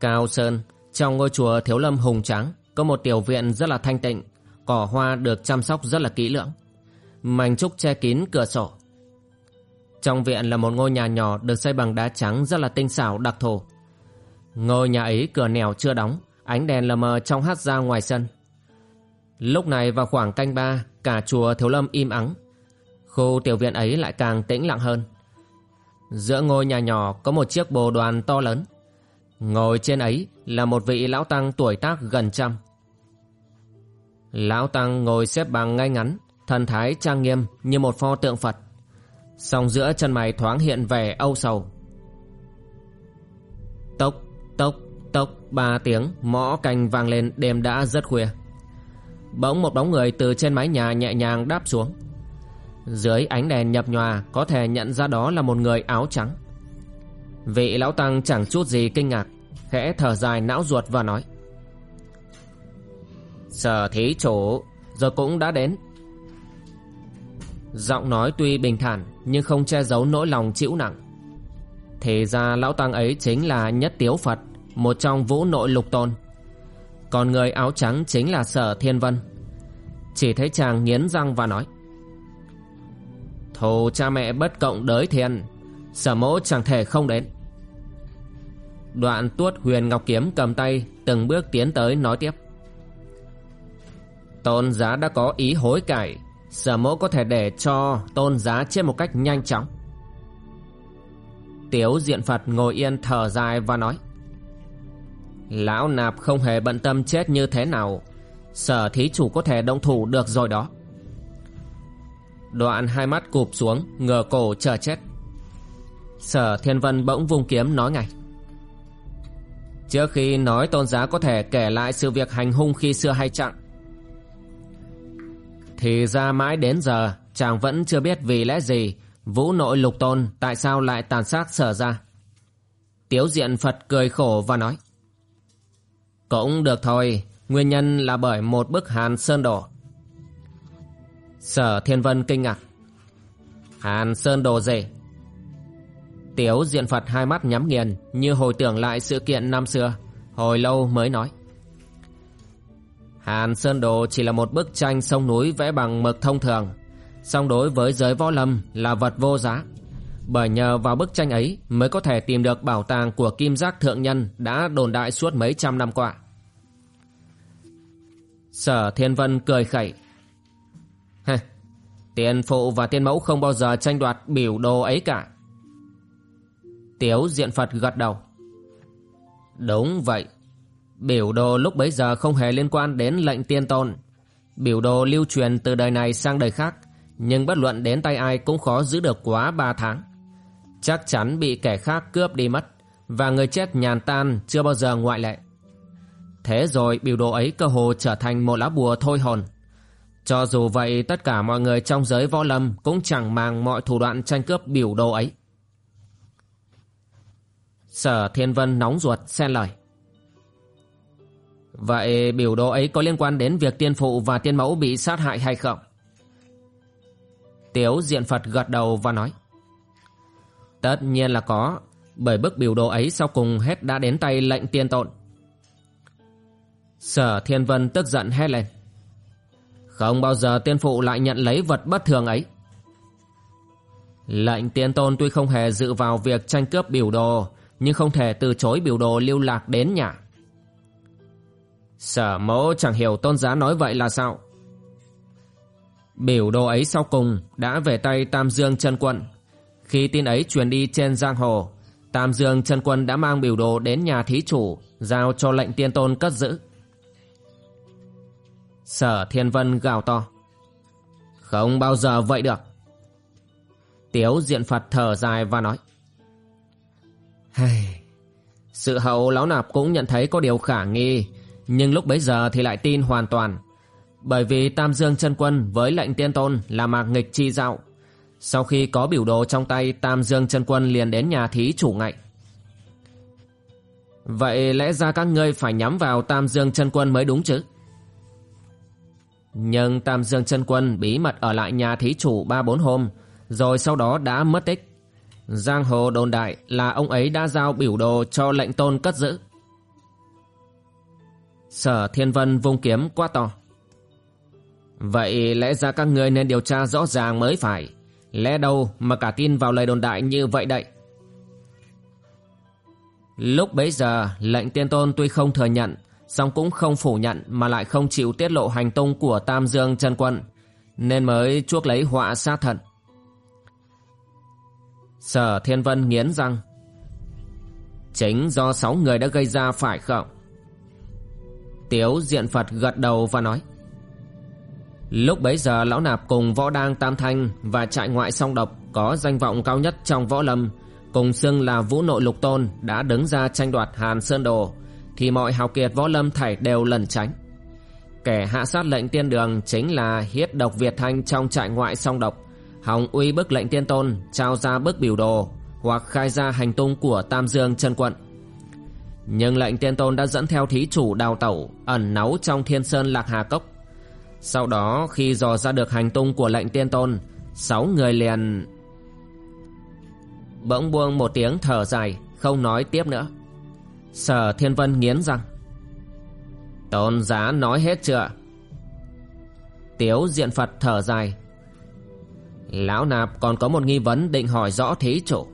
Cao Sơn, trong ngôi chùa Thiếu Lâm Hùng Tráng có một tiểu viện rất là thanh tịnh, cỏ hoa được chăm sóc rất là kỹ lưỡng. Mảnh trúc che kín cửa sổ. Trong viện là một ngôi nhà nhỏ được xây bằng đá trắng rất là tinh xảo đặc thù. Ngôi nhà ấy cửa nẻo chưa đóng, ánh đèn lờ mờ trong hát ra ngoài sân. Lúc này vào khoảng canh ba, cả chùa Thiếu Lâm im ắng. Khu tiểu viện ấy lại càng tĩnh lặng hơn. Giữa ngôi nhà nhỏ có một chiếc bồ đoàn to lớn. Ngồi trên ấy là một vị lão tăng tuổi tác gần trăm. Lão tăng ngồi xếp bằng ngay ngắn, thần thái trang nghiêm như một pho tượng Phật. Song giữa chân mày thoáng hiện vẻ âu sầu. Tốc, tốc, tốc ba tiếng mõ canh vang lên đêm đã rất khuya. Bỗng một bóng người từ trên mái nhà nhẹ nhàng đáp xuống. Dưới ánh đèn nhập nhòa có thể nhận ra đó là một người áo trắng. Vị lão tăng chẳng chút gì kinh ngạc Khẽ thở dài não ruột và nói, Sở thí chủ, Giờ cũng đã đến. Giọng nói tuy bình thản, Nhưng không che giấu nỗi lòng chịu nặng. Thì ra lão tăng ấy chính là Nhất Tiếu Phật, Một trong vũ nội lục tôn. Còn người áo trắng chính là Sở Thiên Vân. Chỉ thấy chàng nghiến răng và nói, Thù cha mẹ bất cộng đới thiên Sở mẫu chẳng thể không đến. Đoạn tuốt huyền ngọc kiếm cầm tay, Từng bước tiến tới nói tiếp. Tôn giá đã có ý hối cải, Sở mẫu có thể để cho tôn giá chết một cách nhanh chóng. Tiếu diện Phật ngồi yên thở dài và nói, Lão nạp không hề bận tâm chết như thế nào, Sở thí chủ có thể động thủ được rồi đó. Đoạn hai mắt cụp xuống Ngờ cổ chờ chết. Sở Thiên Vân bỗng vung kiếm nói ngay Trước khi nói tôn giá có thể kể lại sự việc hành hung khi xưa hay chặn Thì ra mãi đến giờ, chàng vẫn chưa biết vì lẽ gì Vũ nội lục tôn tại sao lại tàn sát sở ra. Tiếu diện Phật cười khổ và nói, Cũng được thôi, Nguyên nhân là bởi một bức hàn sơn đổ Sở Thiên Vân kinh ngạc, Hàn sơn đồ gì? Tiếu diện Phật hai mắt nhắm nghiền như hồi tưởng lại sự kiện năm xưa, hồi lâu mới nói. Hàn Sơn Đồ chỉ là một bức tranh sông núi vẽ bằng mực thông thường, song đối với giới võ lâm là vật vô giá. Bởi nhờ vào bức tranh ấy mới có thể tìm được bảo tàng của kim giác thượng nhân đã đồn đại suốt mấy trăm năm qua. Sở Thiên Vân cười khẩy. Tiền phụ và tiên mẫu không bao giờ tranh đoạt biểu đồ ấy cả. Tiếu diện Phật gật đầu. Đúng vậy. Biểu đồ lúc bấy giờ không hề liên quan đến lệnh tiên tôn. Biểu đồ lưu truyền từ đời này sang đời khác, nhưng bất luận đến tay ai cũng khó giữ được quá ba tháng. Chắc chắn bị kẻ khác cướp đi mất, và người chết nhàn tan chưa bao giờ ngoại lệ. Thế rồi biểu đồ ấy cơ hồ trở thành một lá bùa thôi hồn. Cho dù vậy tất cả mọi người trong giới võ lâm cũng chẳng màng mọi thủ đoạn tranh cướp biểu đồ ấy. Sở Thiên Vân nóng ruột xen lời. Vậy biểu đồ ấy có liên quan đến việc tiên phụ và tiên mẫu bị sát hại hay không? Tiếu diện Phật gật đầu và nói. Tất nhiên là có, Bởi bức biểu đồ ấy sau cùng hết đã đến tay lệnh tiên tộn Sở Thiên Vân tức giận hét lên Không bao giờ tiên phụ lại nhận lấy vật bất thường ấy Lệnh tiên tôn tuy không hề dự vào việc tranh cướp biểu đồ nhưng không thể từ chối biểu đồ lưu lạc đến nhà Sở mẫu chẳng hiểu tôn giá nói vậy là sao Biểu đồ ấy sau cùng đã về tay Tam Dương chân Quân. Khi tin ấy truyền đi trên giang hồ, Tam Dương chân Quân đã mang biểu đồ đến nhà thí chủ, giao cho lệnh tiên tôn cất giữ. Sở Thiên Vân gào to. Không bao giờ vậy được. Tiếu diện Phật thở dài và nói. Hey, sự hậu lão nạp cũng nhận thấy có điều khả nghi, nhưng lúc bấy giờ thì lại tin hoàn toàn. Bởi vì Tam Dương chân Quân với lệnh tiên tôn là mạc nghịch chi dạo. Sau khi có biểu đồ trong tay Tam Dương chân Quân liền đến nhà thí chủ ngạnh. Vậy lẽ ra các ngươi phải nhắm vào Tam Dương chân Quân mới đúng chứ? Nhưng Tam Dương chân Quân bí mật ở lại nhà thí chủ ba bốn hôm, rồi sau đó đã mất tích. Giang hồ đồn đại là ông ấy đã giao biểu đồ cho lệnh tôn cất giữ. Sở Thiên Vân vung kiếm quá to. Vậy lẽ ra các người nên điều tra rõ ràng mới phải. Lẽ đâu mà cả tin vào lời đồn đại như vậy đậy. Lúc bấy giờ, lệnh tiên tôn tuy không thừa nhận, song cũng không phủ nhận mà lại không chịu tiết lộ hành tung của Tam Dương chân quân, nên mới chuốc lấy họa sát thận. Sở Thiên Vân nghiến răng. Chính do sáu người đã gây ra phải không? Tiếu diện Phật gật đầu và nói. Lúc bấy giờ lão nạp cùng võ đang tam thanh và trại ngoại song độc có danh vọng cao nhất trong võ lâm, cùng xưng là vũ nội lục tôn đã đứng ra tranh đoạt Hàn Sơn Đồ, thì mọi hào kiệt võ lâm thảy đều lẩn tránh. Kẻ hạ sát lệnh tiên đường chính là hiết độc Việt Thanh trong trại ngoại song độc, hòng uy bức lệnh tiên tôn, trao ra bức biểu đồ, hoặc khai ra hành tung của Tam Dương chân quận. Nhưng lệnh tiên tôn đã dẫn theo thí chủ đào tẩu, ẩn náu trong thiên sơn lạc hà cốc. Sau đó, khi dò ra được hành tung của lệnh tiên tôn, Sáu người liền Bỗng buông một tiếng thở dài, Không nói tiếp nữa. Sở Thiên Vân nghiến răng. Tôn giá nói hết chưa? Tiếu diện Phật thở dài. Lão nạp còn có một nghi vấn định hỏi rõ thí chủ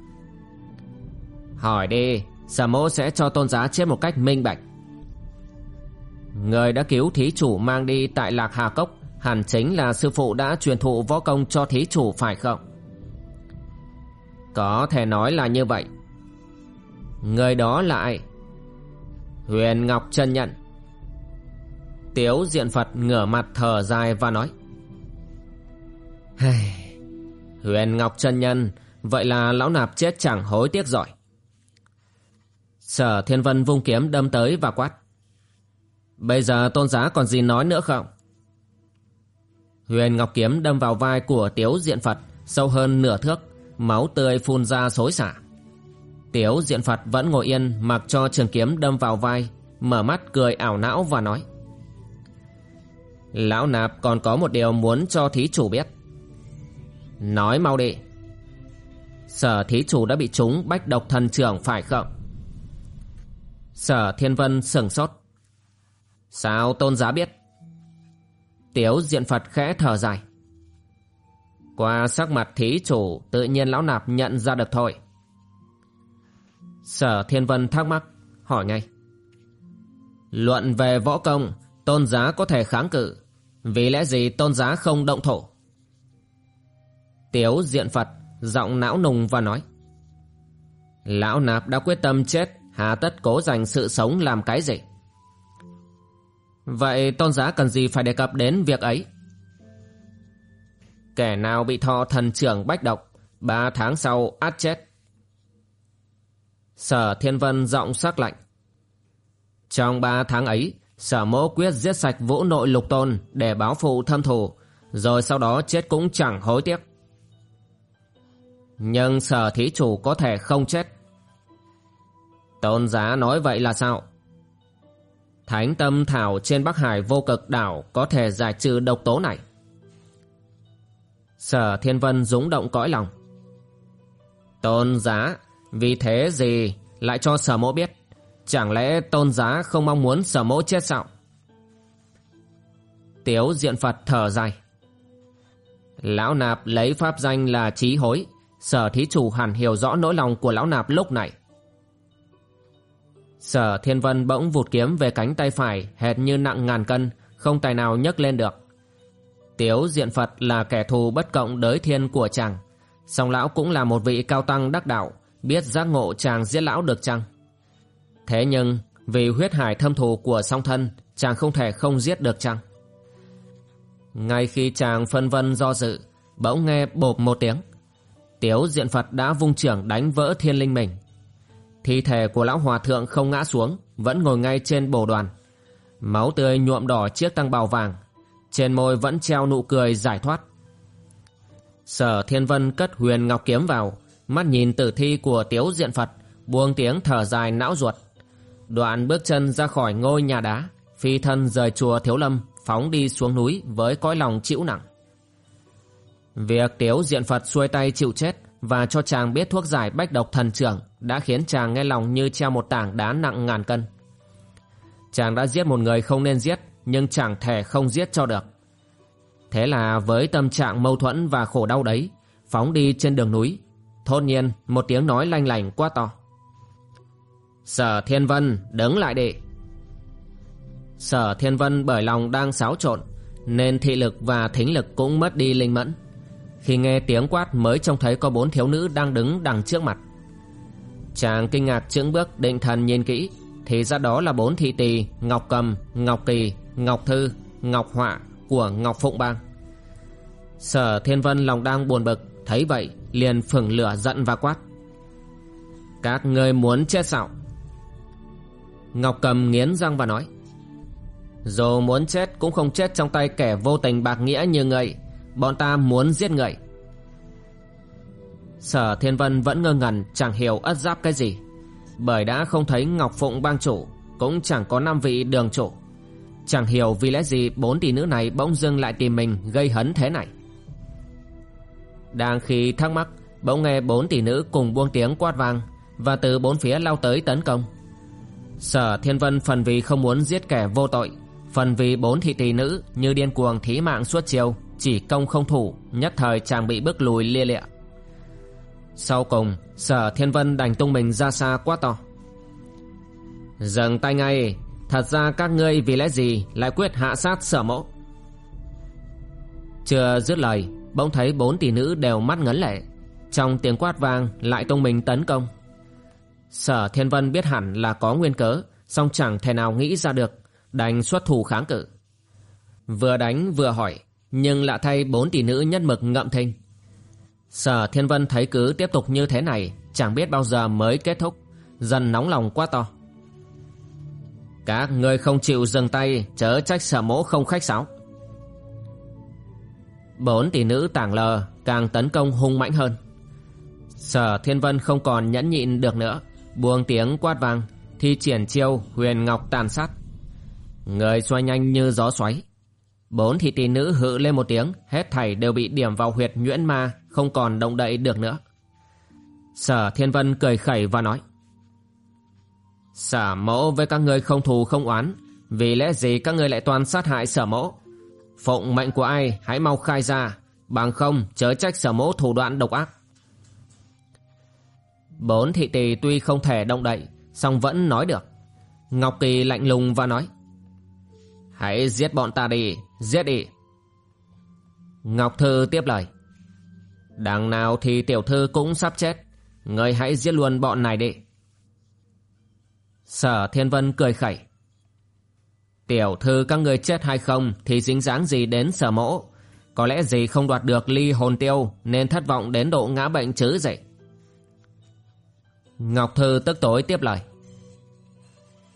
Hỏi đi Sở mô sẽ cho tôn giá chết một cách minh bạch Người đã cứu thí chủ mang đi tại Lạc Hà Cốc, hẳn chính là sư phụ đã truyền thụ võ công cho thí chủ, phải không? Có thể nói là như vậy. Người đó là ai? Huyền Ngọc chân nhận. Tiếu diện Phật ngửa mặt thở dài và nói. Huyền Ngọc chân nhân, vậy là lão nạp chết chẳng hối tiếc giỏi. Sở Thiên Vân vung kiếm đâm tới và quát. Bây giờ tôn giá còn gì nói nữa không? Huyền Ngọc Kiếm đâm vào vai của Tiếu Diện Phật sâu hơn nửa thước, máu tươi phun ra xối xả. Tiếu Diện Phật vẫn ngồi yên mặc cho trường kiếm đâm vào vai, mở mắt cười ảo não và nói. Lão Nạp còn có một điều muốn cho thí chủ biết. Nói mau đi. Sở thí chủ đã bị trúng bách độc thần trưởng phải không? Sở Thiên Vân sừng sốt. Sao tôn giá biết? Tiếu diện Phật khẽ thở dài. Qua sắc mặt thí chủ tự nhiên lão nạp nhận ra được thôi. Sở Thiên Vân thắc mắc, hỏi ngay. Luận về võ công, tôn giá có thể kháng cự. Vì lẽ gì tôn giá không động thổ? Tiếu diện Phật, giọng não nùng và nói. Lão nạp đã quyết tâm chết, hà tất cố dành sự sống làm cái gì? Vậy tôn giá cần gì phải đề cập đến việc ấy? Kẻ nào bị thọ thần trưởng bách độc, ba tháng sau át chết. Sở Thiên Vân giọng sắc lạnh. Trong ba tháng ấy, sở mỗ quyết giết sạch vũ nội lục tôn để báo phụ thâm thù, rồi sau đó chết cũng chẳng hối tiếc. Nhưng sở thí chủ có thể không chết. Tôn giá nói vậy là sao? Thánh tâm thảo trên Bắc Hải vô cực đảo có thể giải trừ độc tố này. Sở Thiên Vân rúng động cõi lòng. Tôn giá, Vì thế gì lại cho sở mẫu biết Chẳng lẽ tôn giá không mong muốn sở mẫu chết sao Tiếu diện Phật thở dài Lão nạp lấy pháp danh là trí hối Sở thí chủ hẳn hiểu rõ nỗi lòng của lão nạp lúc này. Sở thiên vân bỗng vụt kiếm về cánh tay phải, Hệt như nặng ngàn cân, Không tài nào nhấc lên được. Tiếu diện Phật là kẻ thù bất cộng đới thiên của chàng. Song lão cũng là một vị cao tăng đắc đạo, Biết giác ngộ chàng giết lão được chăng? Thế nhưng, vì huyết hải thâm thù của song thân, Chàng không thể không giết được chăng? Ngay khi chàng phân vân do dự, Bỗng nghe bộp một tiếng. Tiếu diện Phật đã vung trưởng đánh vỡ thiên linh mình. Thi thể của lão hòa thượng không ngã xuống, Vẫn ngồi ngay trên bồ đoàn. Máu tươi nhuộm đỏ chiếc tăng bào vàng, Trên môi vẫn treo nụ cười giải thoát. Sở Thiên Vân cất huyền ngọc kiếm vào, Mắt nhìn tử thi của tiếu diện Phật, Buông tiếng thở dài não ruột. Đoạn bước chân ra khỏi ngôi nhà đá, Phi thân rời chùa Thiếu Lâm, Phóng đi xuống núi với cõi lòng chịu nặng. Việc tiếu diện Phật xuôi tay chịu chết Và cho chàng biết thuốc giải bách độc thần trưởng Đã khiến chàng nghe lòng như treo một tảng đá nặng ngàn cân. Chàng đã giết một người không nên giết, Nhưng chẳng thể không giết cho được. Thế là với tâm trạng mâu thuẫn và khổ đau đấy, Phóng đi trên đường núi thôn nhiên một tiếng nói lanh lành quá to. Sở Thiên Vân, đứng lại đệ. Sở Thiên Vân bởi lòng đang xáo trộn, Nên thị lực và thính lực cũng mất đi linh mẫn. Khi nghe tiếng quát mới trông thấy có bốn thiếu nữ đang đứng đằng trước mặt. Chàng kinh ngạc chững bước định thần nhìn kỹ Thì ra đó là bốn thị tỳ Ngọc Cầm, Ngọc Kỳ, Ngọc Thư, Ngọc Họa của Ngọc Phụng Bang. Sở Thiên Vân lòng đang buồn bực Thấy vậy liền phừng lửa giận và quát. Các ngươi muốn chết sao? Ngọc Cầm nghiến răng và nói. Dù muốn chết cũng không chết trong tay kẻ vô tình bạc nghĩa như người Bọn ta muốn giết người. Sở Thiên Vân vẫn ngơ ngẩn, chẳng hiểu ất giáp cái gì, Bởi đã không thấy Ngọc Phụng bang chủ, Cũng chẳng có năm vị đường chủ. Chẳng hiểu vì lẽ gì bốn tỷ nữ này bỗng dưng lại tìm mình gây hấn thế này. Đang khi thắc mắc, Bỗng nghe bốn tỷ nữ cùng buông tiếng quát vang, Và từ bốn phía lao tới tấn công. Sở Thiên Vân phần vì không muốn giết kẻ vô tội, Phần vì bốn thị tỷ nữ như điên cuồng thí mạng suốt chiều chỉ công không thủ, Nhất thời chàng bị bước lùi lia lịa. Sau cùng, Sở Thiên Vân đành tung mình ra xa quá to. Dừng tay ngay, Thật ra các ngươi vì lẽ gì Lại quyết hạ sát sở mẫu Chưa dứt lời, Bỗng thấy bốn tỷ nữ đều mắt ngấn lệ. Trong tiếng quát vang Lại tung mình tấn công. Sở Thiên Vân biết hẳn là có nguyên cớ, song chẳng thể nào nghĩ ra được, Đành xuất thủ kháng cự. Vừa đánh vừa hỏi nhưng lạ thay bốn tỷ nữ nhất mực ngậm thinh Sở Thiên Vân thấy cứ tiếp tục như thế này, Chẳng biết bao giờ mới kết thúc, Dần nóng lòng quá to. Các ngươi không chịu dừng tay, Chớ trách sở mỗ không khách sáo. Bốn tỷ nữ tảng lờ, Càng tấn công hung mãnh hơn. Sở Thiên Vân không còn nhẫn nhịn được nữa, buông tiếng quát vang, thi triển chiêu huyền ngọc tàn sát. Người xoay nhanh như gió xoáy bốn thị tỷ nữ hự lên một tiếng, hết thảy đều bị điểm vào huyệt nhuyễn ma, không còn động đậy được nữa. Sở thiên vân cười khẩy và nói, sở mẫu với các ngươi không thù không oán, vì lẽ gì các ngươi lại toàn sát hại sở mẫu? Phụng mệnh của ai, hãy mau khai ra, bằng không chớ trách sở mẫu thủ đoạn độc ác. Bốn thị tỷ tuy không thể động đậy, song vẫn nói được. Ngọc Kỳ lạnh lùng và nói, Hãy giết bọn ta đi Giết đi. Ngọc Thư tiếp lời. Đằng nào thì tiểu thư cũng sắp chết. Người hãy giết luôn bọn này đi. Sở Thiên Vân cười khẩy. Tiểu thư các người chết hay không Thì dính dáng gì đến sở mẫu? Có lẽ gì không đoạt được ly hồn tiêu Nên thất vọng đến độ ngã bệnh chứ gì Ngọc Thư tức tối tiếp lời.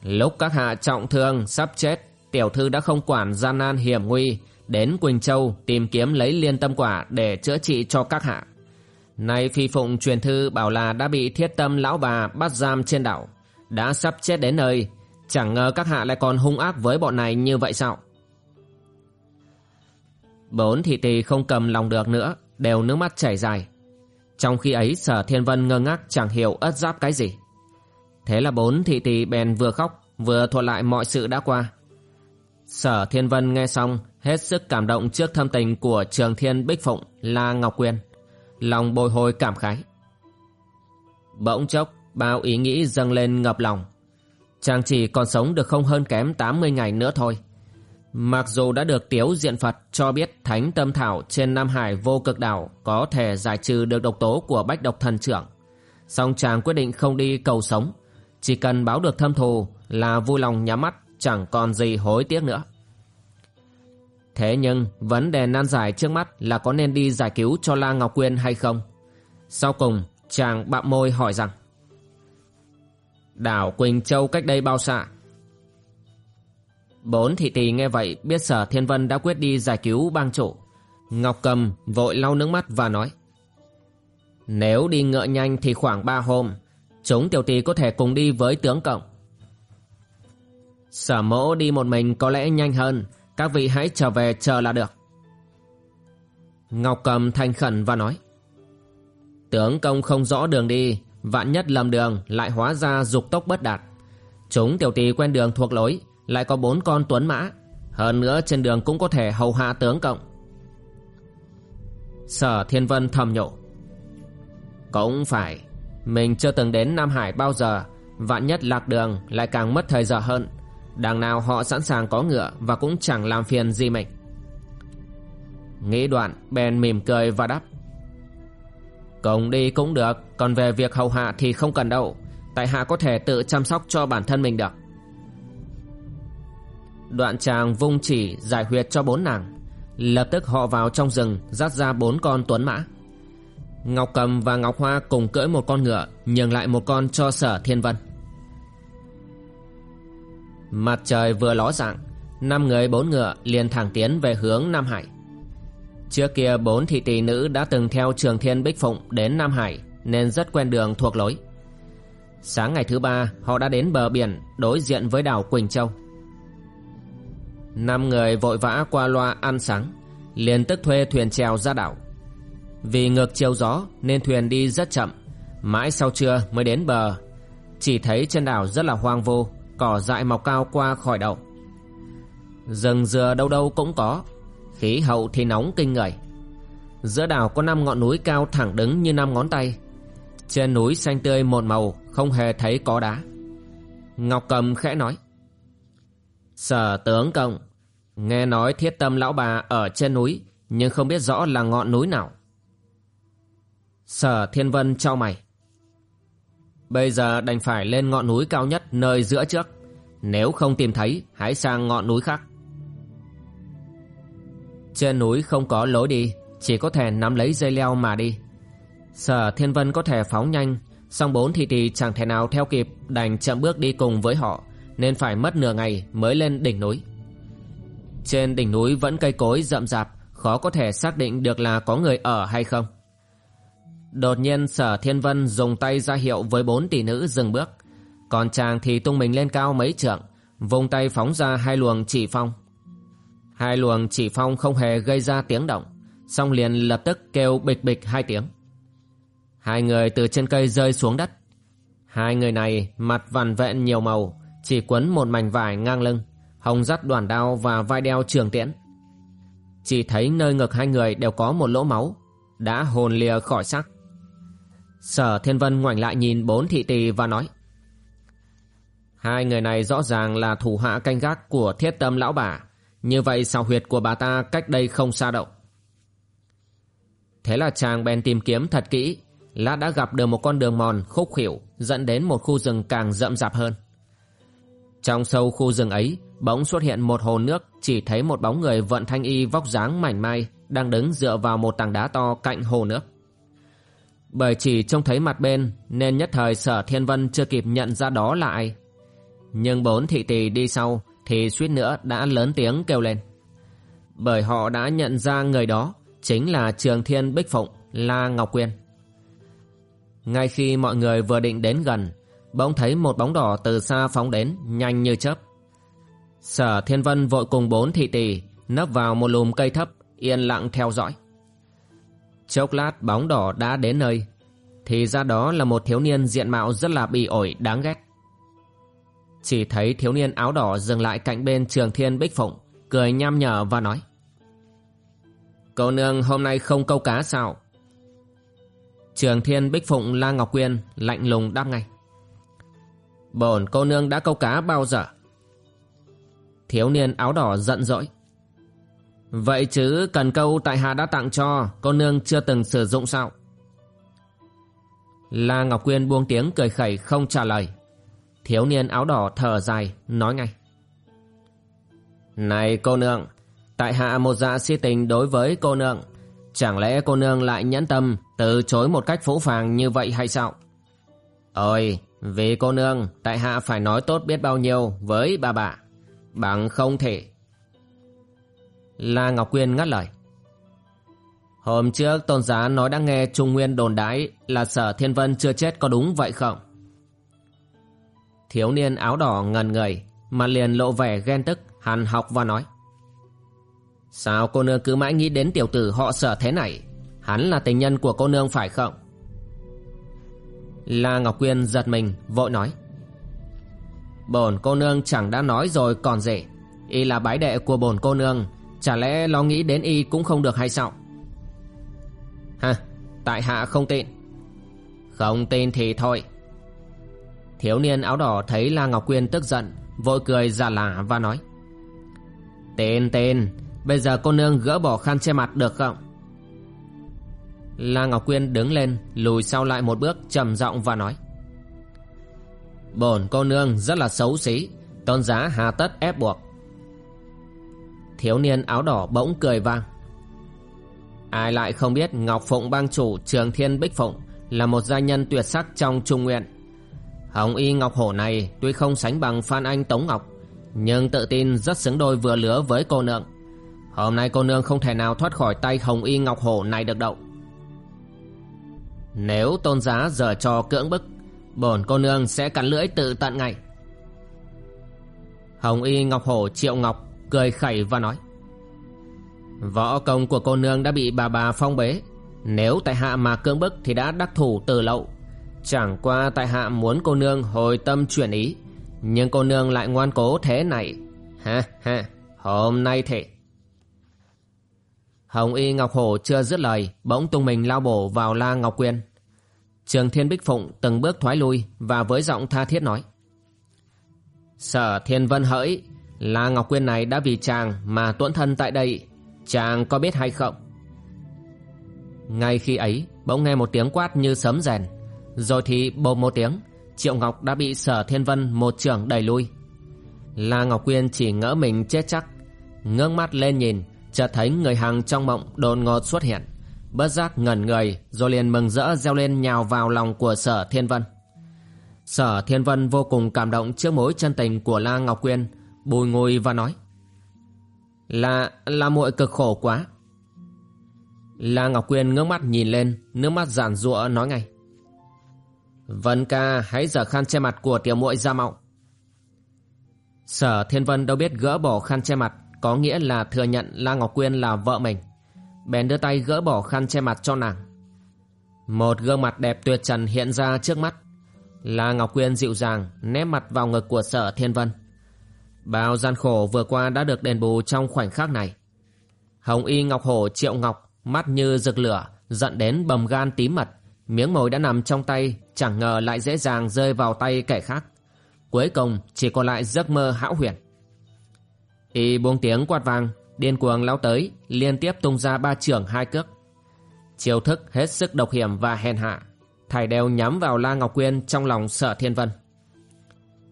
Lúc các hạ trọng thương sắp chết Tiểu thư đã không quản gian nan hiểm nguy, Đến Quỳnh Châu tìm kiếm lấy liên tâm quả Để chữa trị cho các hạ Nay phi phụng truyền thư bảo là đã bị thiết tâm lão bà bắt giam trên đảo, Đã sắp chết đến nơi, Chẳng ngờ các hạ lại còn hung ác với bọn này như vậy sao Bốn thị tỳ không cầm lòng được nữa, Đều nước mắt chảy dài Trong khi ấy, sở thiên vân ngơ ngác chẳng hiểu ất giáp cái gì. Thế là bốn thị tỷ bèn vừa khóc, vừa thuật lại mọi sự đã qua. Sở thiên vân nghe xong, hết sức cảm động trước thâm tình của trường thiên bích phụng là Ngọc Quyên. Lòng bồi hồi cảm khái. Bỗng chốc, bao ý nghĩ dâng lên ngập lòng. Chàng chỉ còn sống được không hơn kém 80 ngày nữa thôi. Mặc dù đã được Tiếu Diện Phật cho biết Thánh Tâm Thảo trên Nam Hải vô cực đảo có thể giải trừ được độc tố của bách độc thần trưởng. song chàng quyết định không đi cầu sống. Chỉ cần báo được thâm thù là vui lòng nhắm mắt chẳng còn gì hối tiếc nữa. Thế nhưng, vấn đề nan giải trước mắt là có nên đi giải cứu cho La Ngọc Quyên hay không? Sau cùng, chàng bạm môi hỏi rằng, Đảo Quỳnh Châu cách đây bao xa? Bốn thị tỷ nghe vậy biết sở thiên vân đã quyết đi giải cứu bang chủ. Ngọc Cầm vội lau nước mắt và nói, Nếu đi ngựa nhanh thì khoảng ba hôm, Chúng tiểu tỷ có thể cùng đi với tướng cộng Sở mẫu đi một mình có lẽ nhanh hơn. Các vị hãy trở về chờ là được. Ngọc Cầm thành khẩn và nói, Tướng công không rõ đường đi, Vạn nhất lầm đường lại hóa ra dục tốc bất đạt. Chúng tiểu tì quen đường thuộc lối, Lại có bốn con tuấn mã. Hơn nữa trên đường cũng có thể hầu hạ tướng cộng Sở Thiên Vân thầm nhộ Cũng phải. Mình chưa từng đến Nam Hải bao giờ. Vạn nhất lạc đường lại càng mất thời giờ hơn. Đằng nào họ sẵn sàng có ngựa Và cũng chẳng làm phiền gì mình. Nghĩ đoạn bèn mỉm cười và đáp. Cùng đi cũng được, Còn về việc hầu hạ thì không cần đâu. Tại hạ có thể tự chăm sóc cho bản thân mình được. Đoạn chàng vung chỉ giải huyệt cho bốn nàng. Lập tức họ vào trong rừng Dắt ra bốn con tuấn mã. Ngọc Cầm và Ngọc Hoa cùng cưỡi một con ngựa, Nhường lại một con cho sở thiên vân. Mặt trời vừa ló dạng, Năm người bốn ngựa liền thẳng tiến về hướng Nam Hải Trước kia bốn thị tỷ nữ đã từng theo Trường Thiên Bích Phụng đến Nam Hải nên rất quen đường thuộc lối. Sáng ngày thứ ba, họ đã đến bờ biển đối diện với đảo Quỳnh Châu. Năm người vội vã qua loa ăn sáng, liền tức thuê thuyền trèo ra đảo. Vì ngược chiều gió nên thuyền đi rất chậm, mãi sau trưa mới đến bờ. Chỉ thấy trên đảo rất là hoang vô cỏ dại mọc cao qua khỏi đầu. Rừng dừa đâu đâu cũng có, Khí hậu thì nóng kinh người. Giữa đảo có năm ngọn núi cao thẳng đứng như năm ngón tay. Trên núi xanh tươi một màu, Không hề thấy có đá. Ngọc Cầm khẽ nói, Sở tướng công, Nghe nói thiết tâm lão bà ở trên núi, Nhưng không biết rõ là ngọn núi nào. Sở Thiên Vân trao mày Bây giờ đành phải lên ngọn núi cao nhất nơi giữa trước. Nếu không tìm thấy, Hãy sang ngọn núi khác. Trên núi không có lối đi, Chỉ có thể nắm lấy dây leo mà đi. Sở Thiên Vân có thể phóng nhanh, song bốn thị tỷ chẳng thể nào theo kịp, Đành chậm bước đi cùng với họ, Nên phải mất nửa ngày mới lên đỉnh núi. Trên đỉnh núi vẫn cây cối rậm rạp, Khó có thể xác định được là có người ở hay không. Đột nhiên sở thiên vân dùng tay ra hiệu với bốn tỷ nữ dừng bước. Còn chàng thì tung mình lên cao mấy trượng Vùng tay phóng ra hai luồng chỉ phong. Hai luồng chỉ phong không hề gây ra tiếng động Xong liền lập tức kêu bịch bịch hai tiếng. Hai người từ trên cây rơi xuống đất. Hai người này mặt vằn vẹn nhiều màu, Chỉ quấn một mảnh vải ngang lưng, Hồng dắt đoàn đao và vai đeo trường tiễn. Chỉ thấy nơi ngực hai người đều có một lỗ máu, Đã hồn lìa khỏi sắc Sở Thiên Vân ngoảnh lại nhìn bốn thị tỳ và nói Hai người này rõ ràng là thủ hạ canh gác của thiết tâm lão bà như vậy sao huyệt của bà ta cách đây không xa động. Thế là chàng bèn tìm kiếm thật kỹ, lát đã gặp được một con đường mòn khúc khỉu dẫn đến một khu rừng càng rậm rạp hơn. Trong sâu khu rừng ấy, bỗng xuất hiện một hồ nước chỉ thấy một bóng người vận thanh y vóc dáng mảnh mai đang đứng dựa vào một tảng đá to cạnh hồ nước. Bởi chỉ trông thấy mặt bên nên nhất thời sở thiên vân chưa kịp nhận ra đó là ai. Nhưng bốn thị tỷ đi sau thì suýt nữa đã lớn tiếng kêu lên. Bởi họ đã nhận ra người đó chính là Trường Thiên Bích Phụng, La Ngọc Quyên. Ngay khi mọi người vừa định đến gần, bỗng thấy một bóng đỏ từ xa phóng đến, nhanh như chớp. Sở Thiên Vân vội cùng bốn thị tỷ nấp vào một lùm cây thấp, yên lặng theo dõi. Chốc lát bóng đỏ đã đến nơi, Thì ra đó là một thiếu niên diện mạo rất là bị ổi đáng ghét. Chỉ thấy thiếu niên áo đỏ dừng lại cạnh bên trường thiên bích phụng, Cười nham nhở và nói, Cô nương hôm nay không câu cá sao? Trường thiên bích phụng la ngọc quyên lạnh lùng đáp ngay, Bổn cô nương đã câu cá bao giờ? Thiếu niên áo đỏ giận dỗi Vậy chứ cần câu tại hạ đã tặng cho, Cô nương chưa từng sử dụng sao? La Ngọc Quyên buông tiếng cười khẩy không trả lời. Thiếu niên áo đỏ thở dài, Nói ngay. Này cô nương, Tại hạ một dạ si tình đối với cô nương, Chẳng lẽ cô nương lại nhẫn tâm Từ chối một cách phũ phàng như vậy hay sao? Ôi, Vì cô nương, Tại hạ phải nói tốt biết bao nhiêu Với bà bà, Bằng không thể La Ngọc Quyên ngắt lời. Hôm trước tôn giá nói đã nghe Trung Nguyên đồn đái Là sở thiên vân chưa chết có đúng vậy không? Thiếu niên áo đỏ ngần người Mà liền lộ vẻ ghen tức, Hàn học và nói. Sao cô nương cứ mãi nghĩ đến tiểu tử họ sở thế này? Hắn là tình nhân của cô nương phải không? La Ngọc Quyên giật mình, vội nói. Bổn cô nương chẳng đã nói rồi còn gì. Y là bái đệ của bổn cô nương Chả lẽ lo nghĩ đến y cũng không được hay sao? Hả? Tại hạ không tin. Không tin thì thôi. Thiếu niên áo đỏ thấy La Ngọc Quyên tức giận, Vội cười giả lả và nói, Tên tên, Bây giờ cô nương gỡ bỏ khăn che mặt được không? La Ngọc Quyên đứng lên, Lùi sau lại một bước, trầm giọng và nói, Bổn cô nương rất là xấu xí, Tôn giá hà tất ép buộc. Thiếu niên áo đỏ bỗng cười vang. Ai lại không biết Ngọc Phụng bang chủ, Trường Thiên Bích Phụng Là một gia nhân tuyệt sắc trong Trung Nguyện Hồng y Ngọc Hổ này Tuy không sánh bằng Phan Anh Tống Ngọc, Nhưng tự tin rất xứng đôi vừa lứa với cô nương. Hôm nay cô nương không thể nào thoát khỏi tay Hồng y Ngọc Hổ này được đậu Nếu tôn giá giờ cho cưỡng bức, Bổn cô nương sẽ cắn lưỡi tự tận ngày. Hồng y Ngọc Hổ Triệu Ngọc cười khẩy và nói, Võ công của cô nương đã bị bà bà phong bế. Nếu tại hạ mà cưỡng bức thì đã đắc thủ từ lậu Chẳng qua tại hạ muốn cô nương hồi tâm chuyển ý, Nhưng cô nương lại ngoan cố thế này. Ha ha, Hôm nay thế Hồng y Ngọc Hổ chưa dứt lời, Bỗng tung mình lao bổ vào la Ngọc Quyên. Trường Thiên Bích Phụng từng bước thoái lui Và với giọng tha thiết nói, Sở Thiên Vân hỡi La Ngọc Quyên này đã vì chàng mà tuẫn thân tại đây, Chàng có biết hay không? Ngay khi ấy, Bỗng nghe một tiếng quát như sấm rèn. Rồi thì bồm một tiếng, Triệu Ngọc đã bị sở thiên vân, một trưởng, đẩy lui. La Ngọc Quyên chỉ ngỡ mình chết chắc, Ngước mắt lên nhìn, Chợt thấy người hàng trong mộng đột ngột xuất hiện. Bất giác ngẩn người, Rồi liền mừng rỡ reo lên nhào vào lòng của sở thiên vân. Sở thiên vân vô cùng cảm động trước mối chân tình của La Ngọc Quyên bùi ngùi và nói. Là là muội cực khổ quá. La ngọc quyên ngước mắt nhìn lên, nước mắt giản giụa nói ngay. Vân ca, hãy giở khăn che mặt của tiểu muội ra mạo sở thiên vân đâu biết gỡ bỏ khăn che mặt, có nghĩa là thừa nhận la ngọc quyên là vợ mình. Bèn đưa tay gỡ bỏ khăn che mặt cho nàng. Một gương mặt đẹp tuyệt trần hiện ra trước mắt. La ngọc quyên dịu dàng, nép mặt vào ngực của sở thiên vân. Bao gian khổ vừa qua đã được đền bù trong khoảnh khắc này. Hồng y ngọc hổ triệu ngọc, mắt như rực lửa, giận đến bầm gan tím mật. Miếng mồi đã nằm trong tay, chẳng ngờ lại dễ dàng rơi vào tay kẻ khác. Cuối cùng chỉ còn lại giấc mơ hão huyền. Y buông tiếng quạt vang, điên cuồng lao tới, liên tiếp tung ra ba trưởng hai cước. Chiêu thức hết sức độc hiểm và hèn hạ, thải đều nhắm vào La Ngọc Quyên trong lòng sợ thiên vân.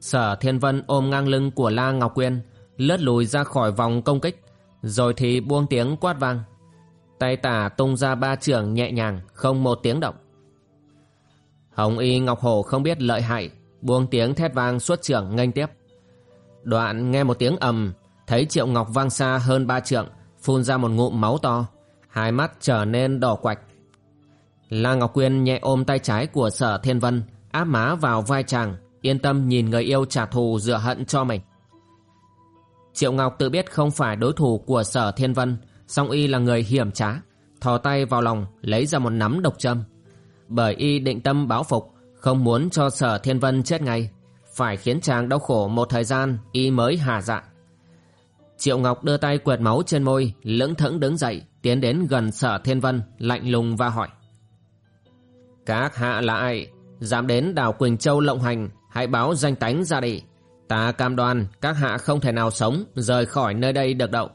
Sở Thiên Vân ôm ngang lưng của La Ngọc Quyên, lướt lùi ra khỏi vòng công kích, rồi thì buông tiếng quát vang. Tay tả tung ra ba trường nhẹ nhàng, không một tiếng động. Hồng Y Ngọc Hổ không biết lợi hại, buông tiếng thét vang suốt trường nghênh tiếp. Đoạn nghe một tiếng ầm, thấy Triệu Ngọc vang xa hơn ba trượng, phun ra một ngụm máu to, hai mắt trở nên đỏ quạch. La Ngọc Quyên nhẹ ôm tay trái của Sở Thiên Vân, áp má vào vai chàng, Yên tâm nhìn người yêu trả thù rửa hận cho mình Triệu Ngọc tự biết không phải đối thủ của sở thiên vân song y là người hiểm trá thò tay vào lòng lấy ra một nắm độc châm. Bởi y định tâm báo phục, không muốn cho sở thiên vân chết ngay, phải khiến chàng đau khổ một thời gian y mới hà dạ. Triệu Ngọc đưa tay quẹt máu trên môi, lững thững đứng dậy, tiến đến gần sở thiên vân, lạnh lùng và hỏi. Các hạ là ai? Dám đến đảo Quỳnh Châu lộng hành, hãy báo danh tánh ra đi. Ta cam đoan các hạ không thể nào sống rời khỏi nơi đây được đâu.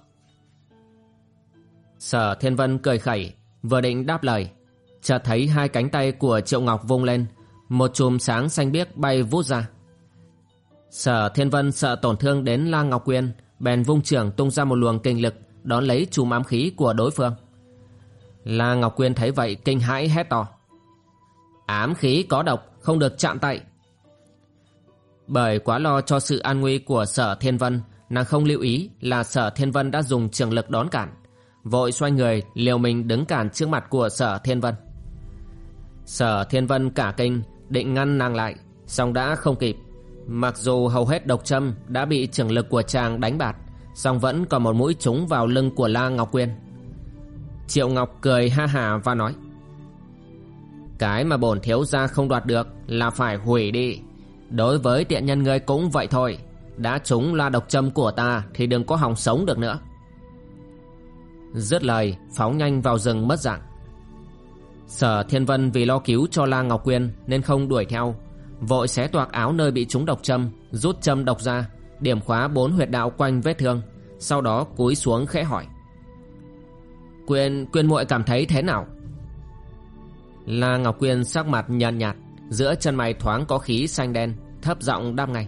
Sở Thiên Vân cười khẩy, vừa định đáp lời. Chợt thấy hai cánh tay của Triệu Ngọc vung lên, một chùm sáng xanh biếc bay vút ra. Sở Thiên Vân sợ tổn thương đến La Ngọc Quyên, bèn vung trưởng tung ra một luồng kinh lực đón lấy chùm ám khí của đối phương. La Ngọc Quyên thấy vậy kinh hãi hét to. Ám khí có độc, không được chạm tay. Bởi quá lo cho sự an nguy của sở thiên vân, nàng không lưu ý là sở thiên vân đã dùng trường lực đón cản. Vội xoay người liều mình đứng cản trước mặt của sở thiên vân. Sở thiên vân cả kinh, định ngăn nàng lại, song đã không kịp. Mặc dù hầu hết độc châm đã bị trường lực của chàng đánh bạt, song vẫn còn một mũi trúng vào lưng của La Ngọc Quyên. Triệu Ngọc cười ha hà và nói Cái mà bổn thiếu gia không đoạt được là phải hủy đi Đối với tiện nhân ngươi cũng vậy thôi. Đã trúng la độc châm của ta Thì đừng có hòng sống được nữa. Dứt lời Phóng nhanh vào rừng mất dạng. Sở Thiên Vân vì lo cứu cho La Ngọc Quyên Nên không đuổi theo. Vội xé toạc áo nơi bị trúng độc châm Rút châm độc ra Điểm khóa bốn huyệt đạo quanh vết thương Sau đó cúi xuống khẽ hỏi. Quyên, Quyên muội cảm thấy thế nào? La Ngọc Quyên sắc mặt nhàn nhạt, nhạt. Giữa chân mày thoáng có khí xanh đen, Thấp giọng đáp ngay.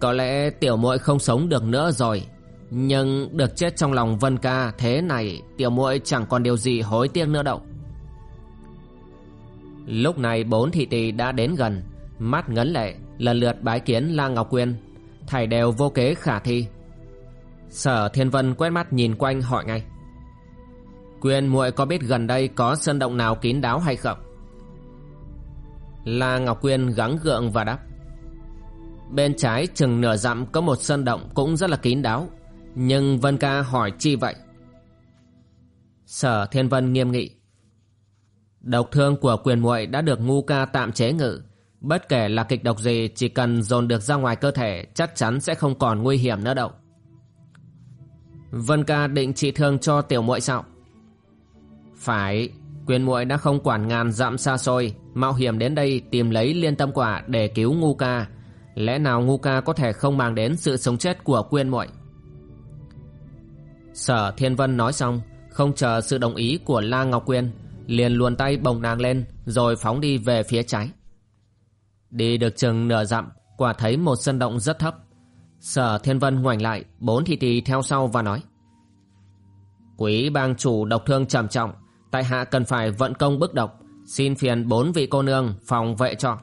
Có lẽ tiểu muội không sống được nữa rồi, Nhưng được chết trong lòng Vân Ca Thế này, tiểu muội chẳng còn điều gì hối tiếc nữa đâu. Lúc này bốn thị tỷ đã đến gần, Mắt ngấn lệ, Lần lượt bái kiến La Ngọc Quyên. Thảy đều vô kế khả thi. Sở Thiên Vân quét mắt nhìn quanh hỏi ngay. Quyên muội có biết gần đây có sơn động nào kín đáo hay không? La Ngọc Quyên gắng gượng và đáp. Bên trái chừng nửa dặm có một sơn động cũng rất là kín đáo, Nhưng Vân Ca hỏi chi vậy? Sở Thiên Vân nghiêm nghị. Độc thương của quyền muội đã được ngu ca tạm chế ngự, Bất kể là kịch độc gì Chỉ cần dồn được ra ngoài cơ thể Chắc chắn sẽ không còn nguy hiểm nữa đâu. Vân ca định trị thương cho tiểu muội sao? Phải. Quyền muội đã không quản ngàn dặm xa xôi, Mạo hiểm đến đây tìm lấy liên tâm quả Để cứu ngu ca. Lẽ nào ngu ca có thể không mang đến Sự sống chết của quyên muội? Sở Thiên Vân nói xong, Không chờ sự đồng ý của La Ngọc Quyên Liền luồn tay bồng nàng lên, Rồi phóng đi về phía trái. Đi được chừng nửa dặm, Quả thấy một sân động rất thấp. Sở Thiên Vân ngoảnh lại, Bốn thị tỳ theo sau và nói, Quý bang chủ độc thương trầm trọng tại hạ cần phải vận công bức độc. Xin phiền bốn vị cô nương phòng vệ cho.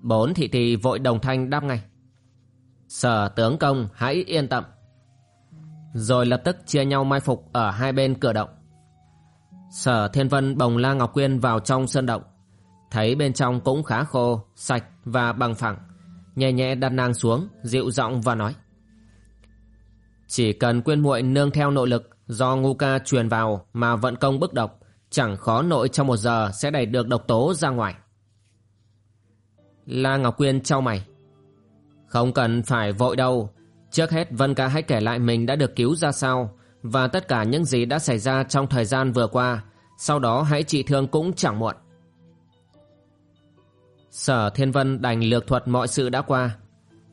Bốn thị thì vội đồng thanh đáp ngay. Sở tướng công, hãy yên tâm. Rồi lập tức chia nhau mai phục ở hai bên cửa động. Sở thiên vân bồng la ngọc quyên vào trong sơn động. Thấy bên trong cũng khá khô, sạch và bằng phẳng. Nhẹ nhẹ đặt nàng xuống, dịu giọng và nói. Chỉ cần quyên muội nương theo nội lực Do ngu ca truyền vào mà vận công bức độc, chẳng khó nội trong một giờ sẽ đẩy được độc tố ra ngoài. La Ngọc Quyên trao mày. Không cần phải vội đâu, trước hết Vân ca hãy kể lại mình đã được cứu ra sao và tất cả những gì đã xảy ra trong thời gian vừa qua, sau đó hãy trị thương cũng chẳng muộn. Sở Thiên Vân đành lược thuật mọi sự đã qua.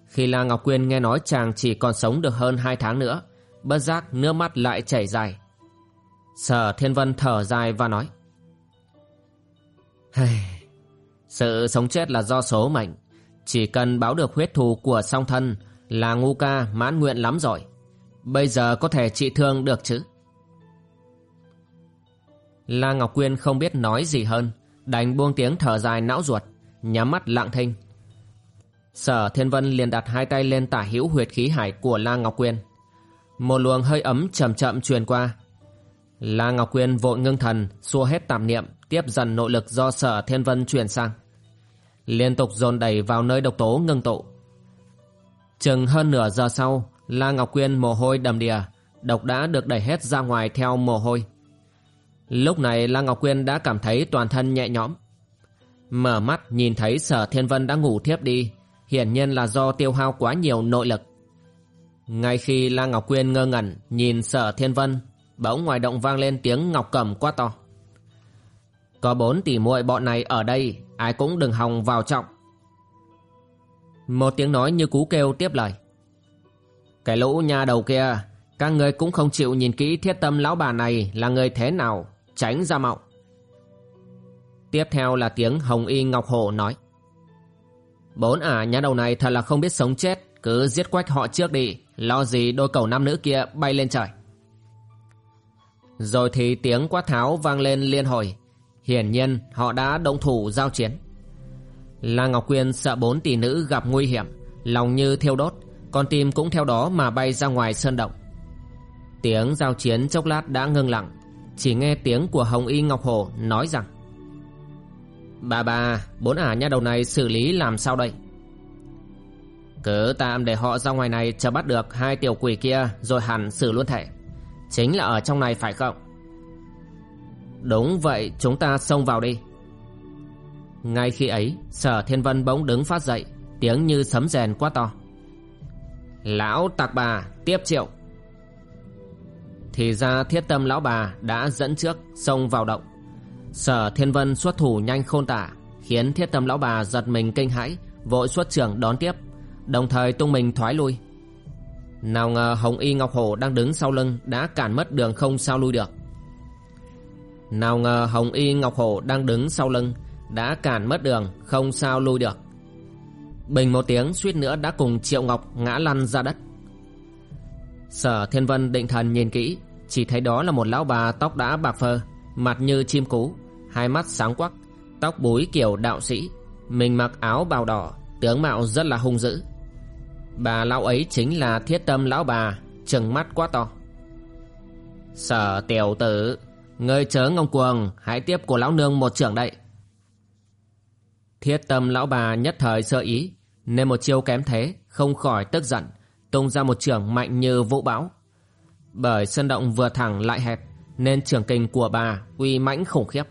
Khi La Ngọc Quyên nghe nói chàng chỉ còn sống được hơn hai tháng nữa, bất giác nước mắt lại chảy dài. Sở Thiên Vân thở dài và nói. Sự sống chết là do số mệnh. Chỉ cần báo được huyết thù của song thân là ngu ca mãn nguyện lắm rồi. Bây giờ có thể trị thương được chứ? La Ngọc Quyên không biết nói gì hơn, đành buông tiếng thở dài não ruột, nhắm mắt lặng thinh. Sở Thiên Vân liền đặt hai tay lên tả hữu huyệt khí hải của La Ngọc Quyên. Một luồng hơi ấm chậm chậm truyền qua. La Ngọc Quyên vội ngưng thần, xua hết tạp niệm, tiếp dần nội lực do sở thiên vân truyền sang. Liên tục dồn đẩy vào nơi độc tố ngưng tụ. Chừng hơn nửa giờ sau, La Ngọc Quyên mồ hôi đầm đìa, độc đã được đẩy hết ra ngoài theo mồ hôi. Lúc này La Ngọc Quyên đã cảm thấy toàn thân nhẹ nhõm. Mở mắt nhìn thấy sở thiên vân đã ngủ thiếp đi, hiển nhiên là do tiêu hao quá nhiều nội lực. Ngay khi La Ngọc Quyên ngơ ngẩn nhìn sở thiên vân, bỗng ngoài động vang lên tiếng ngọc cầm quá to. Có bốn tỷ muội bọn này ở đây, ai cũng đừng hòng vào trọng. Một tiếng nói như cú kêu tiếp lời. Cái lũ nhà đầu kia, các người cũng không chịu nhìn kỹ thiết tâm lão bà này là người thế nào, tránh ra mạo. Tiếp theo là tiếng Hồng Y Ngọc Hổ nói. Bốn ả nhà đầu này thật là không biết sống chết, cứ giết quách họ trước đi, lo gì đôi cầu nam nữ kia bay lên trời. Rồi thì tiếng quát tháo vang lên liên hồi, hiển nhiên họ đã động thủ giao chiến. La Ngọc Quyên sợ bốn tỷ nữ gặp nguy hiểm, lòng như thiêu đốt, con tim cũng theo đó mà bay ra ngoài sơn động. Tiếng giao chiến chốc lát đã ngưng lặng, chỉ nghe tiếng của Hồng Y Ngọc Hồ nói rằng Bà bà, bốn ả nha đầu này xử lý làm sao đây? Cứ tạm để họ ra ngoài này chờ bắt được hai tiểu quỷ kia rồi hẳn xử luôn thể. Chính là ở trong này phải không? Đúng vậy, chúng ta xông vào đi. Ngay khi ấy, sở thiên vân bỗng đứng phát dậy, tiếng như sấm rèn quá to. Lão tạc bà, tiếp triệu. Thì ra thiết tâm lão bà đã dẫn trước xông vào động. Sở Thiên Vân xuất thủ nhanh khôn tả, khiến thiết tâm lão bà giật mình kinh hãi, vội xuất trưởng đón tiếp, đồng thời tung mình thoái lui. Nào ngờ Hồng Y Ngọc Hổ đang đứng sau lưng đã cản mất đường không sao lui được. Nào ngờ Hồng Y Ngọc Hổ đang đứng sau lưng đã cản mất đường không sao lui được. Bình một tiếng suýt nữa đã cùng Triệu Ngọc ngã lăn ra đất. Sở Thiên Vân định thần nhìn kỹ, chỉ thấy đó là một lão bà tóc đã bạc phơ, mặt như chim cú, hai mắt sáng quắc, tóc búi kiểu đạo sĩ, mình mặc áo bào đỏ, tướng mạo rất là hung dữ. Bà lão ấy chính là thiết tâm lão bà, trừng mắt quá to. Sở tiểu tử, ngươi chớ ngông cuồng, hãy tiếp của lão nương một trưởng đậy. Thiết tâm lão bà nhất thời sơ ý, nên một chiêu kém thế, không khỏi tức giận, tung ra một trưởng mạnh như vũ bão. Bởi sân động vừa thẳng lại hẹp, nên trưởng kình của bà uy mãnh khủng khiếp.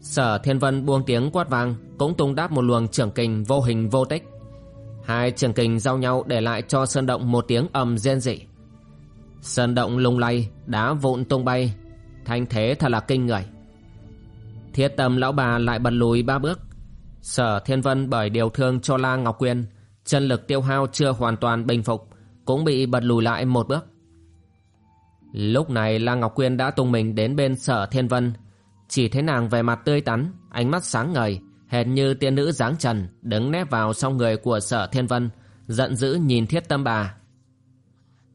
Sở Thiên Vân buông tiếng quát vang, cũng tung đáp một luồng trưởng kình vô hình vô tích. Hai trường kình giao nhau để lại cho sơn động một tiếng ầm rên rỉ. Sơn động lung lay, đá vụn tung bay, thanh thế thật là kinh người. Thiết tâm lão bà lại bật lùi ba bước. Sở Thiên Vân bởi điều thương cho La Ngọc Quyên, chân lực tiêu hao chưa hoàn toàn bình phục, cũng bị bật lùi lại một bước. Lúc này La Ngọc Quyên đã tung mình đến bên sở thiên vân Chỉ thấy nàng về mặt tươi tắn Ánh mắt sáng ngời Hệt như tiên nữ dáng trần Đứng nép vào trong người của sở thiên vân Giận dữ nhìn thiết tâm bà.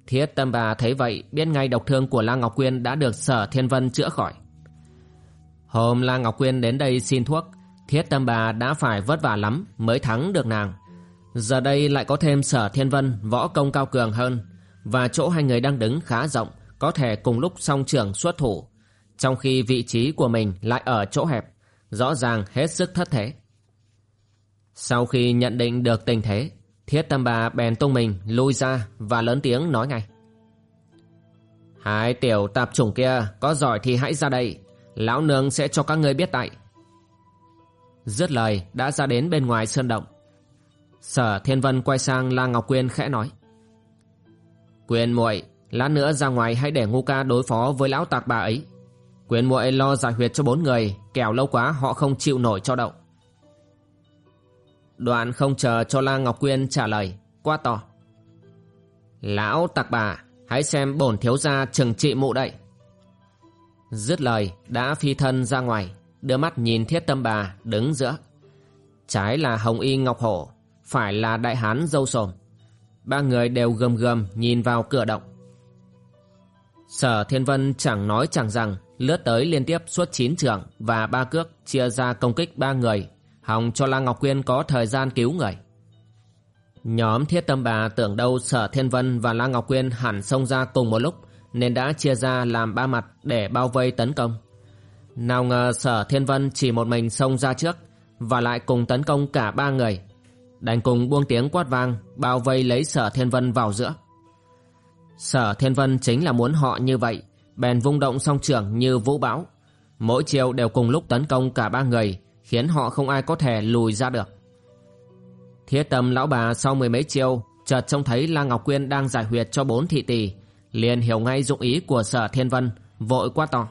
Thiết tâm bà thấy vậy Biết ngay độc thương của La Ngọc Quyên Đã được sở thiên vân chữa khỏi. Hôm La Ngọc Quyên đến đây xin thuốc Thiết tâm bà đã phải vất vả lắm Mới thắng được nàng. Giờ đây lại có thêm sở thiên vân Võ công cao cường hơn Và chỗ hai người đang đứng khá rộng có thể cùng lúc song trưởng xuất thủ, trong khi vị trí của mình lại ở chỗ hẹp, rõ ràng hết sức thất thế. Sau khi nhận định được tình thế, thiết tâm bà bèn tung mình lui ra và lớn tiếng nói ngay. Hai tiểu tạp chủng kia có giỏi thì hãy ra đây, lão nương sẽ cho các ngươi biết tại. Dứt lời đã ra đến bên ngoài sơn động. Sở Thiên Vân quay sang La Ngọc Quyên khẽ nói. Quyên muội Lát nữa ra ngoài hãy để ngu ca đối phó với lão tạc bà ấy Quyền muội lo giải huyệt cho bốn người, Kẻo lâu quá họ không chịu nổi cho đậu Đoạn không chờ cho La Ngọc Quyên trả lời Quá to. Lão tặc bà, Hãy xem bổn thiếu gia trừng trị mụ đậy. Dứt lời, đã phi thân ra ngoài, Đưa mắt nhìn thiết tâm bà đứng giữa. Trái là Hồng Y Ngọc Hổ, Phải là Đại Hán Dâu Sồm. Ba người đều gầm gầm nhìn vào cửa động. Sở Thiên Vân chẳng nói chẳng rằng lướt tới liên tiếp suốt 9 trường và ba cước chia ra công kích ba người, hòng cho La Ngọc Quyên có thời gian cứu người. Nhóm thiết tâm bà tưởng đâu Sở Thiên Vân và La Ngọc Quyên hẳn xông ra cùng một lúc nên đã chia ra làm ba mặt để bao vây tấn công. Nào ngờ Sở Thiên Vân chỉ một mình xông ra trước và lại cùng tấn công cả ba người. Đành cùng buông tiếng quát vang bao vây lấy Sở Thiên Vân vào giữa. Sở Thiên Vân chính là muốn họ như vậy, bèn vung động song trưởng như vũ bão. Mỗi chiều đều cùng lúc tấn công cả ba người, khiến họ không ai có thể lùi ra được. Thiết tâm lão bà sau mười mấy chiêu, chợt trông thấy La Ngọc Quyên đang giải huyệt cho bốn thị tỷ, liền hiểu ngay dụng ý của Sở Thiên Vân, vội quá to.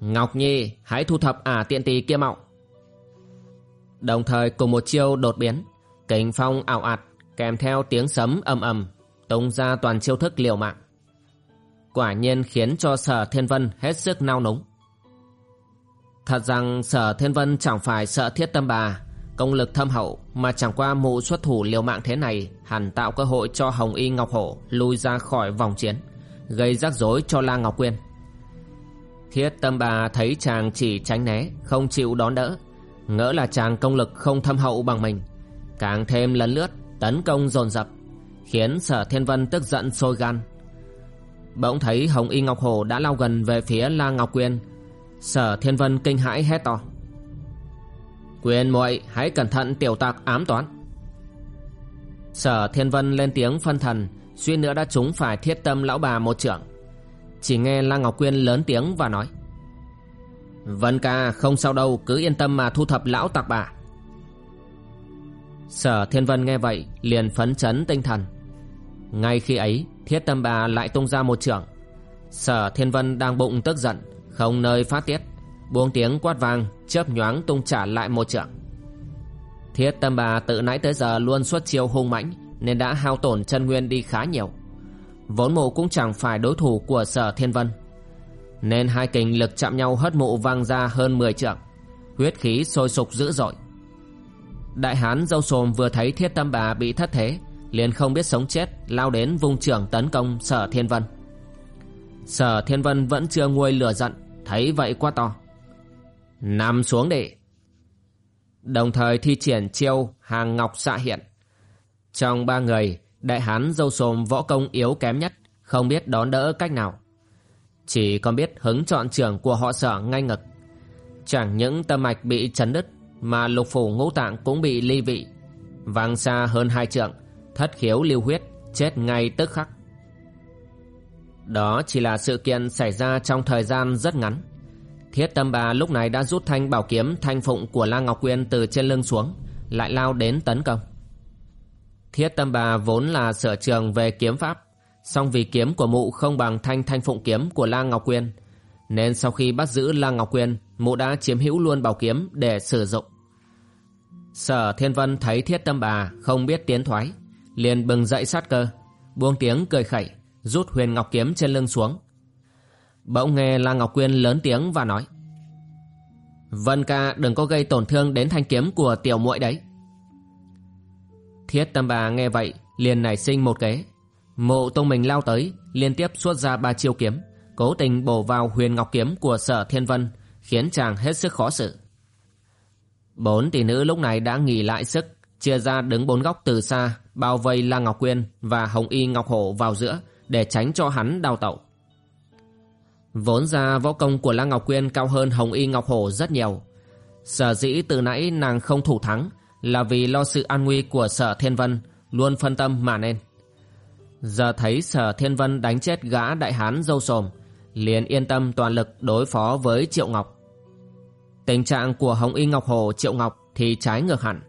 Ngọc Nhi, hãy thu thập ả tiện tỷ kia mạo. Đồng thời cùng một chiêu đột biến, kình phong ảo ạt, kèm theo tiếng sấm ầm ầm, tung ra toàn chiêu thức liều mạng. Quả nhiên khiến cho Sở Thiên Vân hết sức nao núng. Thật rằng Sở Thiên Vân chẳng phải sợ thiết tâm bà, công lực thâm hậu mà chẳng qua mụ xuất thủ liều mạng thế này hẳn tạo cơ hội cho Hồng Y Ngọc Hổ lui ra khỏi vòng chiến, gây rắc rối cho La Ngọc Quyên. Thiết tâm bà thấy chàng chỉ tránh né, không chịu đón đỡ, ngỡ là chàng công lực không thâm hậu bằng mình, càng thêm lấn lướt, tấn công dồn dập, khiến Sở Thiên Vân tức giận sôi gan. Bỗng thấy Hồng Y Ngọc hồ đã lao gần về phía La Ngọc Quyên, Sở Thiên Vân kinh hãi hét to. quyên muội hãy cẩn thận tiểu tạc ám toán. Sở Thiên Vân lên tiếng phân thần, suy nữa đã trúng phải thiết tâm lão bà một trưởng. Chỉ nghe La Ngọc Quyên lớn tiếng và nói. Vân ca không sao đâu cứ yên tâm mà thu thập lão tạc bà. Sở Thiên Vân nghe vậy liền phấn chấn tinh thần. Ngay khi ấy thiết tâm bà lại tung ra một trưởng. Sở Thiên Vân đang bụng tức giận, không nơi phát tiết. Buông tiếng quát vang chớp nhoáng tung trả lại một trưởng. Thiết tâm bà tự nãy tới giờ luôn xuất chiêu hung mãnh nên đã hao tổn chân nguyên đi khá nhiều. Vốn mụ cũng chẳng phải đối thủ của sở thiên vân. Nên hai kình lực chạm nhau hất mụ vang ra hơn 10 trượng huyết khí sôi sục dữ dội. Đại hán dâu sồm vừa thấy thiết tâm bà bị thất thế liền không biết sống chết lao đến vung trưởng tấn công sở thiên vân sở thiên vân vẫn chưa nguôi lửa giận thấy vậy quá to Nằm xuống đệ Đồng thời thi triển chiêu hàng ngọc xạ hiện. Trong ba người, đại hán dâu xồm võ công yếu kém nhất, không biết đón đỡ cách nào. Chỉ còn biết hứng chọn trưởng của họ sở ngay ngực. Chẳng những tâm mạch bị chấn đứt, mà lục phủ ngũ tạng cũng bị ly vị. Vang xa hơn hai trượng, thất khiếu lưu huyết, chết ngay tức khắc. Đó chỉ là sự kiện xảy ra trong thời gian rất ngắn. Thiết tâm bà lúc này đã rút thanh bảo kiếm thanh phụng của La Ngọc Quyên từ trên lưng xuống, lại lao đến tấn công. Thiết tâm bà vốn là sở trường về kiếm pháp, song vì kiếm của mụ không bằng thanh thanh phụng kiếm của La Ngọc Quyên, nên sau khi bắt giữ La Ngọc Quyên, mụ đã chiếm hữu luôn bảo kiếm để sử dụng. Sở Thiên Vân thấy thiết tâm bà không biết tiến thoái, liền bừng dậy sát cơ, buông tiếng cười khẩy, rút huyền ngọc kiếm trên lưng xuống, Bỗng nghe La Ngọc Quyên lớn tiếng và nói Vân ca đừng có gây tổn thương đến thanh kiếm của tiểu muội đấy. Thiết tâm bà nghe vậy liền nảy sinh một kế. Mộ tông mình lao tới liên tiếp xuất ra ba chiêu kiếm Cố tình bổ vào huyền ngọc kiếm của sở thiên vân Khiến chàng hết sức khó xử. Bốn tỷ nữ lúc này đã nghỉ lại sức Chia ra đứng bốn góc từ xa Bao vây La Ngọc Quyên và Hồng Y Ngọc Hổ vào giữa Để tránh cho hắn đau tẩu Vốn ra võ công của La Ngọc Quyên cao hơn Hồng Y Ngọc Hổ rất nhiều. Sở dĩ từ nãy nàng không thủ thắng là vì lo sự an nguy của sở Thiên Vân luôn phân tâm mà nên. Giờ thấy sở Thiên Vân đánh chết gã đại hán dâu sồm, liền yên tâm toàn lực đối phó với Triệu Ngọc. Tình trạng của Hồng Y Ngọc Hổ Triệu Ngọc thì trái ngược hẳn.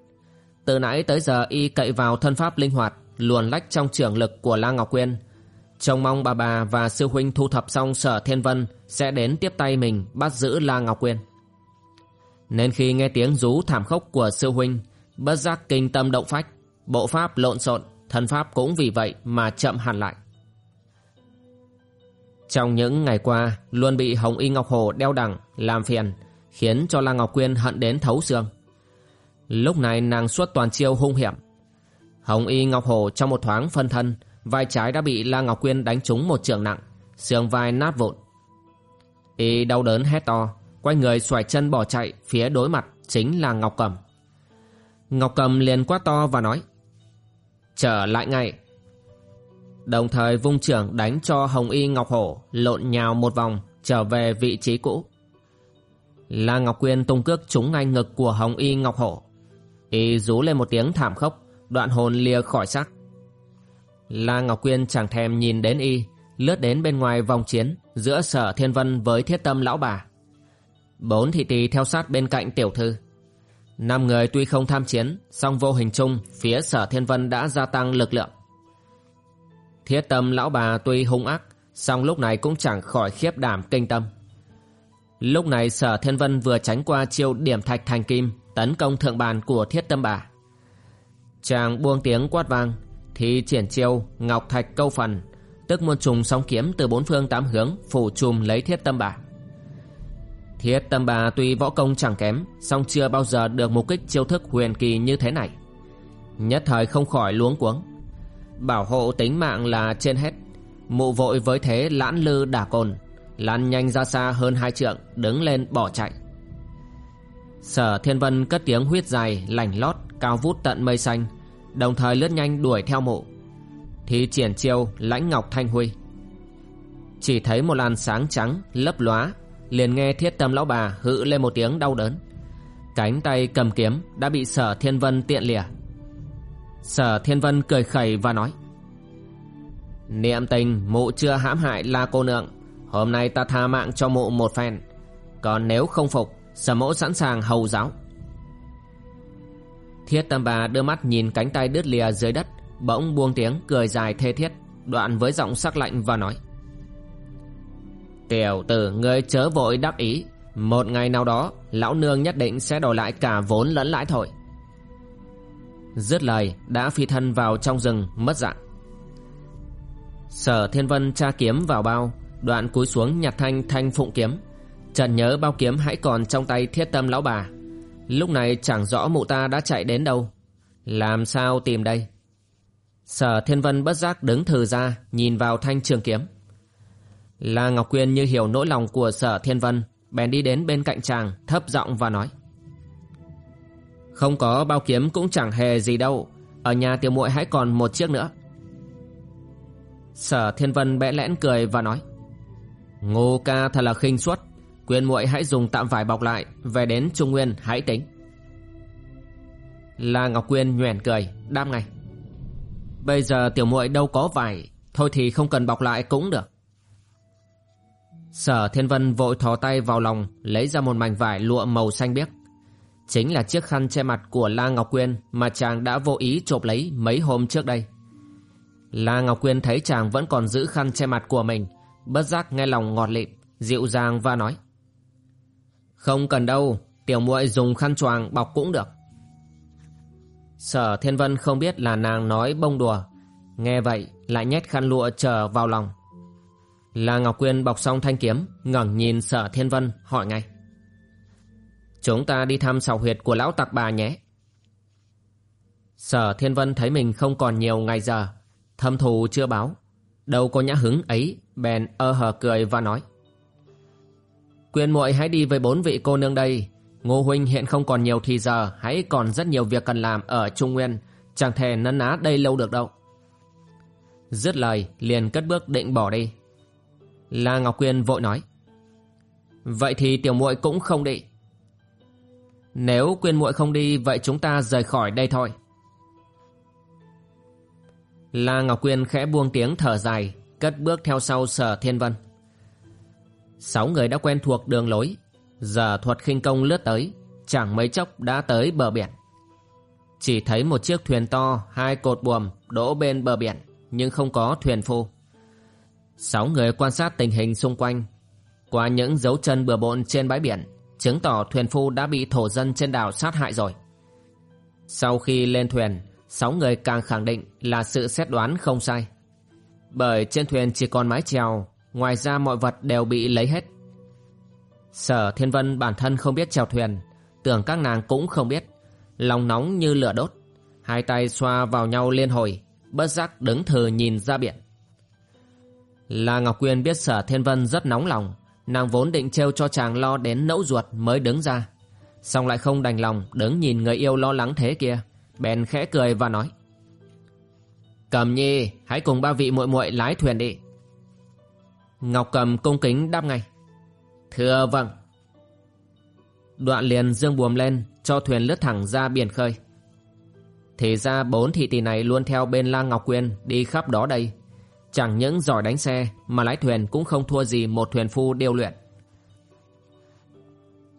Từ nãy tới giờ y cậy vào thân pháp linh hoạt, luồn lách trong trưởng lực của La Ngọc Quyên, Trông mong bà bà và sư huynh thu thập xong sở thiên vân sẽ đến tiếp tay mình bắt giữ La Ngọc Quyên. Nên khi nghe tiếng rú thảm khốc của sư huynh, bất giác kinh tâm động phách, bộ pháp lộn xộn, thân pháp cũng vì vậy mà chậm hẳn lại. Trong những ngày qua, luôn bị Hồng Y Ngọc Hồ đeo đẳng, làm phiền, khiến cho La Ngọc Quyên hận đến thấu xương. Lúc này nàng xuất toàn chiêu hung hiểm. Hồng Y Ngọc Hồ trong một thoáng phân thân, vai trái đã bị La Ngọc Quyên đánh trúng một trường nặng, xương vai nát vụn. Y đau đớn hét to, quay người xoài chân bỏ chạy phía đối mặt chính là Ngọc Cầm. Ngọc Cầm liền quát to và nói Trở lại ngay. Đồng thời vung trưởng đánh cho Hồng Y Ngọc Hổ lộn nhào một vòng trở về vị trí cũ. La Ngọc Quyên tung cước trúng ngay ngực của Hồng Y Ngọc Hổ. Y rú lên một tiếng thảm khốc, đoạn hồn lìa khỏi xác. La Ngọc Quyên chẳng thèm nhìn đến y, lướt đến bên ngoài vòng chiến giữa sở thiên vân với thiết tâm lão bà. Bốn thị tỳ theo sát bên cạnh tiểu thư. Năm người tuy không tham chiến, song vô hình chung phía sở thiên vân đã gia tăng lực lượng. Thiết tâm lão bà tuy hung ác, song lúc này cũng chẳng khỏi khiếp đảm kinh tâm. Lúc này sở thiên vân vừa tránh qua chiêu điểm thạch thành kim tấn công thượng bàn của thiết tâm bà. Chàng buông tiếng quát vang, thì triển chiêu ngọc thạch câu phần, tức muôn trùng song kiếm từ bốn phương tám hướng phủ chùm lấy thiết tâm bà. Thiết tâm bà tuy võ công chẳng kém, song chưa bao giờ được mục kích chiêu thức huyền kỳ như thế này. Nhất thời không khỏi luống cuống. Bảo hộ tính mạng là trên hết. Mụ vội với thế lãn lư đả cồn, lăn nhanh ra xa hơn hai trượng, đứng lên bỏ chạy. Sở Thiên Vân cất tiếng huyết dài, lành lót, cao vút tận mây xanh, đồng thời lướt nhanh đuổi theo mộ. Thì triển chiêu lãnh ngọc thanh huy. Chỉ thấy một làn sáng trắng lấp lóa liền nghe thiết tâm lão bà hự lên một tiếng đau đớn cánh tay cầm kiếm đã bị sở thiên vân tiện lìa sở thiên vân cười khẩy và nói niệm tình mụ chưa hãm hại la cô nương hôm nay ta tha mạng cho mụ một phen còn nếu không phục sở mẫu sẵn sàng hầu giáo. Thiết tâm bà đưa mắt nhìn cánh tay đứt lìa dưới đất, bỗng buông tiếng cười dài thê thiết, đoạn với giọng sắc lạnh và nói. Tiểu tử, ngươi chớ vội đắc ý. Một ngày nào đó, Lão nương nhất định sẽ đổi lại cả vốn lẫn lãi thôi. Dứt lời, đã phi thân vào trong rừng, mất dạng. Sở Thiên Vân tra kiếm vào bao, Đoạn cúi xuống nhặt thanh thanh phụng kiếm. Trần nhớ bao kiếm hãy còn trong tay thiết tâm lão bà. Lúc này chẳng rõ mụ ta đã chạy đến đâu. Làm sao tìm đây? Sở Thiên Vân bất giác đứng thừ ra, Nhìn vào thanh trường kiếm. La Ngọc Quyên như hiểu nỗi lòng của sở thiên vân, Bèn đi đến bên cạnh chàng, Thấp giọng và nói. Không có bao kiếm cũng chẳng hề gì đâu, Ở nhà tiểu muội hãy còn một chiếc nữa. Sở thiên vân bẽ lẽn cười và nói. Ngô ca thật là khinh suất. Quyền muội hãy dùng tạm vải bọc lại Về đến Trung Nguyên hãy tính La Ngọc Quyên nhoẻn cười Đam ngay Bây giờ tiểu muội đâu có vải Thôi thì không cần bọc lại cũng được Sở Thiên Vân vội thò tay vào lòng lấy ra một mảnh vải lụa màu xanh biếc. Chính là chiếc khăn che mặt của La Ngọc Quyên mà chàng đã vô ý chộp lấy mấy hôm trước đây. La Ngọc Quyên thấy chàng vẫn còn giữ khăn che mặt của mình, bất giác nghe lòng ngọt lịm, dịu dàng và nói. Không cần đâu, tiểu muội dùng khăn choàng bọc cũng được. Sở Thiên Vân không biết là nàng nói bông đùa, nghe vậy lại nhét khăn lụa trở vào lòng. La Ngọc Quyên bọc xong thanh kiếm, ngẩng nhìn Sở Thiên Vân hỏi ngay. Chúng ta đi thăm sào huyệt của lão tặc bà nhé. Sở Thiên Vân thấy mình không còn nhiều ngày giờ, thâm thù chưa báo, đâu có nhã hứng ấy, bèn ơ hờ cười và nói. Quyên muội hãy đi với bốn vị cô nương đây, Ngô Huynh hiện không còn nhiều thì giờ, hãy còn rất nhiều việc cần làm ở Trung Nguyên, chẳng thể nấn ná đây lâu được đâu. Dứt lời, liền cất bước định bỏ đi. La Ngọc Quyên vội nói. Vậy thì tiểu muội cũng không đi. Nếu Quyên muội không đi, vậy chúng ta rời khỏi đây thôi. La Ngọc Quyên khẽ buông tiếng thở dài, cất bước theo sau Sở Thiên Vân. Sáu người đã quen thuộc đường lối, giờ thuật khinh công lướt tới, chẳng mấy chốc đã tới bờ biển. Chỉ thấy một chiếc thuyền to, hai cột buồm đỗ bên bờ biển, nhưng không có thuyền phu. Sáu người quan sát tình hình xung quanh. Qua những dấu chân bừa bộn trên bãi biển, chứng tỏ thuyền phu đã bị thổ dân trên đảo sát hại rồi. Sau khi lên thuyền, sáu người càng khẳng định là sự xét đoán không sai. Bởi trên thuyền chỉ còn mái chèo, ngoài ra mọi vật đều bị lấy hết. Sở Thiên Vân bản thân không biết chèo thuyền, tưởng các nàng cũng không biết. Lòng nóng như lửa đốt, hai tay xoa vào nhau liên hồi, bất giác đứng thừ nhìn ra biển. La Ngọc Quyên biết sở thiên vân rất nóng lòng Nàng vốn định trêu cho chàng lo đến nẫu ruột mới đứng ra Xong lại không đành lòng đứng nhìn người yêu lo lắng thế kia Bèn khẽ cười và nói Cầm nhi hãy cùng ba vị muội muội lái thuyền đi Ngọc cầm cung kính đáp ngay Thưa vâng Đoạn liền dương buồm lên, cho thuyền lướt thẳng ra biển khơi Thì ra bốn thị tỷ này luôn theo bên La Ngọc Quyên đi khắp đó đây. Chẳng những giỏi đánh xe, mà lái thuyền cũng không thua gì một thuyền phu điêu luyện.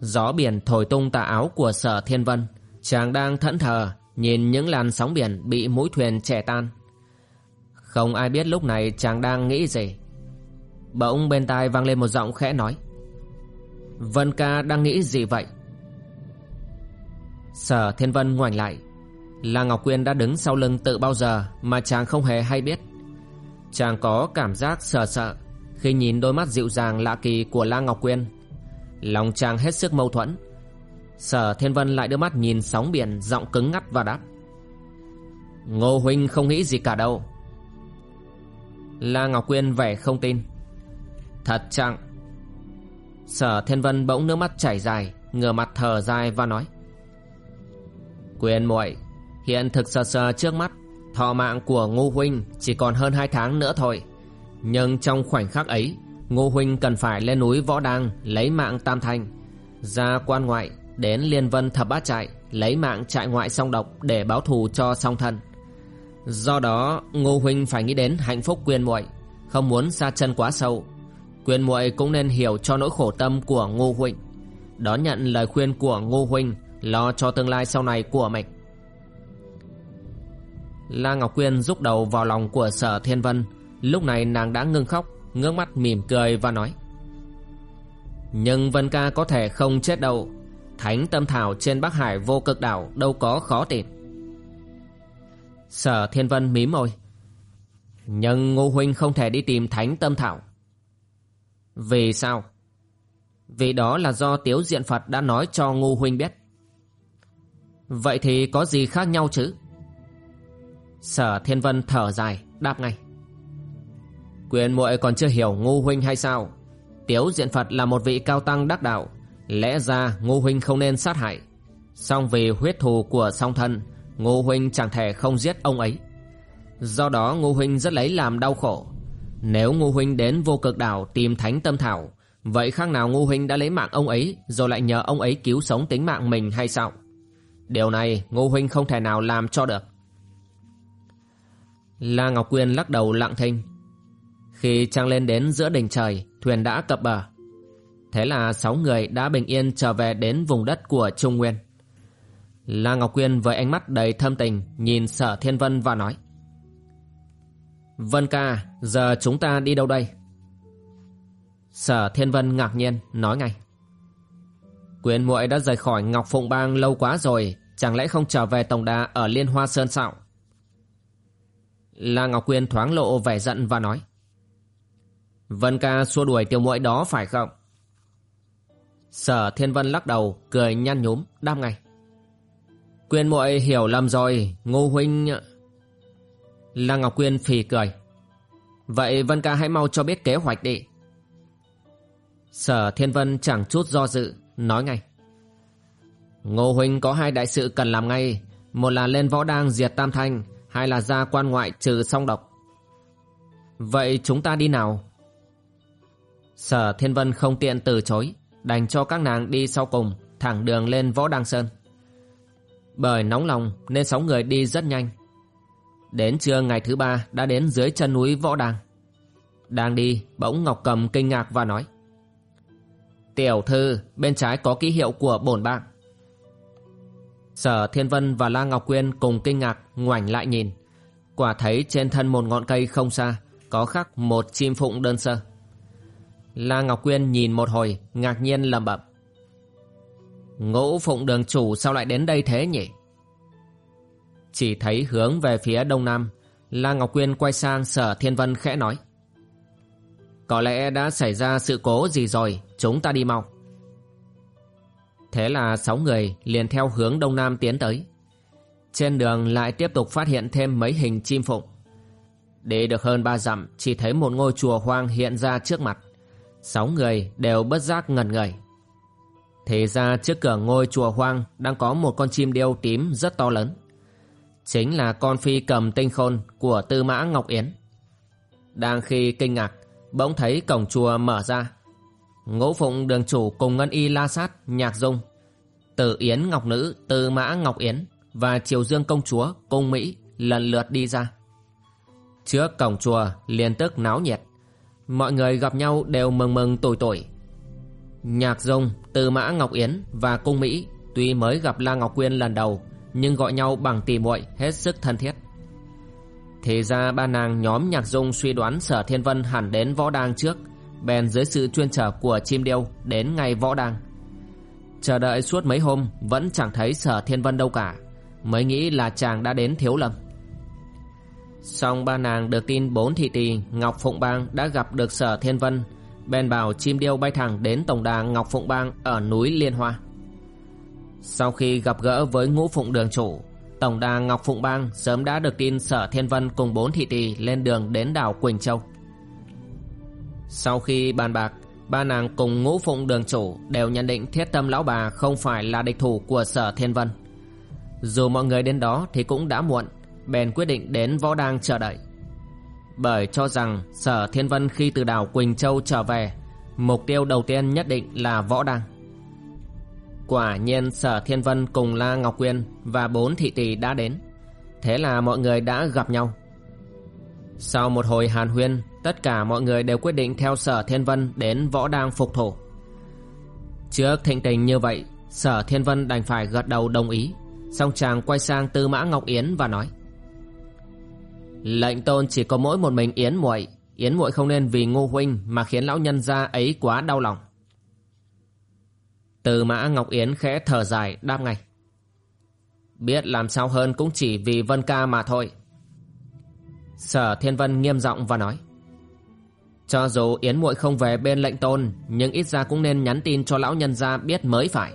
Gió biển thổi tung tà áo của sở thiên vân. Chàng đang thẫn thờ, nhìn những làn sóng biển bị mũi thuyền trẻ tan. Không ai biết lúc này chàng đang nghĩ gì. Bỗng bên tai vang lên một giọng khẽ nói. Vân ca đang nghĩ gì vậy? Sở Thiên Vân ngoảnh lại. La Ngọc Quyên đã đứng sau lưng tự bao giờ Mà chàng không hề hay biết. Chàng có cảm giác sợ sợ Khi nhìn đôi mắt dịu dàng lạ kỳ của La Ngọc Quyên. Lòng chàng hết sức mâu thuẫn. Sở Thiên Vân lại đưa mắt nhìn sóng biển Giọng cứng ngắt và đáp. Ngô Huynh không nghĩ gì cả đâu. La Ngọc Quyên vẻ không tin. Thật chẳng Sở Thiên Vân bỗng nước mắt chảy dài, Ngửa mặt thở dài và nói. Quyền muội, Hiện thực sờ sờ trước mắt, Thọ mạng của Ngô Huynh chỉ còn hơn 2 tháng nữa thôi. Nhưng trong khoảnh khắc ấy, Ngô Huynh cần phải lên núi Võ Đăng Lấy mạng Tam Thanh, Ra quan ngoại Đến Liên Vân Thập Bát Trại Lấy mạng trại ngoại song độc Để báo thù cho song thân. Do đó, Ngô Huynh phải nghĩ đến hạnh phúc quyền muội, Không muốn xa chân quá sâu. Quyền muội cũng nên hiểu cho nỗi khổ tâm của Ngô Huynh Đón nhận lời khuyên của Ngô Huynh Lo cho tương lai sau này của mình. La Ngọc Quyên rúc đầu vào lòng của sở thiên vân. Lúc này nàng đã ngưng khóc, Ngước mắt mỉm cười và nói, Nhưng Vân ca có thể không chết đâu. Thánh tâm thảo trên Bắc Hải vô cực đảo Đâu có khó tìm. Sở thiên vân mím môi, Nhưng Ngô Huynh không thể đi tìm thánh tâm thảo. Vì sao? Vì đó là do Tiếu Diện Phật đã nói cho Ngô Huynh biết Vậy thì có gì khác nhau chứ? Sở Thiên Vân thở dài, đáp ngay. Quyền muội còn chưa hiểu ngu huynh hay sao? Tiếu diện Phật là một vị cao tăng đắc đạo, lẽ ra ngu huynh không nên sát hại. Song vì huyết thù của song thân, ngô huynh chẳng thể không giết ông ấy. Do đó ngô huynh rất lấy làm đau khổ. Nếu Ngô huynh đến vô cực đảo tìm thánh tâm thảo, vậy khác nào Ngô huynh đã lấy mạng ông ấy rồi lại nhờ ông ấy cứu sống tính mạng mình hay sao? Điều này Ngô huynh không thể nào làm cho được. La Ngọc Quyên lắc đầu lặng thinh. Khi trăng lên đến giữa đỉnh trời, thuyền đã cập bờ. Thế là sáu người đã bình yên trở về đến vùng đất của Trung Nguyên. La Ngọc Quyên với ánh mắt đầy thâm tình nhìn Sở Thiên Vân và nói. Vân ca, giờ chúng ta đi đâu đây? Sở Thiên Vân ngạc nhiên, nói ngay. Quyền muội đã rời khỏi Ngọc Phụng Bang lâu quá rồi, chẳng lẽ không trở về Tổng Đà ở Liên Hoa Sơn sao? La Ngọc Quyên thoáng lộ vẻ giận và nói Vân ca xua đuổi tiểu muội đó phải không? Sở Thiên Vân lắc đầu cười nhăn nhúm đáp ngay Quyên muội hiểu lầm rồi Ngô huynh La Ngọc Quyên phì cười Vậy Vân ca hãy mau cho biết kế hoạch đi Sở Thiên Vân chẳng chút do dự Nói ngay Ngô huynh có hai đại sự cần làm ngay Một là lên võ đang diệt Tam Thanh hai là ra quan ngoại trừ song độc. Vậy chúng ta đi nào? Sở Thiên Vân không tiện từ chối, đành cho các nàng đi sau cùng, thẳng đường lên Võ Đăng Sơn. Bởi nóng lòng nên sáu người đi rất nhanh. Đến trưa ngày thứ ba đã đến dưới chân núi Võ Đàng. Đang đi, bỗng Ngọc Cầm kinh ngạc và nói. Tiểu thư, bên trái có ký hiệu của bổn bang. Sở Thiên Vân và La Ngọc Quyên cùng kinh ngạc ngoảnh lại nhìn. Quả thấy trên thân một ngọn cây không xa có khắc một chim phụng đơn sơ. La Ngọc Quyên nhìn một hồi ngạc nhiên lẩm bẩm. Ngũ phụng đường chủ sao lại đến đây thế nhỉ? Chỉ thấy hướng về phía đông nam, La Ngọc Quyên quay sang Sở Thiên Vân khẽ nói. Có lẽ đã xảy ra sự cố gì rồi, chúng ta đi mau. Thế là sáu người liền theo hướng đông nam tiến tới. Trên đường lại tiếp tục phát hiện thêm mấy hình chim phụng. Đi được hơn ba dặm chỉ thấy một ngôi chùa hoang hiện ra trước mặt. Sáu người đều bất giác ngẩn người. Thì ra trước cửa ngôi chùa hoang đang có một con chim điêu tím rất to lớn. Chính là con phi cầm tinh khôn của Tư Mã Ngọc Yến. Đang khi kinh ngạc, bỗng thấy cổng chùa mở ra. Ngũ Phụng đường chủ cùng Ngân Y La Sát, Nhạc Dung, Tử Yến Ngọc Nữ, Tư Mã Ngọc Yến và Triều Dương công chúa, cung Mỹ lần lượt đi ra. Trước cổng chùa liền tức náo nhiệt. Mọi người gặp nhau đều mừng mừng tuổi tuổi. Nhạc Dung, Tư Mã Ngọc Yến và cung Mỹ tuy mới gặp La Ngọc Quyên lần đầu nhưng gọi nhau bằng tỉ muội hết sức thân thiết. Thì ra ba nàng nhóm Nhạc Dung suy đoán Sở Thiên Vân hẳn đến võ đang trước, bèn dưới sự chuyên trở của chim điêu đến ngay võ đang. Chờ đợi suốt mấy hôm vẫn chẳng thấy Sở Thiên Vân đâu cả, mới nghĩ là chàng đã đến Thiếu Lâm. Song ba nàng được tin bốn thị tỷ Ngọc Phụng Bang đã gặp được Sở Thiên Vân, bèn bảo chim điêu bay thẳng đến tổng đà Ngọc Phụng Bang ở núi Liên Hoa. Sau khi gặp gỡ với ngũ phụng đường chủ, Tổng đà Ngọc Phụng Bang sớm đã được tin Sở Thiên Vân cùng bốn thị tỷ lên đường đến đảo Quỳnh Châu. Sau khi bàn bạc, ba nàng cùng ngũ phụng đường chủ đều nhận định thiết tâm lão bà không phải là địch thủ của Sở Thiên Vân. Dù mọi người đến đó thì cũng đã muộn, bèn quyết định đến võ đang chờ đợi. Bởi cho rằng Sở Thiên Vân khi từ đảo Quỳnh Châu trở về, mục tiêu đầu tiên nhất định là võ đang. Quả nhiên Sở Thiên Vân cùng La Ngọc Quyên và bốn thị tỷ đã đến. Thế là mọi người đã gặp nhau. Sau một hồi hàn huyên, tất cả mọi người đều quyết định theo Sở Thiên Vân đến võ đang phục thổ. Trước thịnh tình như vậy, Sở Thiên Vân đành phải gật đầu đồng ý. Xong chàng quay sang Tư Mã Ngọc Yến và nói Lệnh tôn chỉ có mỗi một mình Yến muội Yến muội không nên vì ngô huynh mà khiến lão nhân gia ấy quá đau lòng từ mã Ngọc Yến khẽ thở dài, đáp ngay. Biết làm sao hơn cũng chỉ vì Vân Ca mà thôi. Sở Thiên Vân nghiêm giọng và nói. Cho dù Yến muội không về bên lệnh tôn, Nhưng ít ra cũng nên nhắn tin cho lão nhân gia biết mới phải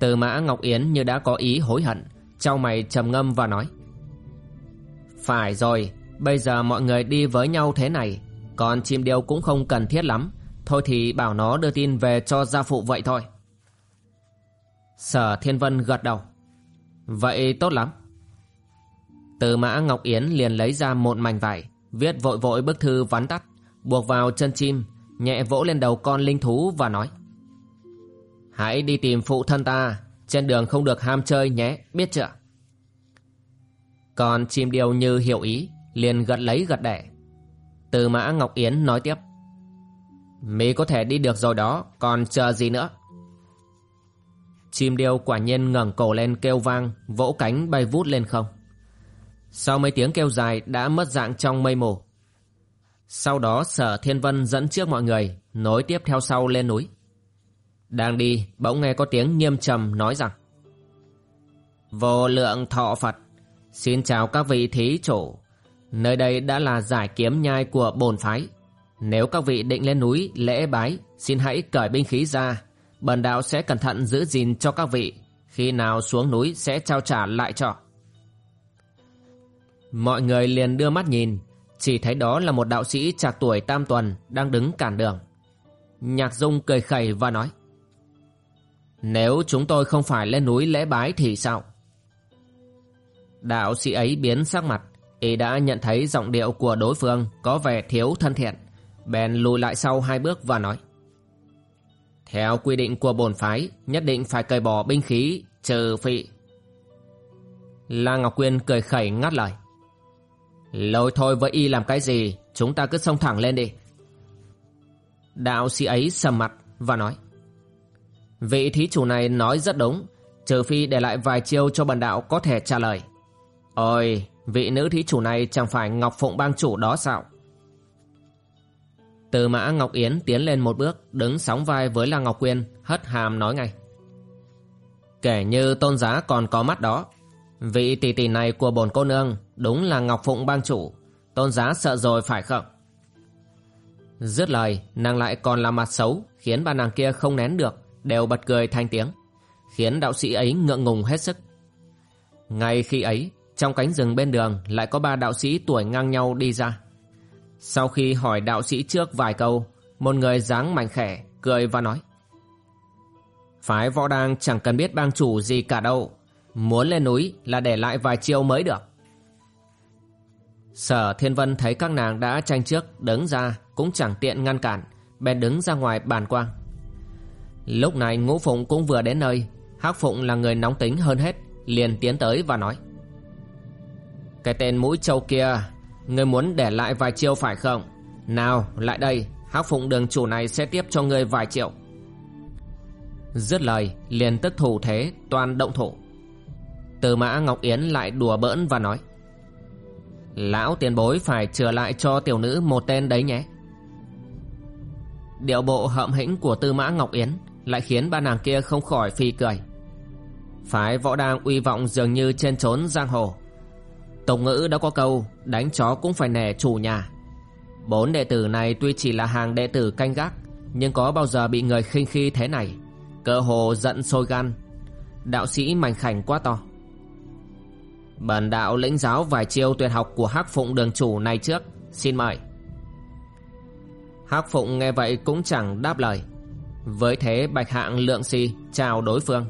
Từ mã Ngọc Yến như đã có ý hối hận, Trao mày trầm ngâm và nói Phải rồi, Bây giờ mọi người đi với nhau thế này, Còn chim điêu cũng không cần thiết lắm Thôi thì bảo nó đưa tin về cho gia phụ vậy thôi. Sở Thiên Vân gật đầu. Vậy tốt lắm. Từ mã Ngọc Yến liền lấy ra một mảnh vải, Viết vội vội bức thư vắn tắt, Buộc vào chân chim, Nhẹ vỗ lên đầu con linh thú và nói, Hãy đi tìm phụ thân ta, Trên đường không được ham chơi nhé, Biết chưa? Còn chim điêu như hiểu ý, Liền gật lấy gật đẻ. Từ mã Ngọc Yến nói tiếp Mỹ có thể đi được rồi đó, Còn chờ gì nữa? Chim điêu quả nhiên ngẩng cổ lên kêu vang, Vỗ cánh bay vút lên không. Sau mấy tiếng kêu dài Đã mất dạng trong mây mù. Sau đó sở thiên vân dẫn trước mọi người, Nối tiếp theo sau lên núi. Đang đi, bỗng nghe có tiếng nghiêm trầm nói rằng, Vô lượng thọ Phật, Xin chào các vị thí chủ. Nơi đây đã là giải kiếm nhai của bồn phái nếu các vị định lên núi lễ bái, xin hãy cởi binh khí ra. Bần đạo sẽ cẩn thận giữ gìn cho các vị. Khi nào xuống núi sẽ trao trả lại cho. Mọi người liền đưa mắt nhìn, chỉ thấy đó là một đạo sĩ trạc tuổi tam tuần đang đứng cản đường. Nhạc Dung cười khẩy và nói Nếu chúng tôi không phải lên núi lễ bái thì sao? Đạo sĩ ấy biến sắc mặt, ý đã nhận thấy giọng điệu của đối phương có vẻ thiếu thân thiện bèn lùi lại sau hai bước và nói, theo quy định của bổn phái, nhất định phải cởi bỏ binh khí, trừ phị la ngọc quyên cười khẩy ngắt lời, lôi thôi với y làm cái gì, chúng ta cứ xông thẳng lên đi. Đạo sĩ ấy sầm mặt và nói, vị thí chủ này nói rất đúng, trừ phi để lại vài chiêu cho bần đạo có thể trả lời. Ôi, vị nữ thí chủ này chẳng phải ngọc phụng bang chủ đó sao? Từ mã Ngọc Yến tiến lên một bước, Đứng sóng vai với La Ngọc Quyên, Hất hàm nói ngay. Kể như tôn giá còn có mắt đó, Vị tỷ tỷ này của bồn cô nương Đúng là Ngọc Phụng bang chủ, Tôn giá sợ rồi phải không? Dứt lời, Nàng lại còn làm mặt xấu, Khiến ba nàng kia không nén được, Đều bật cười thanh tiếng, Khiến đạo sĩ ấy ngượng ngùng hết sức. Ngay khi ấy, Trong cánh rừng bên đường Lại có ba đạo sĩ tuổi ngang nhau đi ra sau khi hỏi đạo sĩ trước vài câu, một người dáng mảnh khẻ, cười và nói. Phái võ đang chẳng cần biết bang chủ gì cả đâu. Muốn lên núi là để lại vài chiêu mới được. Sở Thiên Vân thấy các nàng đã tranh trước đứng ra cũng chẳng tiện ngăn cản, bèn đứng ra ngoài bàn quang. Lúc này ngũ phụng cũng vừa đến nơi, Hắc Phụng là người nóng tính hơn hết Liền tiến tới và nói Cái tên mũi trâu kia Ngươi muốn để lại vài chiêu phải không? Nào, lại đây. Hắc Phụng đường chủ này sẽ tiếp cho ngươi vài triệu Dứt lời, liền tức thủ thế toàn động thủ. Từ mã Ngọc Yến lại đùa bỡn và nói, Lão tiền bối phải trở lại cho tiểu nữ một tên đấy nhé. Điệu bộ hậm hĩnh của tư mã Ngọc Yến Lại khiến ba nàng kia không khỏi phi cười. Phái võ đang uy vọng dường như trên trốn giang hồ. Tục ngữ đã có câu, Đánh chó cũng phải nể chủ nhà. Bốn đệ tử này tuy chỉ là hàng đệ tử canh gác, Nhưng có bao giờ bị người khinh khi thế này? Cơ hồ giận sôi gan. Đạo sĩ mảnh khảnh quá to. Bần đạo lĩnh giáo vài chiêu tuyệt học của hắc phụng đường chủ này trước. Xin mời. Hắc phụng nghe vậy cũng chẳng đáp lời. Với thế, bạch hạng lượng si chào đối phương.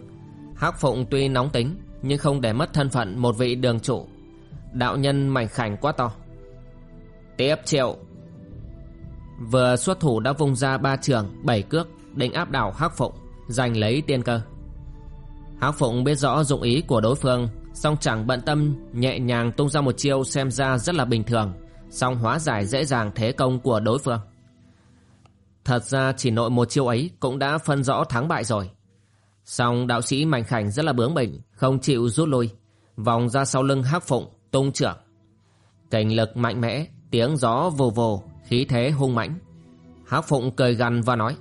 Hắc phụng tuy nóng tính, Nhưng không để mất thân phận một vị đường chủ. Đạo nhân mảnh khảnh quá to. Tiếp triệu. Vừa xuất thủ đã vung ra ba trường, Bảy cước, định áp đảo hắc phụng, Giành lấy tiên cơ. Hắc phụng biết rõ dụng ý của đối phương, song chẳng bận tâm, nhẹ nhàng tung ra một chiêu xem ra rất là bình thường, song hóa giải dễ dàng thế công của đối phương. Thật ra chỉ nội một chiêu ấy cũng đã phân rõ thắng bại rồi. Song đạo sĩ mạnh khảnh rất là bướng bỉnh, không chịu rút lui. Vòng ra sau lưng hắc phụng tung trưởng. Kình lực mạnh mẽ, tiếng gió vù vù khí thế hung mãnh. Hắc phụng cười gằn và nói,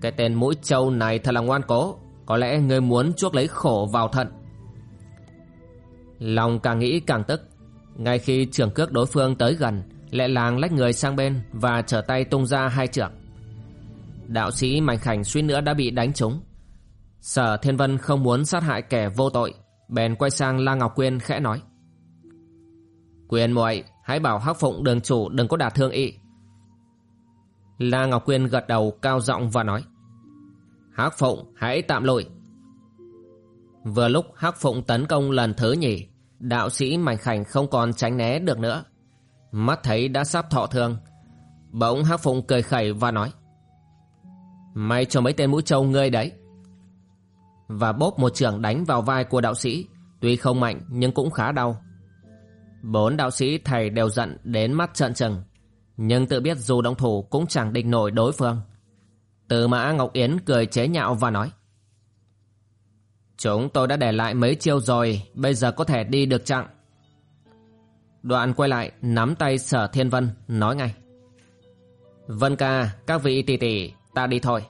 cái tên mũi trâu này thật là ngoan cố, có lẽ ngươi muốn chuốc lấy khổ vào thận Lòng càng nghĩ càng tức. Ngay khi trưởng cước đối phương tới gần, Lẹ làng lách người sang bên Và trở tay tung ra hai trưởng. Đạo sĩ Mạnh Khảnh suýt nữa đã bị đánh trúng. Sở Thiên Vân không muốn sát hại kẻ vô tội. Bèn quay sang La Ngọc Quyên khẽ nói. Quyên muội Hãy bảo Hắc Phụng đường chủ đừng có đả thương ị La Ngọc Quyên gật đầu cao giọng và nói. Hắc Phụng hãy tạm lùi Vừa lúc Hắc Phụng tấn công lần thứ nhì, đạo sĩ mảnh Khảnh không còn tránh né được nữa. Mắt thấy đã sắp thọ thương, bỗng Hắc Phụng cười khẩy và nói: "May cho mấy tên mũi trâu ngươi đấy." Và bóp một trường đánh vào vai của đạo sĩ, tuy không mạnh nhưng cũng khá đau. Bốn đạo sĩ thầy đều giận đến mắt trợn trừng, nhưng tự biết dù động thủ cũng chẳng địch nổi đối phương. Từ Mã Ngọc Yến cười chế nhạo và nói: Chúng tôi đã để lại mấy chiêu rồi Bây giờ có thể đi được chặng Đoạn quay lại Nắm tay sở thiên vân Nói ngay Vân ca Các vị tỷ tỷ Ta đi thôi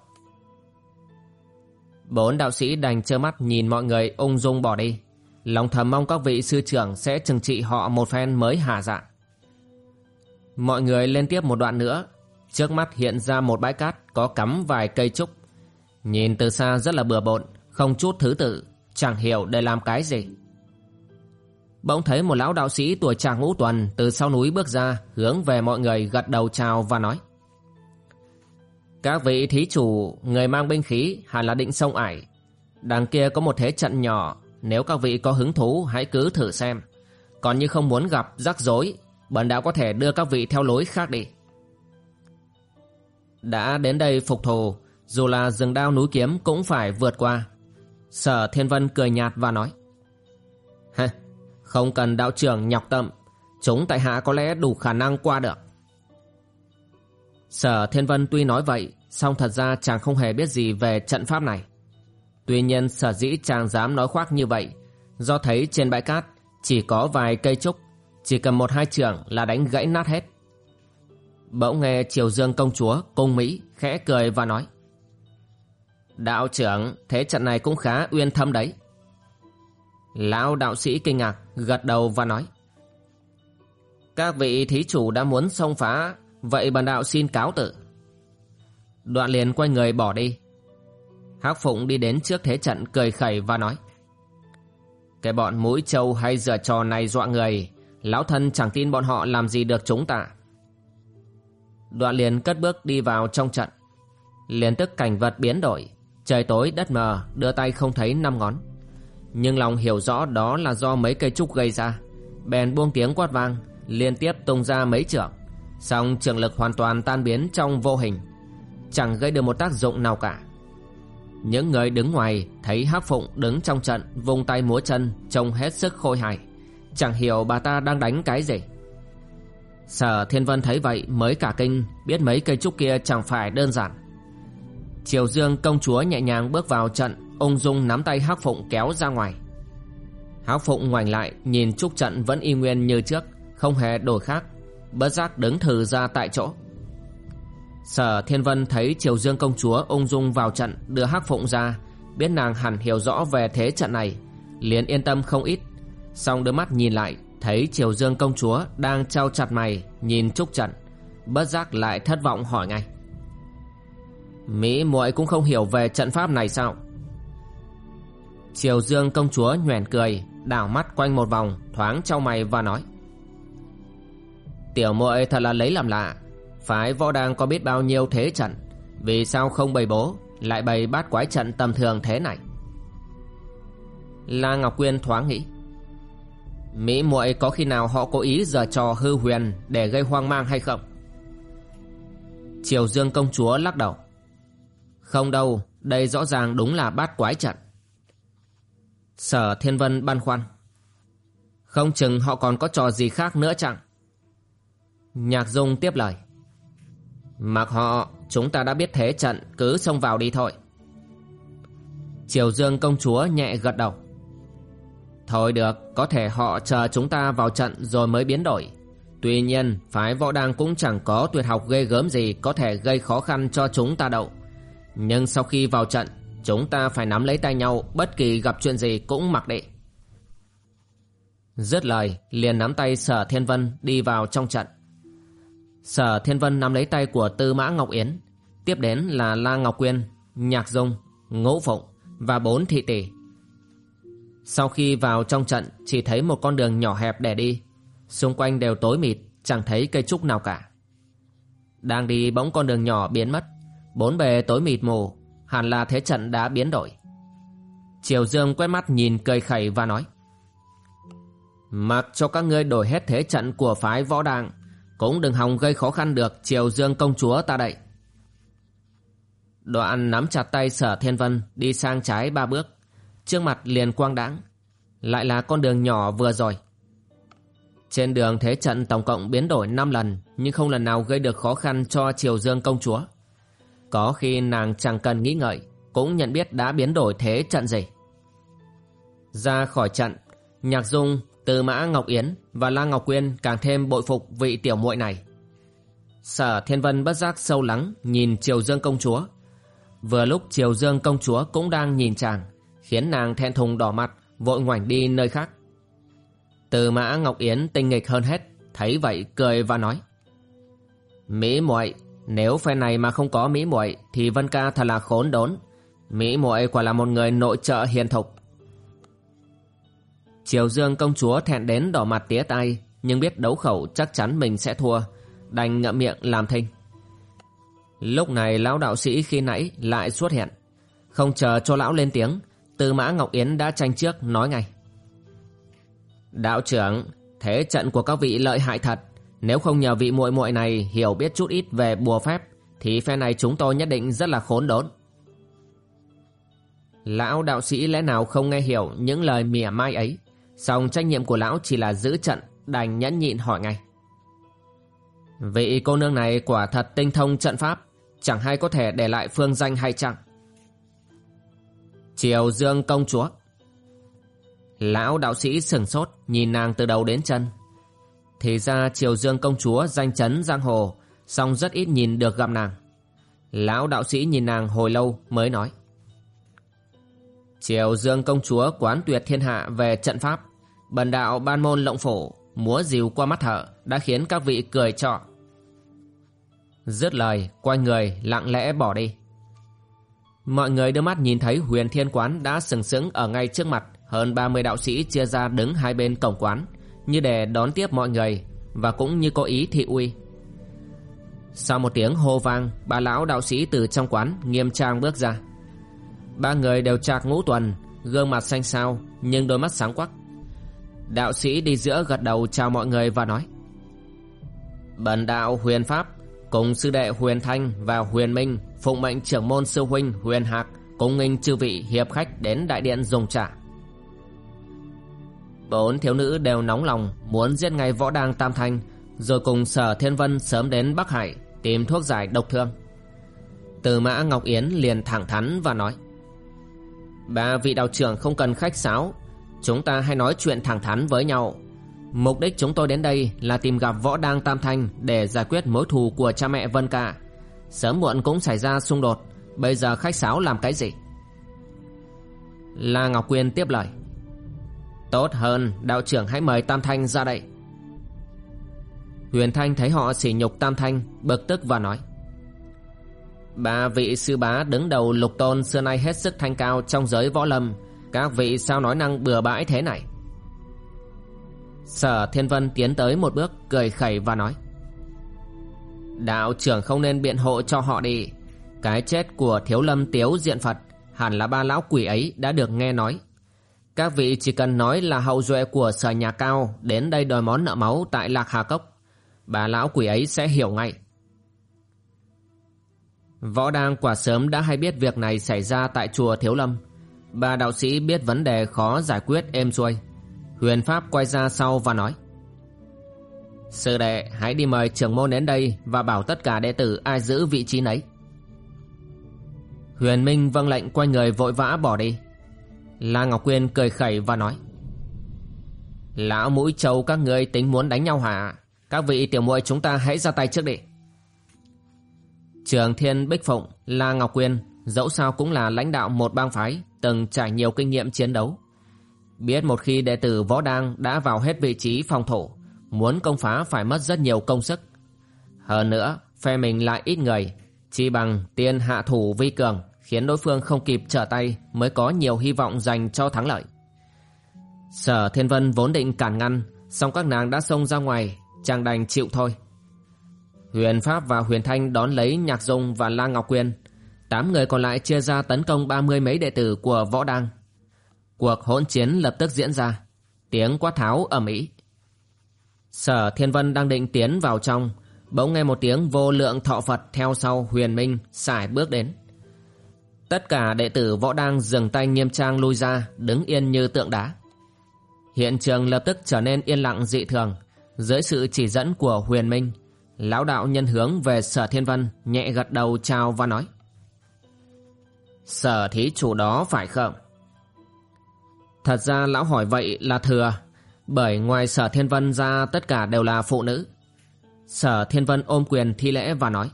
Bốn đạo sĩ đành trơ mắt Nhìn mọi người, ung dung bỏ đi. Lòng thầm mong các vị sư trưởng Sẽ trừng trị họ một phen mới hạ dạ. Mọi người lên tiếp một đoạn nữa. Trước mắt hiện ra một bãi cát Có cắm vài cây trúc. Nhìn từ xa rất là bừa bộn, không chút thứ tự, Chẳng hiểu để làm cái gì. Bỗng thấy một lão đạo sĩ tuổi trạc ngũ tuần Từ sau núi bước ra, Hướng về mọi người gật đầu chào và nói. Các vị thí chủ Người mang binh khí hẳn là định sông ải. Đằng kia có một thế trận nhỏ Nếu các vị có hứng thú Hãy cứ thử xem. Còn như không muốn gặp rắc rối Bần đạo có thể đưa các vị theo lối khác đi. Đã đến đây phục thù Dù là rừng đao núi kiếm cũng phải vượt qua. Sở Thiên Vân cười nhạt và nói Hả, không cần đạo trưởng nhọc tâm Chúng tại hạ có lẽ đủ khả năng qua được. Sở Thiên Vân tuy nói vậy song thật ra chàng không hề biết gì về trận pháp này Tuy nhiên sở dĩ chàng dám nói khoác như vậy Do thấy trên bãi cát Chỉ có vài cây trúc Chỉ cần một hai trưởng là đánh gãy nát hết Bỗng nghe Triều Dương công chúa Cung Mỹ khẽ cười và nói Đạo trưởng, thế trận này cũng khá uyên thâm đấy. Lão đạo sĩ kinh ngạc, gật đầu và nói. Các vị thí chủ đã muốn xông phá, vậy bản đạo xin cáo tự. Đoạn liền quay người bỏ đi. Hắc Phụng đi đến trước thế trận cười khẩy và nói. Cái bọn mũi trâu hay dở trò này dọa người, lão thân chẳng tin bọn họ làm gì được chúng ta. Đoạn liền cất bước đi vào trong trận. Liền tức cảnh vật biến đổi, Trời tối đất mờ đưa tay không thấy năm ngón Nhưng lòng hiểu rõ đó là do mấy cây trúc gây ra Bèn buông tiếng quát vang Liên tiếp tung ra mấy trưởng Xong trường lực hoàn toàn tan biến trong vô hình Chẳng gây được một tác dụng nào cả Những người đứng ngoài thấy Hắc Phụng đứng trong trận, vung tay múa chân, trông hết sức khôi hài. Chẳng hiểu bà ta đang đánh cái gì. Sở Thiên Vân thấy vậy mới cả kinh, biết mấy cây trúc kia chẳng phải đơn giản. Triều Dương công chúa nhẹ nhàng bước vào trận, ung dung nắm tay Hắc Phụng kéo ra ngoài. Hắc Phụng ngoảnh lại, nhìn trúc trận vẫn y nguyên như trước, không hề đổi khác bất giác đứng thừ ra tại chỗ. Sở Thiên Vân thấy Triều Dương công chúa ung dung vào trận đưa Hắc Phụng ra, biết nàng hẳn hiểu rõ về thế trận này, liền yên tâm không ít. Xong đôi mắt nhìn lại, thấy Triều Dương công chúa đang trao chặt mày nhìn trúc trận, bất giác lại thất vọng hỏi ngay. Mỹ muội cũng không hiểu về trận pháp này sao? Triều Dương công chúa nhoẻn cười, đảo mắt quanh một vòng, thoáng trao mày và nói: Tiểu muội thật là lấy làm lạ, Phái võ đang có biết bao nhiêu thế trận. Vì sao không bày bố, Lại bày bát quái trận tầm thường thế này? La Ngọc Quyên thoáng nghĩ. Mỹ muội có khi nào họ cố ý giở trò hư huyền Để gây hoang mang hay không? Triều Dương công chúa lắc đầu. Không đâu, Đây rõ ràng đúng là bát quái trận. Sở Thiên Vân băn khoăn. Không chừng họ còn có trò gì khác nữa chẳng Nhạc Dung tiếp lời. Mặc họ, Chúng ta đã biết thế trận, Cứ xông vào đi thôi. Triều Dương công chúa nhẹ gật đầu. Thôi được, Có thể họ chờ chúng ta vào trận Rồi mới biến đổi. Tuy nhiên, phái võ đang cũng chẳng có tuyệt học ghê gớm gì Có thể gây khó khăn cho chúng ta đâu. Nhưng sau khi vào trận, Chúng ta phải nắm lấy tay nhau, Bất kỳ gặp chuyện gì cũng mặc định. Dứt lời, liền nắm tay sở thiên vân đi vào trong trận. Sở Thiên Vân nắm lấy tay của Tư Mã Ngọc Yến. Tiếp đến là La Ngọc Quyên Nhạc Dung, Ngũ Phụng Và bốn thị tỷ. Sau khi vào trong trận Chỉ thấy một con đường nhỏ hẹp để đi. Xung quanh đều tối mịt Chẳng thấy cây trúc nào cả. Đang đi bỗng con đường nhỏ biến mất. Bốn bề tối mịt mù Hẳn là thế trận đã biến đổi. Triều Dương quét mắt nhìn cười khẩy và nói Mặc cho các ngươi đổi hết thế trận của phái võ đàng cũng đừng hòng gây khó khăn được, Triều Dương công chúa ta đậy Đoạn nắm chặt tay sở thiên vân, Đi sang trái ba bước. Trước mặt liền quang đãng, Lại là con đường nhỏ vừa rồi. Trên đường thế trận tổng cộng biến đổi 5 lần, Nhưng không lần nào gây được khó khăn cho Triều Dương công chúa. Có khi nàng chẳng cần nghĩ ngợi, Cũng nhận biết đã biến đổi thế trận gì. Ra khỏi trận, Nhạc Dung từ Mã Ngọc Yến và La Ngọc Quyên càng thêm bội phục vị tiểu muội này. Sở Thiên Vân bất giác sâu lắng nhìn Triều Dương công chúa. Vừa lúc Triều Dương công chúa cũng đang nhìn chàng, khiến nàng thẹn thùng đỏ mặt, vội ngoảnh đi nơi khác. Từ Mã Ngọc Yến tinh nghịch hơn hết, thấy vậy cười và nói: "Mỹ muội, nếu phe này mà không có Mỹ muội thì Vân ca thật là khốn đốn. Mỹ muội quả là một người nội trợ hiền thục, Triều Dương công chúa thẹn đến đỏ mặt tía tay Nhưng biết đấu khẩu chắc chắn mình sẽ thua. Đành ngậm miệng làm thinh. Lúc này lão đạo sĩ khi nãy lại xuất hiện. Không chờ cho lão lên tiếng, Tư mã Ngọc Yến đã tranh trước nói ngay. Đạo trưởng, Thế trận của các vị lợi hại thật. Nếu không nhờ vị muội muội này hiểu biết chút ít về bùa phép, Thì phe này chúng tôi nhất định rất là khốn đốn. Lão đạo sĩ lẽ nào không nghe hiểu những lời mỉa mai ấy? Song trách nhiệm của lão chỉ là giữ trận, Đành nhẫn nhịn hỏi ngay. Vị cô nương này quả thật tinh thông trận pháp, Chẳng hay có thể để lại phương danh hay chẳng Triều Dương công chúa. Lão đạo sĩ sửng sốt, Nhìn nàng từ đầu đến chân. Thì ra Triều Dương công chúa danh chấn giang hồ, song rất ít nhìn được gặp nàng. Lão đạo sĩ nhìn nàng hồi lâu mới nói. Triều Dương công chúa quán tuyệt thiên hạ về trận pháp. Bần đạo ban môn lộng phổ, Múa dìu qua mắt thợ Đã khiến các vị cười trọ. Dứt lời, Quay người, lặng lẽ bỏ đi. Mọi người đưa mắt nhìn thấy huyền thiên quán đã sừng sững ở ngay trước mặt, Hơn 30 đạo sĩ chia ra đứng hai bên cổng quán, Như để đón tiếp mọi người, Và cũng như có ý thị uy. Sau một tiếng hô vang, Ba lão đạo sĩ từ trong quán nghiêm trang bước ra. Ba người đều trạc ngũ tuần, Gương mặt xanh xao, Nhưng đôi mắt sáng quắc. Đạo sĩ đi giữa gật đầu chào mọi người và nói. Bần đạo huyền pháp, Cùng sư đệ huyền thanh và huyền minh, Phụng mệnh trưởng môn sư huynh huyền hạc, cùng nghinh chư vị hiệp khách đến đại điện dùng trà. Bốn thiếu nữ đều nóng lòng, muốn giết ngay võ đăng tam thanh, rồi cùng sở thiên vân sớm đến Bắc Hải tìm thuốc giải độc thương. Từ mã Ngọc Yến liền thẳng thắn và nói. Ba vị đạo trưởng không cần khách sáo Chúng ta hãy nói chuyện thẳng thắn với nhau. Mục đích chúng tôi đến đây là tìm gặp võ đăng tam thanh Để giải quyết mối thù của cha mẹ Vân cả. Sớm muộn cũng xảy ra xung đột, Bây giờ khách sáo làm cái gì? La Ngọc Quyên tiếp lời. Tốt hơn, đạo trưởng hãy mời Tam Thanh ra đây. Huyền Thanh thấy họ sỉ nhục Tam Thanh, Bực tức và nói. Ba vị sư bá đứng đầu lục tôn xưa nay hết sức thanh cao trong giới võ lâm các vị sao nói năng bừa bãi thế này? Sở Thiên Vân tiến tới một bước, cười khẩy và nói, Đạo trưởng không nên biện hộ cho họ đi. Cái chết của thiếu lâm tiếu diện Phật Hẳn là ba lão quỷ ấy đã được nghe nói. Các vị chỉ cần nói là hậu duệ của sở nhà cao Đến đây đòi món nợ máu tại Lạc Hà Cốc Bà lão quỷ ấy sẽ hiểu ngay. Võ Đang quả sớm đã hay biết việc này xảy ra tại chùa Thiếu Lâm. Bà đạo sĩ biết vấn đề khó giải quyết êm xuôi. Huyền Pháp quay ra sau và nói Sư đệ hãy đi mời trưởng môn đến đây Và bảo tất cả đệ tử ai giữ vị trí nấy. Huyền Minh vâng lệnh quay người vội vã bỏ đi. La Ngọc Quyên cười khẩy và nói Lão mũi trâu các ngươi tính muốn đánh nhau hả? Các vị tiểu muội chúng ta hãy ra tay trước đi. Trường Thiên Bích Phụng, La Ngọc Quyên dẫu sao cũng là lãnh đạo một bang phái từng trải nhiều kinh nghiệm chiến đấu. Biết một khi đệ tử Võ đang đã vào hết vị trí phòng thủ, muốn công phá phải mất rất nhiều công sức. Hơn nữa, phe mình lại ít người, chỉ bằng tiên hạ thủ vi cường khiến đối phương không kịp trở tay mới có nhiều hy vọng dành cho thắng lợi. Sở Thiên Vân vốn định cản ngăn, song các nàng đã xông ra ngoài, chàng đành chịu thôi. Huyền Pháp và Huyền Thanh đón lấy Nhạc Dung và La Ngọc Quyên. Tám người còn lại chia ra tấn công ba mươi mấy đệ tử của Võ Đăng. Cuộc hỗn chiến lập tức diễn ra. Tiếng quát tháo ở mỹ Sở Thiên Vân đang định tiến vào trong, bỗng nghe một tiếng vô lượng thọ Phật theo sau Huyền Minh xài bước đến. Tất cả đệ tử Võ Đăng dừng tay nghiêm trang lui ra, đứng yên như tượng đá. Hiện trường lập tức trở nên yên lặng dị thường, dưới sự chỉ dẫn của Huyền Minh Lão đạo nhân hướng về sở thiên vân Nhẹ gật đầu chào và nói Sở thí chủ đó phải không? Thật ra lão hỏi vậy là thừa, Bởi ngoài sở thiên vân ra tất cả đều là phụ nữ Sở thiên vân ôm quyền thi lễ và nói,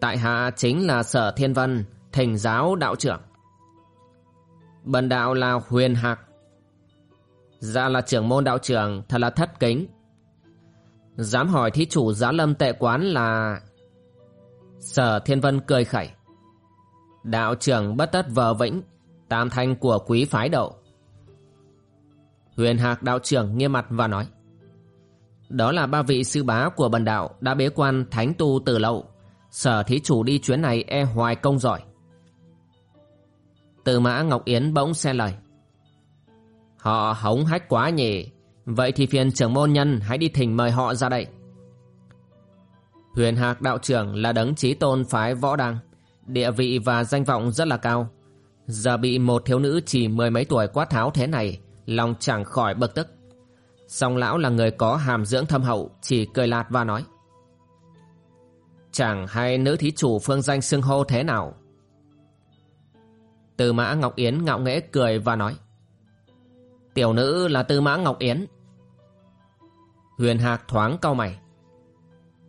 Tại hạ chính là sở thiên vân thành giáo đạo trưởng Bần đạo là huyền hạc Ra là trưởng môn đạo trưởng, Thật là thất kính Dám hỏi thí chủ giá lâm tệ quán là... Sở Thiên Vân cười khẩy. Đạo trưởng bất tất vờ vĩnh, tam thanh của quý phái đậu. Huyền Hạc đạo trưởng nghiêm mặt và nói. Đó là ba vị sư bá của bần đạo đã bế quan thánh tu từ lâu. Sở thí chủ đi chuyến này e hoài công giỏi. Từ mã Ngọc Yến bỗng xe lời. Họ hống hách quá nhỉ, Vậy thì phiền trưởng môn nhân hãy đi thỉnh mời họ ra đây. Huyền Hạc đạo trưởng là đấng trí tôn phái võ đăng, địa vị và danh vọng rất là cao. Giờ bị một thiếu nữ chỉ mười mấy tuổi quát tháo thế này, lòng chẳng khỏi bực tức. Song lão là người có hàm dưỡng thâm hậu, chỉ cười lạt và nói. Chẳng hay nữ thí chủ phương danh xưng hô thế nào. Tư mã Ngọc Yến ngạo nghễ cười và nói. Tiểu nữ là Tư Mã Ngọc Yến. Huyền Hạc thoáng cau mày.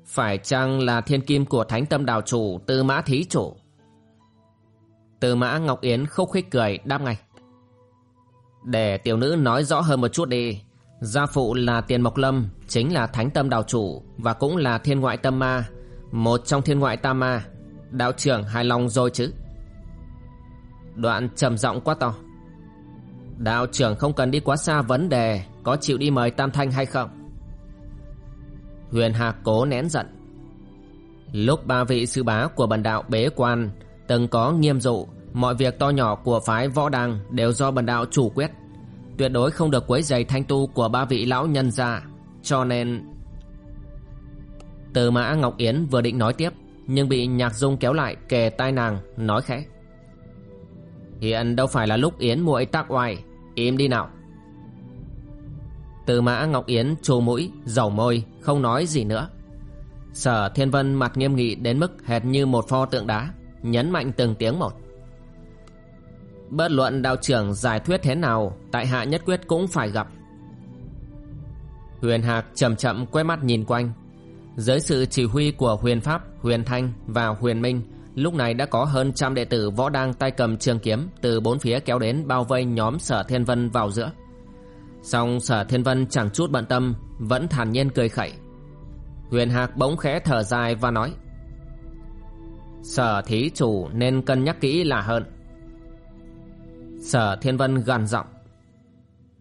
Phải chăng là thiên kim của thánh tâm đào chủ Tư Mã Thí Chủ? Từ Mã Ngọc Yến khúc khích cười đáp ngay. Để tiểu nữ nói rõ hơn một chút đi. Gia phụ là Tiền Mộc Lâm, chính là thánh tâm đạo chủ và cũng là thiên ngoại tâm ma, một trong thiên ngoại tam ma. Đạo trưởng hài lòng rồi chứ? Đoạn trầm giọng quá to. Đạo trưởng không cần đi quá xa vấn đề Có chịu đi mời Tam Thanh hay không Huyền Hạc cố nén giận Lúc ba vị sư bá của bần đạo bế quan Từng có nghiêm dụ, Mọi việc to nhỏ của phái võ đăng Đều do bần đạo chủ quyết. Tuyệt đối không được quấy giày thanh tu Của ba vị lão nhân gia. Cho nên, Từ mã Ngọc Yến vừa định nói tiếp, Nhưng bị nhạc dung kéo lại kề tai nàng, Nói khẽ. Hiện đâu phải là lúc Yến muội tác oai, Im đi nào. Từ mã Ngọc Yến trù mũi, Dầu môi, không nói gì nữa. Sở Thiên Vân mặt nghiêm nghị đến mức hệt như một pho tượng đá. Nhấn mạnh từng tiếng một. Bất luận đạo trưởng giải thuyết thế nào Tại hạ nhất quyết cũng phải gặp. Huyền Hạc chậm chậm quay mắt nhìn quanh. Dưới sự chỉ huy của Huyền Pháp, Huyền Thanh và Huyền Minh Lúc này đã có hơn trăm đệ tử võ đang tay cầm trường kiếm Từ bốn phía kéo đến bao vây nhóm Sở Thiên Vân vào giữa. Song Sở Thiên Vân chẳng chút bận tâm Vẫn thản nhiên cười khẩy. Huyền Hạc bỗng khẽ thở dài và nói Sở thí chủ nên cân nhắc kỹ là hơn. Sở Thiên Vân gằn giọng.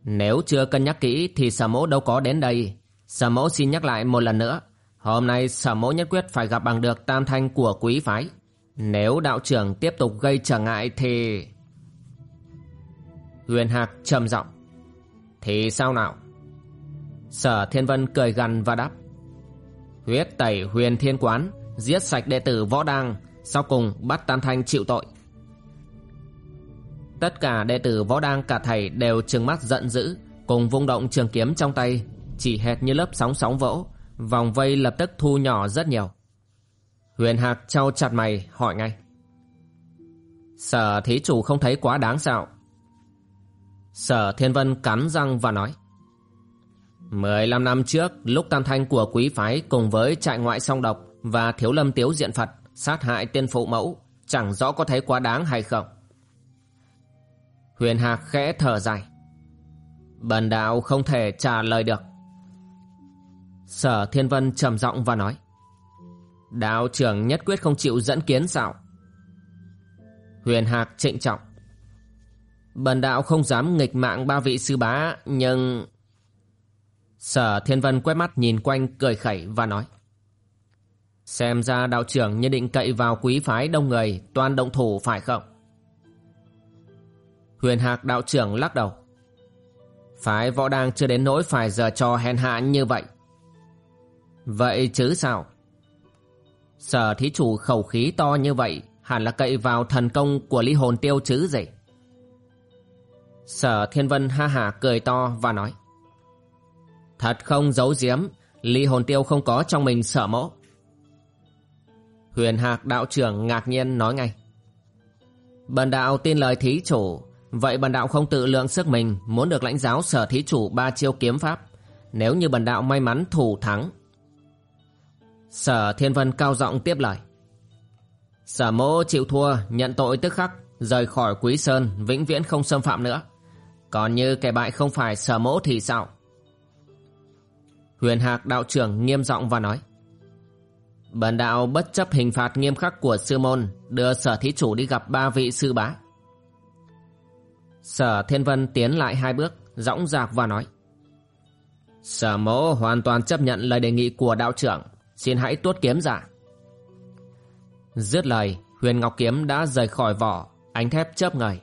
Nếu chưa cân nhắc kỹ thì sở mẫu đâu có đến đây. Sở mẫu xin nhắc lại một lần nữa. Hôm nay sở mẫu nhất quyết phải gặp bằng được tam thanh của quý phái. Nếu đạo trưởng tiếp tục gây trở ngại thì... Huyền Hạc trầm giọng. Thì sao nào? Sở Thiên Vân cười gằn và đáp. Huyết tẩy huyền thiên quán, Giết sạch đệ tử võ đăng sau cùng bắt tam thanh chịu tội. Tất cả đệ tử võ đăng cả thầy đều trừng mắt giận dữ, Cùng vung động trường kiếm trong tay, Chỉ hệt như lớp sóng sóng vỗ, Vòng vây lập tức thu nhỏ rất nhiều. Huyền Hạc trao chặt mày, hỏi ngay. Sở thí chủ không thấy quá đáng sao? Sở Thiên Vân cắn răng và nói. 15 năm trước, lúc tam thanh của quý phái cùng với trại ngoại song độc và thiếu lâm tiếu diện Phật sát hại tiên phụ mẫu, chẳng rõ có thấy quá đáng hay không. Huyền Hạc khẽ thở dài. Bần đạo không thể trả lời được. Sở Thiên Vân trầm giọng và nói Đạo trưởng nhất quyết không chịu dẫn kiến sao Huyền Hạc trịnh trọng Bần đạo không dám nghịch mạng ba vị sư bá, Nhưng Sở Thiên Vân quét mắt nhìn quanh, cười khẩy và nói Xem ra đạo trưởng nhất định cậy vào quý phái đông người Toàn động thủ phải không Huyền Hạc đạo trưởng lắc đầu Phái võ đang chưa đến nỗi phải giờ cho hèn hạ như vậy Vậy chứ sao? Sở thí chủ khẩu khí to như vậy hẳn là cậy vào thần công của ly hồn tiêu chứ gì? Sở thiên vân ha hả cười to và nói Thật không giấu giếm, ly hồn tiêu không có trong mình sở mẫu. Huyền hạc đạo trưởng ngạc nhiên nói ngay Bần đạo tin lời thí chủ Vậy bần đạo không tự lượng sức mình Muốn được lãnh giáo sở thí chủ ba chiêu kiếm pháp Nếu như bần đạo may mắn thủ thắng Sở Thiên Vân cao giọng tiếp lời. Sở mỗ chịu thua, nhận tội tức khắc, rời khỏi Quý Sơn, vĩnh viễn không xâm phạm nữa. Còn như kẻ bại không phải sở mỗ thì sao? Huyền Hạc đạo trưởng nghiêm giọng và nói. Bần đạo bất chấp hình phạt nghiêm khắc của sư môn, đưa sở thí chủ đi gặp ba vị sư bá. Sở Thiên Vân tiến lại hai bước, dõng dạc và nói. Sở mỗ hoàn toàn chấp nhận lời đề nghị của đạo trưởng, Xin hãy tuốt kiếm giả Dứt lời Huyền Ngọc Kiếm đã rời khỏi vỏ Ánh thép chớp ngời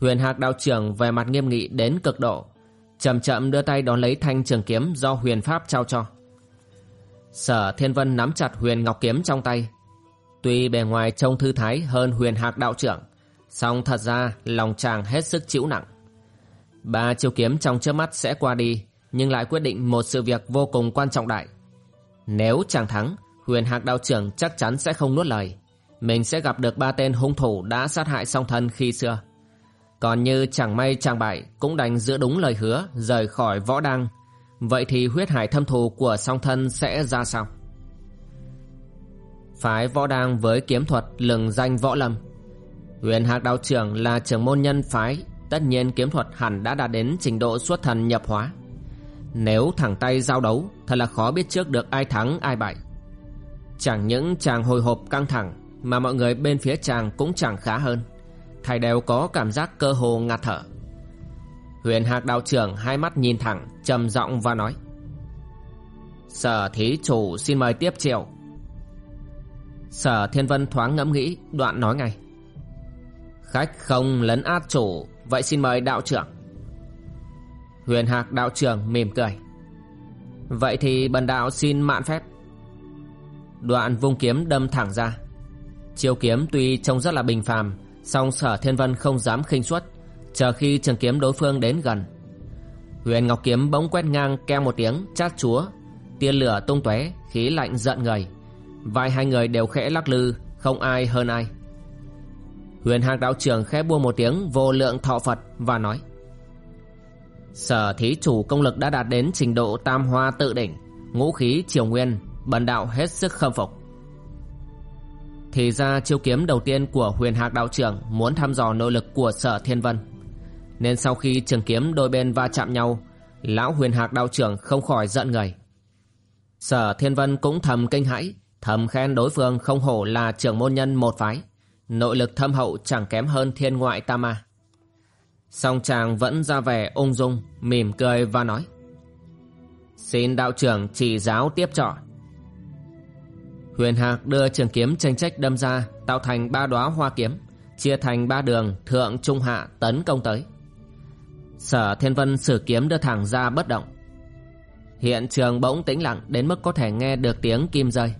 Huyền Hạc đạo trưởng về mặt nghiêm nghị đến cực độ Chậm chậm đưa tay đón lấy thanh trường kiếm Do huyền pháp trao cho Sở Thiên Vân nắm chặt huyền ngọc kiếm trong tay Tuy bề ngoài trông thư thái hơn huyền hạc đạo trưởng song thật ra lòng chàng hết sức chịu nặng Ba chiêu kiếm trong trước mắt sẽ qua đi Nhưng lại quyết định một sự việc vô cùng quan trọng đại nếu chàng thắng, huyền hạc đạo trưởng chắc chắn sẽ không nuốt lời. Mình sẽ gặp được ba tên hung thủ đã sát hại song thân khi xưa. Còn như chẳng may chàng bại cũng đành giữ đúng lời hứa rời khỏi võ đăng. Vậy thì huyết hải thâm thù của song thân sẽ ra sao? Phái võ đăng với kiếm thuật lừng danh võ lâm. Huyền hạc đạo trưởng là trưởng môn nhân phái, tất nhiên kiếm thuật hẳn đã đạt đến trình độ xuất thần nhập hóa. Nếu thẳng tay giao đấu Thật là khó biết trước được ai thắng ai bại Chẳng những chàng hồi hộp căng thẳng Mà mọi người bên phía chàng cũng chẳng khá hơn Thầy đều có cảm giác cơ hồ ngạt thở Huyền Hạc đạo trưởng hai mắt nhìn thẳng, trầm giọng và nói. Sở thí chủ xin mời tiếp triệu Sở Thiên Vân thoáng ngẫm nghĩ, Đoạn nói ngay. Khách không lấn át chủ, Vậy xin mời đạo trưởng. Huyền Hạc đạo trưởng mỉm cười. Vậy thì bần đạo xin mạn phép. Đoạn vung kiếm đâm thẳng ra. Chiêu kiếm tuy trông rất là bình phàm, Song sở thiên vân không dám khinh suất. Chờ khi trường kiếm đối phương đến gần. Huyền Ngọc Kiếm bỗng quét ngang keo một tiếng, chát chúa. Tia lửa tung tóe, khí lạnh giận người. Vai hai người đều khẽ lắc lư, Không ai hơn ai. Huyền Hạc đạo trưởng khẽ buông một tiếng, vô lượng thọ Phật, và nói, Sở thí chủ công lực đã đạt đến trình độ tam hoa tự đỉnh, Ngũ khí triều nguyên, Bần đạo hết sức khâm phục. Thì ra chiêu kiếm đầu tiên của huyền hạc đạo trưởng Muốn thăm dò nội lực của sở thiên vân. Nên sau khi trường kiếm đôi bên va chạm nhau, Lão huyền hạc đạo trưởng không khỏi giận người. Sở thiên vân cũng thầm kinh hãi, Thầm khen đối phương không hổ là trưởng môn nhân một phái, Nội lực thâm hậu chẳng kém hơn thiên ngoại tam ma Song chàng vẫn ra vẻ ung dung, Mỉm cười và nói, Xin đạo trưởng chỉ giáo tiếp trọ. Huyền Hạc đưa trường kiếm tranh trách đâm ra, Tạo thành ba đóa hoa kiếm, Chia thành ba đường thượng trung hạ tấn công tới. Sở Thiên Vân sử kiếm đưa thẳng ra bất động. Hiện trường bỗng tĩnh lặng đến mức có thể nghe được tiếng kim rơi.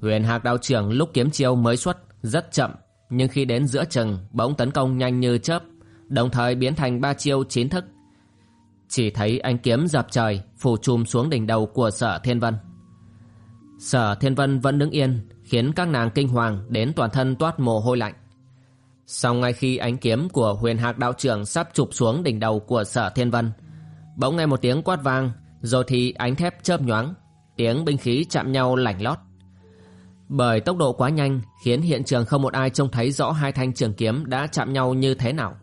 Huyền Hạc đạo trưởng lúc kiếm chiêu mới xuất, rất chậm, Nhưng khi đến giữa chừng, bỗng tấn công nhanh như chớp, Đồng thời biến thành ba chiêu chín thức. Chỉ thấy anh kiếm dập trời, Phủ chùm xuống đỉnh đầu của sở thiên vân. Sở thiên vân vẫn đứng yên, Khiến các nàng kinh hoàng Đến toàn thân toát mồ hôi lạnh. Sau ngay khi ánh kiếm của huyền hạc đạo trưởng Sắp chụp xuống đỉnh đầu của sở thiên vân, Bỗng nghe một tiếng quát vang, Rồi thì ánh thép chớp nhoáng, Tiếng binh khí chạm nhau lảnh lót bởi tốc độ quá nhanh khiến hiện trường không một ai trông thấy rõ hai thanh trường kiếm đã chạm nhau như thế nào.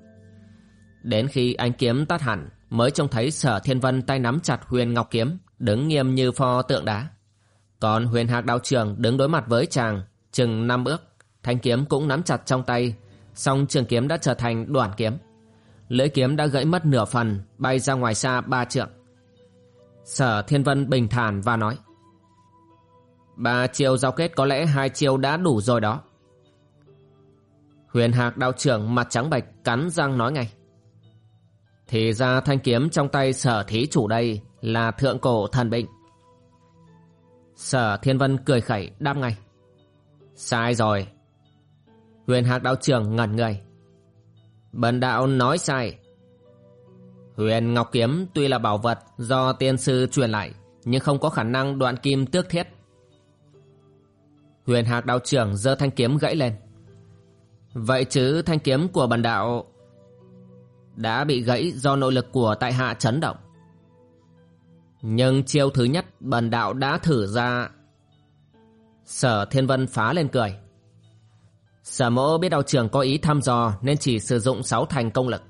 Đến khi ánh kiếm tắt hẳn, mới trông thấy sở thiên vân tay nắm chặt huyền ngọc kiếm, đứng nghiêm như pho tượng đá. Còn huyền hạc đạo trường đứng đối mặt với chàng, chừng năm bước thanh kiếm cũng nắm chặt trong tay song trường kiếm đã trở thành đoạn kiếm. Lưỡi kiếm đã gãy mất nửa phần, bay ra ngoài xa ba trượng. Sở thiên vân bình thản và nói, Ba chiêu giao kết có lẽ hai chiêu đã đủ rồi đó. Huyền Hạc đạo trưởng mặt trắng bạch cắn răng nói ngay. Thì ra thanh kiếm trong tay sở thí chủ đây là thượng cổ thần binh. Sở Thiên Vân cười khẩy đáp ngay. Sai rồi. Huyền Hạc đạo trưởng ngẩn người. Bần đạo nói sai. Huyền Ngọc Kiếm tuy là bảo vật do tiên sư truyền lại, nhưng không có khả năng đoạn kim tước thiết. Huyền Hạc đạo trưởng giơ thanh kiếm gãy lên. Vậy chứ thanh kiếm của bần đạo đã bị gãy do nội lực của tại hạ chấn động. Nhưng chiêu thứ nhất, bần đạo đã thử ra. Sở Thiên Vân phá lên cười. Sở mỗ biết đạo trưởng có ý thăm dò nên chỉ sử dụng sáu thành công lực.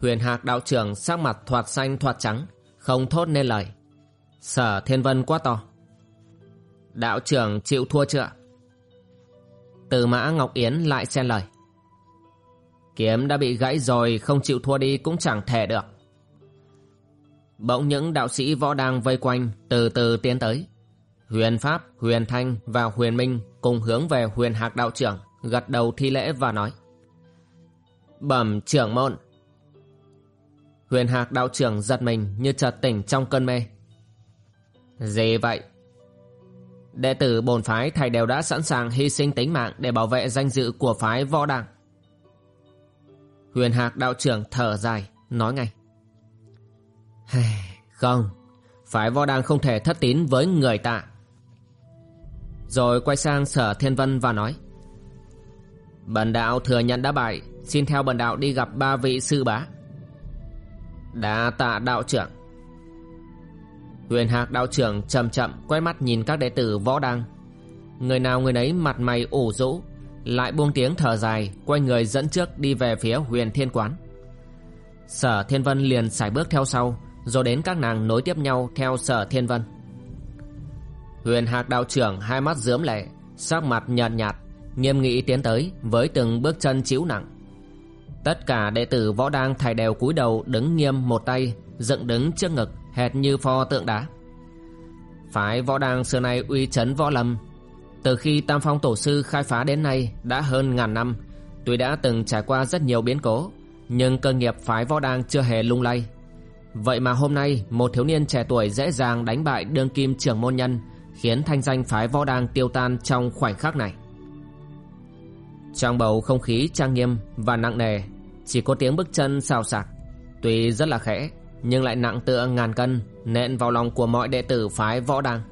Huyền Hạc đạo trưởng sắc mặt thoạt xanh thoạt trắng, không thốt nên lời. Sở Thiên Vân quá to. Đạo trưởng chịu thua chưa? Từ mã Ngọc Yến lại xen lời. Kiếm đã bị gãy rồi không chịu thua đi cũng chẳng thể được. Bỗng những đạo sĩ võ đang vây quanh từ từ tiến tới. Huyền Pháp, Huyền Thanh và Huyền Minh cùng hướng về Huyền Hạc đạo trưởng, gật đầu thi lễ và nói. Bẩm trưởng môn. Huyền Hạc đạo trưởng giật mình như chợt tỉnh trong cơn mê. Gì vậy? Đệ tử bổn phái thầy đều đã sẵn sàng hy sinh tính mạng để bảo vệ danh dự của phái võ đảng. Huyền Hạc đạo trưởng thở dài, nói ngay. Không, phái võ đăng không thể thất tín với người ta. Rồi quay sang sở thiên vân và nói. Bần đạo thừa nhận đã bại, xin theo bần đạo đi gặp ba vị sư bá. Đã tạ đạo trưởng. Huyền Hạc đạo trưởng chậm chậm quay mắt nhìn các đệ tử võ đăng. Người nào người nấy mặt mày ủ rũ, lại buông tiếng thở dài, quay người dẫn trước đi về phía huyền thiên quán. Sở Thiên Vân liền sải bước theo sau, rồi đến các nàng nối tiếp nhau theo Sở Thiên Vân. Huyền Hạc đạo trưởng hai mắt dướm lệ, sắc mặt nhợt nhạt, nghiêm nghị tiến tới với từng bước chân chịu nặng. Tất cả đệ tử võ đang thải đều cúi đầu đứng nghiêm một tay, dựng đứng trước ngực, hệt như pho tượng đá. Phái võ đang xưa nay uy chấn võ lâm. Từ khi Tam Phong Tổ Sư khai phá đến nay đã hơn ngàn năm, tuy đã từng trải qua rất nhiều biến cố, nhưng cơ nghiệp phái võ đang chưa hề lung lay. Vậy mà hôm nay một thiếu niên trẻ tuổi dễ dàng đánh bại đương kim trưởng môn nhân khiến thanh danh phái võ đang tiêu tan trong khoảnh khắc này. Trong bầu không khí trang nghiêm và nặng nề, Chỉ có tiếng bước chân xào xạc, Tuy rất là khẽ, Nhưng lại nặng tựa ngàn cân, Nện vào lòng của mọi đệ tử phái võ đăng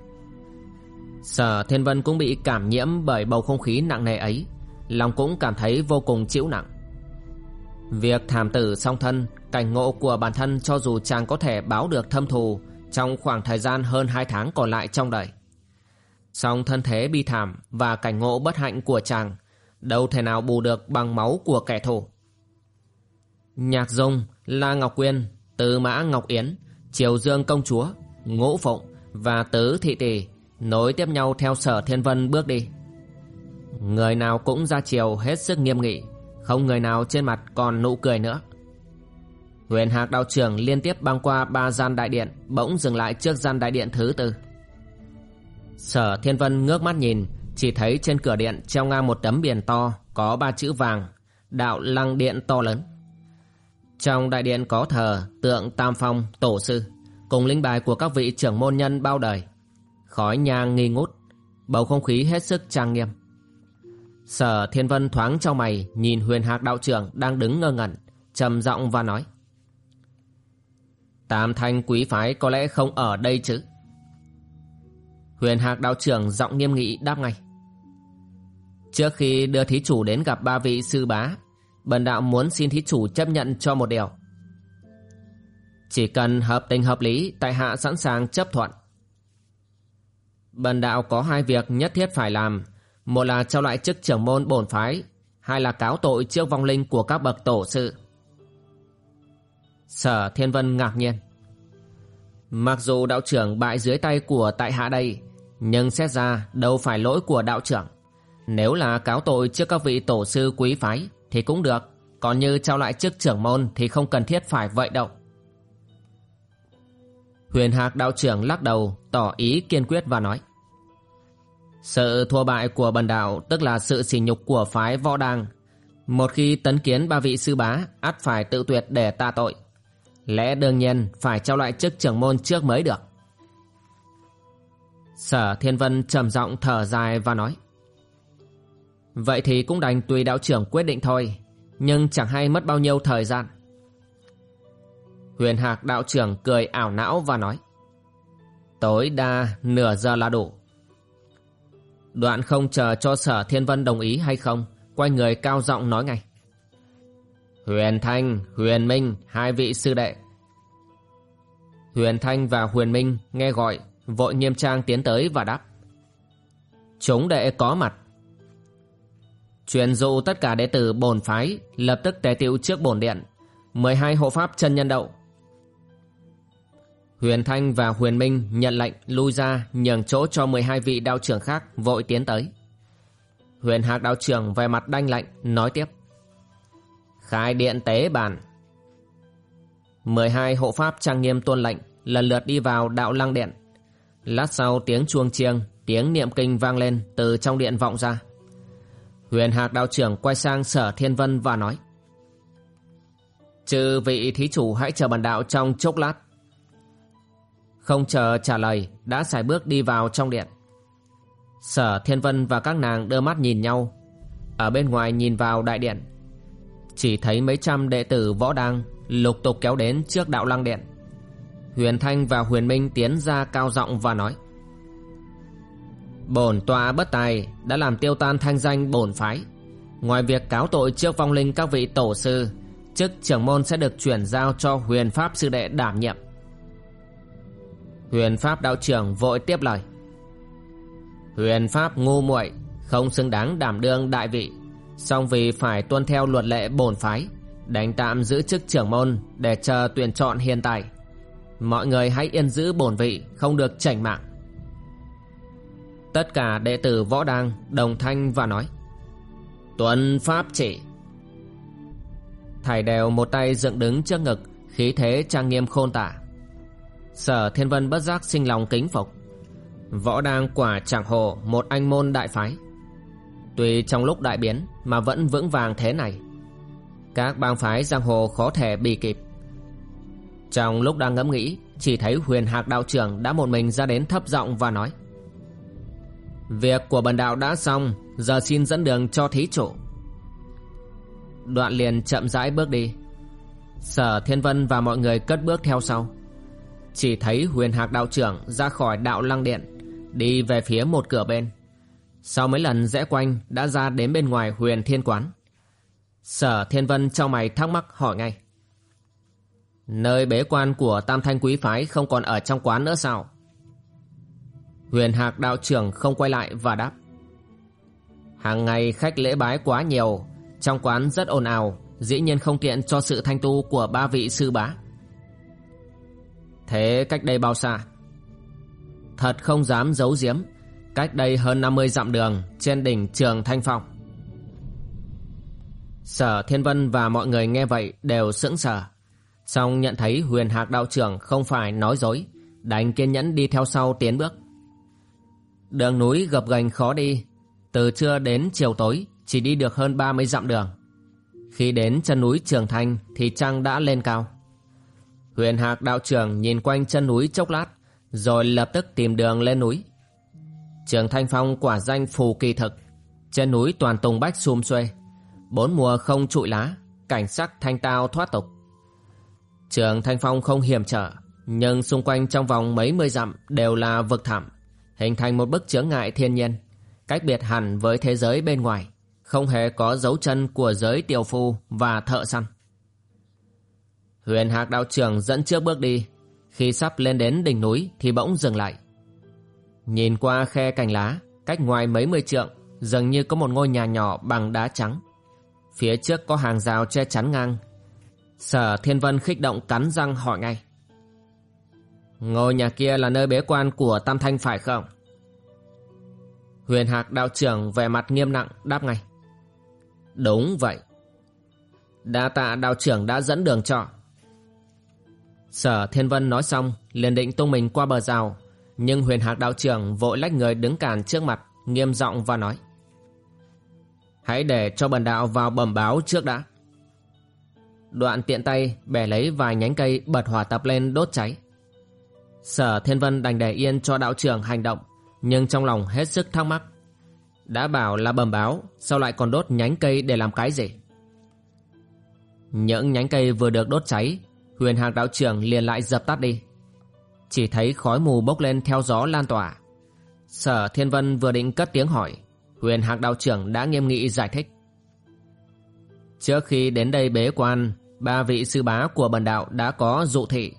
Sở Thiên Vân cũng bị cảm nhiễm bởi bầu không khí nặng nề ấy, Lòng cũng cảm thấy vô cùng chịu nặng Việc thảm tử song thân, Cảnh ngộ của bản thân cho dù chàng có thể báo được thâm thù Trong khoảng thời gian hơn 2 tháng còn lại trong đời Song thân thế bi thảm và cảnh ngộ bất hạnh của chàng Đâu thể nào bù được bằng máu của kẻ thù Nhạc Dung, La Ngọc Quyên, Tư Mã Ngọc Yến, Triều Dương Công Chúa, Ngũ Phụng và Tứ Thị Tỷ nối tiếp nhau theo sở thiên vân bước đi. Người nào cũng ra chiều hết sức nghiêm nghị, không người nào trên mặt còn nụ cười nữa. Huyền Hạc đạo trưởng liên tiếp băng qua ba gian đại điện, bỗng dừng lại trước gian đại điện thứ tư. Sở Thiên Vân ngước mắt nhìn, chỉ thấy trên cửa điện treo ngang một tấm biển to có ba chữ vàng, đạo lăng điện to lớn. Trong đại điện có thờ tượng Tam Phong, Tổ Sư, cùng linh bài của các vị trưởng môn nhân bao đời. Khói nhang nghi ngút, bầu không khí hết sức trang nghiêm. Sở Thiên Vân thoáng trong mày nhìn huyền hạc đạo trưởng đang đứng ngơ ngẩn, trầm giọng và nói. Tam thanh quý phái có lẽ không ở đây chứ. Huyền hạc đạo trưởng giọng nghiêm nghị đáp ngay. Trước khi đưa thí chủ đến gặp ba vị sư bá, bần đạo muốn xin thí chủ chấp nhận cho một điều. Chỉ cần hợp tình hợp lý, tại hạ sẵn sàng chấp thuận. Bần đạo có hai việc nhất thiết phải làm, một là trao lại chức trưởng môn bổn phái, hai là cáo tội trước vong linh của các bậc tổ sự. Sở Thiên Vân ngạc nhiên. Mặc dù đạo trưởng bại dưới tay của tại hạ đây, nhưng xét ra đâu phải lỗi của đạo trưởng. Nếu là cáo tội trước các vị tổ sư quý phái thì cũng được, còn như trao lại chức trưởng môn thì không cần thiết phải vậy đâu. Huyền Hạc đạo trưởng lắc đầu, tỏ ý kiên quyết và nói. Sự thua bại của bần đạo tức là sự sỉ nhục của phái võ đàng. Một khi tấn kiến ba vị sư bá, ắt phải tự tuyệt để ta tội. Lẽ đương nhiên phải trao lại chức trưởng môn trước mới được. Sở Thiên Vân trầm giọng thở dài và nói. Vậy thì cũng đành tùy đạo trưởng quyết định thôi, nhưng chẳng hay mất bao nhiêu thời gian. Huyền Hạc đạo trưởng cười ảo não và nói. Tối đa nửa giờ là đủ. Đoạn không chờ cho sở thiên vân đồng ý hay không, quay người cao giọng nói ngay. Huyền Thanh, Huyền Minh, hai vị sư đệ. Huyền Thanh và Huyền Minh nghe gọi, vội nghiêm trang tiến tới và đáp. Chúng đệ có mặt. Truyền dụ tất cả đệ tử bổn phái lập tức tế tiệu trước bổn điện. 12 hộ pháp chân nhân đậu. Huyền Thanh và Huyền Minh nhận lệnh lui ra nhường chỗ cho 12 vị đạo trưởng khác vội tiến tới. Huyền Hạc đạo trưởng về mặt đanh lạnh nói tiếp. Khai điện tế bàn. 12 hộ pháp trang nghiêm tuân lệnh lần lượt đi vào đạo lăng điện. Lát sau tiếng chuông chiêng, tiếng niệm kinh vang lên từ trong điện vọng ra. Huyền Hạc đạo trưởng quay sang sở thiên vân và nói. Chư vị thí chủ hãy chờ bản đạo trong chốc lát. Không chờ trả lời Đã xài bước đi vào trong điện Sở Thiên Vân và các nàng đưa mắt nhìn nhau Ở bên ngoài nhìn vào đại điện chỉ thấy mấy trăm đệ tử võ đang Lục tục kéo đến trước đạo lăng điện. Huyền Thanh và Huyền Minh tiến ra cao giọng và nói, Bổn tọa bất tài đã làm tiêu tan thanh danh bổn phái. Ngoài việc cáo tội trước vong linh các vị tổ sư, Chức trưởng môn sẽ được chuyển giao cho huyền pháp sư đệ đảm nhiệm. Huyền Pháp đạo trưởng vội tiếp lời, Huyền Pháp ngu muội Không xứng đáng đảm đương đại vị song vì phải tuân theo luật lệ bổn phái Đành tạm giữ chức trưởng môn Để chờ tuyển chọn hiện tại. Mọi người hãy yên giữ bổn vị, Không được chảnh mạng. Tất cả đệ tử võ đăng Đồng thanh và nói Tuân Pháp chỉ. Thầy đều một tay dựng đứng trước ngực, Khí thế trang nghiêm khôn tả. Sở Thiên Vân bất giác sinh lòng kính phục. Võ đang quả chẳng hồ một anh môn đại phái. Tuy trong lúc đại biến mà vẫn vững vàng thế này, Các bang phái giang hồ khó thể bị kịp. Trong lúc đang ngẫm nghĩ, Chỉ thấy huyền hạc đạo trưởng đã một mình ra đến thấp giọng và nói, Việc của bần đạo đã xong, Giờ xin dẫn đường cho thí chủ. Đoạn liền chậm rãi bước đi. Sở Thiên Vân và mọi người cất bước theo sau. Chỉ thấy huyền hạc đạo trưởng ra khỏi đạo lăng điện, Đi về phía một cửa bên. Sau mấy lần rẽ quanh đã ra đến bên ngoài huyền thiên quán. Sở Thiên Vân trong mày thắc mắc hỏi ngay. Nơi bế quan của Tam Thanh Quý Phái không còn ở trong quán nữa sao? Huyền Hạc đạo trưởng không quay lại và đáp. Hàng ngày khách lễ bái quá nhiều, Trong quán rất ồn ào, Dĩ nhiên không tiện cho sự thanh tu của ba vị sư bá. Thế cách đây bao xa? Thật không dám giấu giếm. Cách đây hơn 50 dặm đường Trên đỉnh trường Thanh Phong. Sở Thiên Vân và mọi người nghe vậy đều sững sờ. Xong nhận thấy huyền hạc đạo trưởng không phải nói dối, Đành kiên nhẫn đi theo sau tiến bước. Đường núi gập ghềnh khó đi, Từ trưa đến chiều tối Chỉ đi được hơn 30 dặm đường. Khi đến chân núi Trường Thanh Thì trăng đã lên cao. Huyền hạc đạo trưởng nhìn quanh chân núi chốc lát, Rồi lập tức tìm đường lên núi. Trường Thanh Phong quả danh phù kỳ thực. Trên núi toàn tùng bách xum xuê. Bốn mùa không trụi lá, Cảnh sắc thanh tao thoát tục. Trường Thanh Phong không hiểm trở, Nhưng xung quanh trong vòng mấy mươi dặm Đều là vực thẳm, Hình thành một bức chướng ngại thiên nhiên, Cách biệt hẳn với thế giới bên ngoài, Không hề có dấu chân của giới tiểu phu Và thợ săn. Huyền Hạc đạo trưởng dẫn trước bước đi, Khi sắp lên đến đỉnh núi Thì bỗng dừng lại. Nhìn qua khe cành lá, Cách ngoài mấy mươi trượng, Dường như có một ngôi nhà nhỏ bằng đá trắng. Phía trước có hàng rào che chắn ngang. Sở Thiên Vân khích động cắn răng hỏi ngay. Ngôi nhà kia là nơi bế quan của Tam Thanh phải không? Huyền Hạc đạo trưởng vẻ mặt nghiêm nặng đáp ngay. Đúng vậy. Đa tạ đạo trưởng đã dẫn đường cho. Sở Thiên Vân nói xong, liền định tung mình qua bờ rào. Nhưng huyền hạc đạo trưởng vội lách người đứng cản trước mặt, Nghiêm giọng và nói, Hãy để cho bần đạo vào bẩm báo trước đã. Đoạn tiện tay bẻ lấy vài nhánh cây bật hỏa tập lên đốt cháy. Sở Thiên Vân đành để yên cho đạo trưởng hành động, Nhưng trong lòng hết sức thắc mắc. Đã bảo là bẩm báo, Sao lại còn đốt nhánh cây để làm cái gì? Những nhánh cây vừa được đốt cháy, Huyền hạc đạo trưởng liền lại dập tắt đi. Chỉ thấy khói mù bốc lên theo gió lan tỏa. Sở Thiên Vân vừa định cất tiếng hỏi, Huyền hạc đạo trưởng đã nghiêm nghị giải thích. Trước khi đến đây bế quan, Ba vị sư bá của bần đạo đã có dụ thị.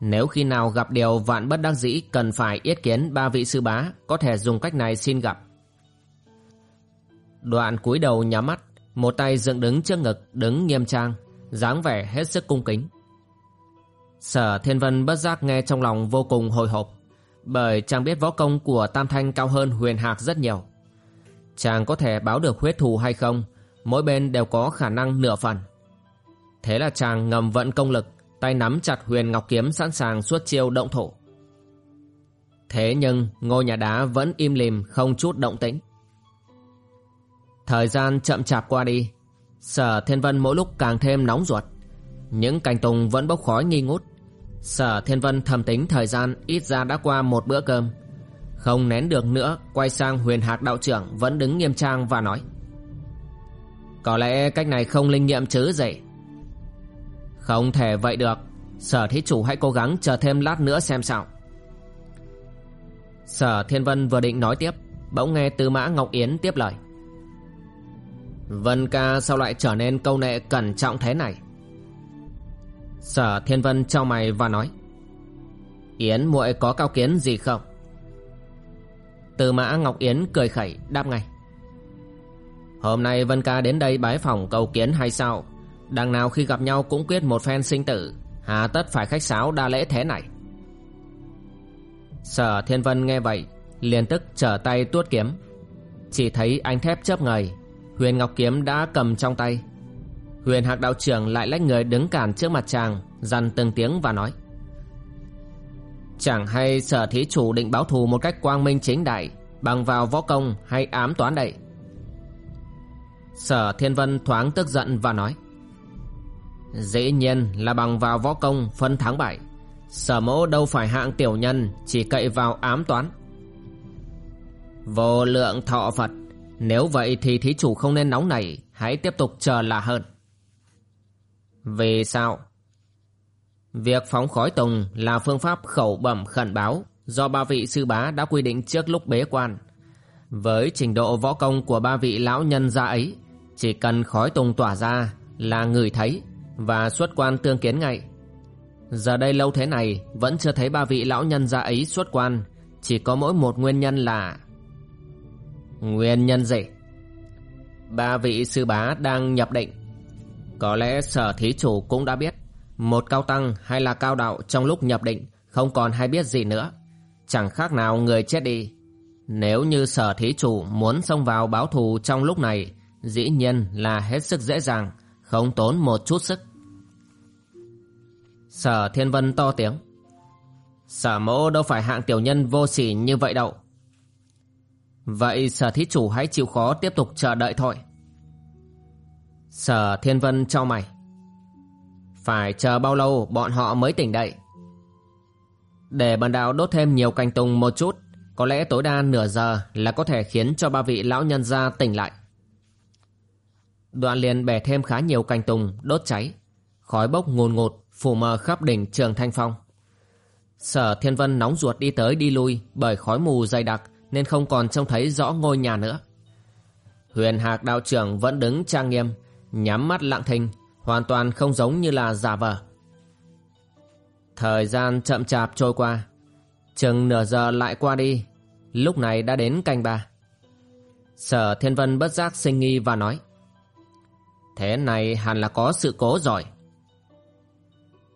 Nếu khi nào gặp điều vạn bất đắc dĩ, Cần phải yết kiến ba vị sư bá, Có thể dùng cách này xin gặp. Đoạn cúi đầu nhắm mắt, Một tay dựng đứng trước ngực, Đứng nghiêm trang, dáng vẻ hết sức cung kính. Sở Thiên Vân bất giác nghe trong lòng vô cùng hồi hộp, Bởi chàng biết võ công của Tam Thanh cao hơn huyền hạc rất nhiều. Chàng có thể báo được huyết thù hay không, Mỗi bên đều có khả năng nửa phần. Thế là chàng ngầm vận công lực, Tay nắm chặt huyền ngọc kiếm sẵn sàng suốt chiêu động thổ Thế nhưng ngôi nhà đá vẫn im lìm, không chút động tĩnh. Thời gian chậm chạp qua đi, Sở Thiên Vân mỗi lúc càng thêm nóng ruột. Những cành tùng vẫn bốc khói nghi ngút. Sở Thiên Vân thầm tính thời gian ít ra đã qua một bữa cơm. Không nén được nữa, Quay sang huyền hạc đạo trưởng Vẫn đứng nghiêm trang và nói. Có lẽ cách này không linh nghiệm chứ gì? Không thể vậy được. Sở thí chủ hãy cố gắng chờ thêm lát nữa xem sao. Sở Thiên Vân vừa định nói tiếp, Bỗng nghe Tư Mã Ngọc Yến tiếp lời. Vân ca sao lại trở nên câu nệ cẩn trọng thế này? Sở Thiên Vân trao mày và nói, Yến muội có cao kiến gì không? Từ mã Ngọc Yến cười khẩy đáp ngay, Hôm nay Vân ca đến đây bái phòng cầu kiến hay sao? Đằng nào khi gặp nhau cũng quyết một phen sinh tử, Hà tất phải khách sáo đa lễ thế này. Sở Thiên Vân nghe vậy, liền tức trở tay tuốt kiếm. Chỉ thấy anh thép chớp ngời, Huyền Ngọc Kiếm đã cầm trong tay Huyền Hạc đạo trưởng lại lách người đứng cản trước mặt chàng, Dằn từng tiếng và nói. Chẳng hay sở thí chủ định báo thù một cách quang minh chính đại, Bằng vào võ công hay ám toán đậy Sở Thiên Vân thoáng tức giận và nói. Dĩ nhiên là bằng vào võ công phân thắng bại. Sở mẫu đâu phải hạng tiểu nhân, Chỉ cậy vào ám toán. Vô lượng thọ Phật, Nếu vậy thì thí chủ không nên nóng nảy, Hãy tiếp tục chờ là hơn. Vì sao? Việc phóng khói tùng là phương pháp khẩu bẩm khẩn báo do ba vị sư bá đã quy định trước lúc bế quan. Với trình độ võ công của ba vị lão nhân gia ấy, chỉ cần khói tùng tỏa ra là người thấy và xuất quan tương kiến ngay. Giờ đây lâu thế này vẫn chưa thấy ba vị lão nhân gia ấy xuất quan, chỉ có mỗi một nguyên nhân là... Nguyên nhân gì? Ba vị sư bá đang nhập định. Có lẽ sở thí chủ cũng đã biết, một cao tăng hay là cao đạo trong lúc nhập định không còn hay biết gì nữa. Chẳng khác nào người chết đi. Nếu như sở thí chủ muốn xông vào báo thù trong lúc này, dĩ nhiên là hết sức dễ dàng, không tốn một chút sức. Sở Thiên Vân to tiếng. Sở mẫu đâu phải hạng tiểu nhân vô sỉ như vậy đâu. Vậy sở thí chủ hãy chịu khó tiếp tục chờ đợi thôi. Sở Thiên Vân cho mày. Phải chờ bao lâu bọn họ mới tỉnh đậy? Để bần đạo đốt thêm nhiều canh tùng một chút, có lẽ tối đa nửa giờ là có thể khiến cho ba vị lão nhân gia tỉnh lại. Đoạn liền bẻ thêm khá nhiều cành tùng đốt cháy, khói bốc ngùn ngụt phủ mờ khắp đỉnh trường Thanh Phong. Sở Thiên Vân nóng ruột đi tới đi lui bởi khói mù dày đặc nên không còn trông thấy rõ ngôi nhà nữa. Huyền Hạc đạo trưởng vẫn đứng trang nghiêm, nhắm mắt lặng thinh, hoàn toàn không giống như là giả vờ. Thời gian chậm chạp trôi qua, chừng nửa giờ lại qua đi, lúc này đã đến canh ba. Sở Thiên Vân bất giác sinh nghi và nói Thế này hẳn là có sự cố rồi.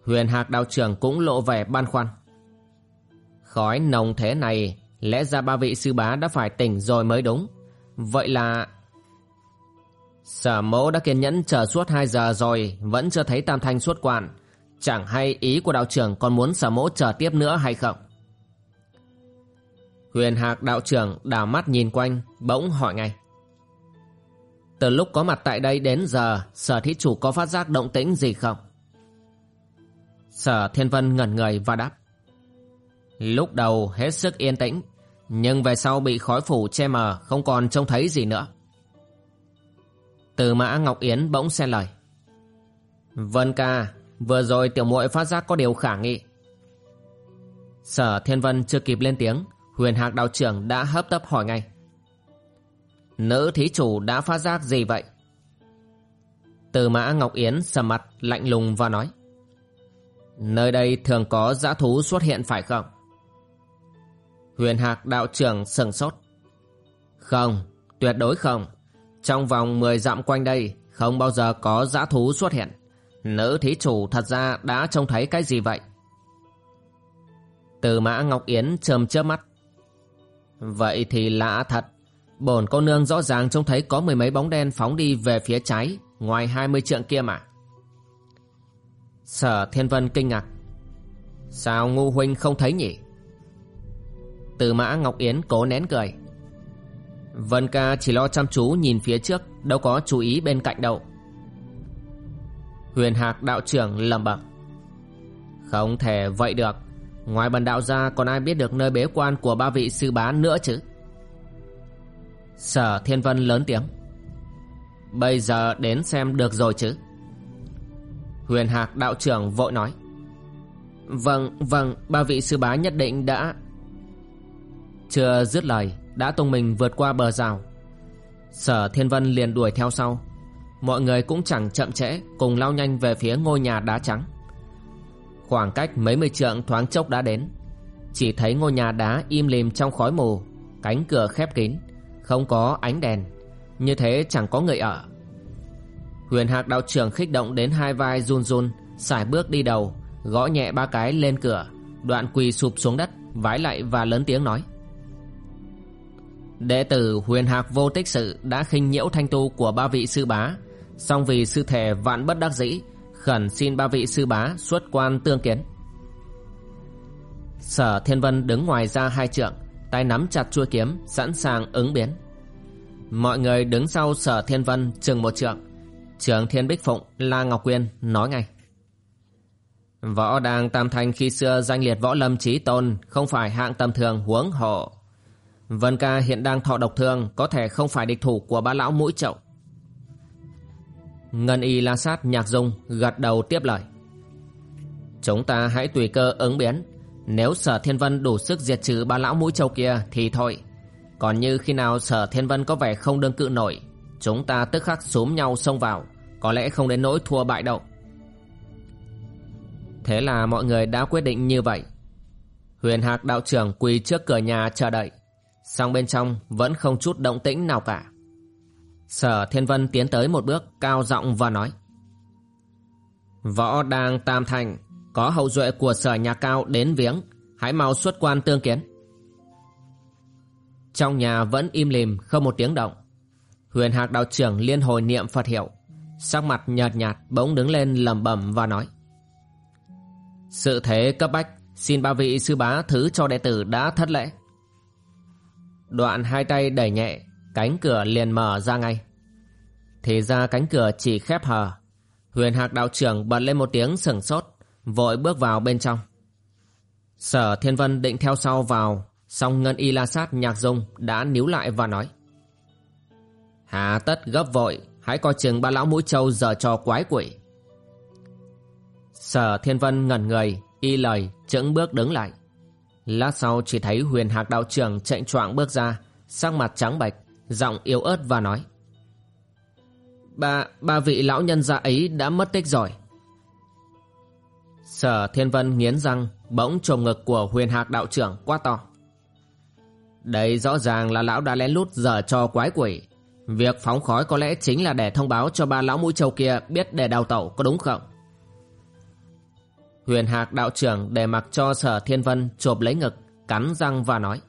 Huyền Hạc đạo trưởng cũng lộ vẻ băn khoăn. Khói nồng thế này, lẽ ra ba vị sư bá đã phải tỉnh rồi mới đúng. Vậy là... Sở mẫu đã kiên nhẫn chờ suốt 2 giờ rồi, vẫn chưa thấy Tam Thanh xuất quan. Chẳng hay ý của đạo trưởng còn muốn sở mẫu chờ tiếp nữa hay không? Huyền Hạc đạo trưởng đảo mắt nhìn quanh, bỗng hỏi ngay. Từ lúc có mặt tại đây đến giờ, sở thí chủ có phát giác động tĩnh gì không? Sở Thiên Vân ngẩn người và đáp. Lúc đầu hết sức yên tĩnh, nhưng về sau bị khói phủ che mờ không còn trông thấy gì nữa. Từ mã Ngọc Yến bỗng xen lời. Vân ca, vừa rồi tiểu muội phát giác có điều khả nghị. Sở Thiên Vân chưa kịp lên tiếng, huyền hạc đạo trưởng đã hấp tấp hỏi ngay. Nữ thí chủ đã phát giác gì vậy? Từ mã Ngọc Yến sầm mặt lạnh lùng và nói. Nơi đây thường có dã thú xuất hiện phải không? Huyền Hạc đạo trưởng sừng sốt. Không, tuyệt đối không. Trong vòng 10 dặm quanh đây không bao giờ có dã thú xuất hiện. Nữ thí chủ thật ra đã trông thấy cái gì vậy? Từ mã Ngọc Yến trầm chớp mắt. Vậy thì lạ thật. Bổn cô nương rõ ràng trông thấy có mười mấy bóng đen phóng đi về phía trái, ngoài 20 trượng kia mà. Sở Thiên Vân kinh ngạc. Sao ngu huynh không thấy nhỉ? Từ mã Ngọc Yến cố nén cười. Vân ca chỉ lo chăm chú nhìn phía trước, đâu có chú ý bên cạnh đâu. Huyền Hạc đạo trưởng lầm bẩm. Không thể vậy được, ngoài bần đạo ra còn ai biết được nơi bế quan của ba vị sư bá nữa chứ? Sở Thiên Vân lớn tiếng. Bây giờ đến xem được rồi chứ? Huyền Hạc đạo trưởng vội nói. Vâng, vâng, ba vị sư bá nhất định đã... Chưa dứt lời, đã tung mình vượt qua bờ rào. Sở Thiên Vân liền đuổi theo sau. Mọi người cũng chẳng chậm trễ, cùng lao nhanh về phía ngôi nhà đá trắng. Khoảng cách mấy mươi trượng thoáng chốc đã đến. Chỉ thấy ngôi nhà đá im lìm trong khói mù, cánh cửa khép kín, không có ánh đèn. Như thế chẳng có người ở. Huyền Hạc đạo trưởng khích động đến hai vai run run, sải bước đi đầu, gõ nhẹ ba cái lên cửa, đoạn quỳ sụp xuống đất, vái lại và lớn tiếng nói. Đệ tử huyền hạc vô tích sự đã khinh nhiễu thanh tu của ba vị sư bá, song vì sư thể vạn bất đắc dĩ, khẩn xin ba vị sư bá xuất quan tương kiến. Sở Thiên Vân đứng ngoài ra hai trượng, tay nắm chặt chuôi kiếm, sẵn sàng ứng biến. Mọi người đứng sau Sở Thiên Vân chừng một trượng, Trưởng Thiên Bích Phụng La Ngọc Quyên nói ngay. Võ đàng Tam Thanh khi xưa danh liệt võ lâm trí tôn không phải hạng tầm thường huống hộ. Vân ca hiện đang thọ độc thương, Có thể không phải địch thủ của ba lão mũi chậu. Ngân y la sát nhạc dung Gật đầu tiếp lời. Chúng ta hãy tùy cơ ứng biến. Nếu sở thiên vân đủ sức diệt trừ ba lão mũi châu kia Thì thôi. Còn như khi nào sở thiên vân có vẻ không đương cự nổi, Chúng ta tức khắc xúm nhau xông vào, Có lẽ không đến nỗi thua bại đâu. Thế là mọi người đã quyết định như vậy. Huyền Hạc đạo trưởng quỳ trước cửa nhà chờ đợi. Song bên trong vẫn không chút động tĩnh nào cả. Sở Thiên Vân tiến tới một bước, cao giọng và nói. Võ đang tam thành, Có hậu duệ của sở nhà cao đến viếng, Hãy mau xuất quan tương kiến. Trong nhà vẫn im lìm, không một tiếng động. Huyền Hạc đạo trưởng liên hồi niệm Phật hiệu, Sắc mặt nhợt nhạt, bỗng đứng lên lẩm bẩm và nói. Sự thế cấp bách, Xin ba vị sư bá thứ cho đệ tử đã thất lễ. Đoạn hai tay đẩy nhẹ, Cánh cửa liền mở ra ngay. Thì ra cánh cửa chỉ khép hờ. Huyền hạc đạo trưởng bật lên một tiếng sừng sốt, Vội bước vào bên trong. Sở Thiên Vân định theo sau vào, song Ngân Y La Sát, Nhạc Dung đã níu lại và nói. Hà tất gấp vội, Hãy coi chừng ba lão mũi trâu giờ cho quái quỷ. Sở Thiên Vân ngẩn người, Y lời, chững bước đứng lại. Lát sau chỉ thấy huyền hạc đạo trưởng chạy choạng bước ra Sắc mặt trắng bệch Giọng yếu ớt và nói Ba, ba vị lão nhân gia ấy đã mất tích rồi. Sở Thiên Vân nghiến răng Bỗng trồm ngực của huyền hạc đạo trưởng quá to. Đây rõ ràng là lão đã lén lút dở cho quái quỷ. Việc phóng khói có lẽ chính là để thông báo cho ba lão mũi trâu kia biết để đào tẩu có đúng không? Huyền Hạc đạo trưởng để mặc cho Sở Thiên Vân chộp lấy ngực, cắn răng và nói.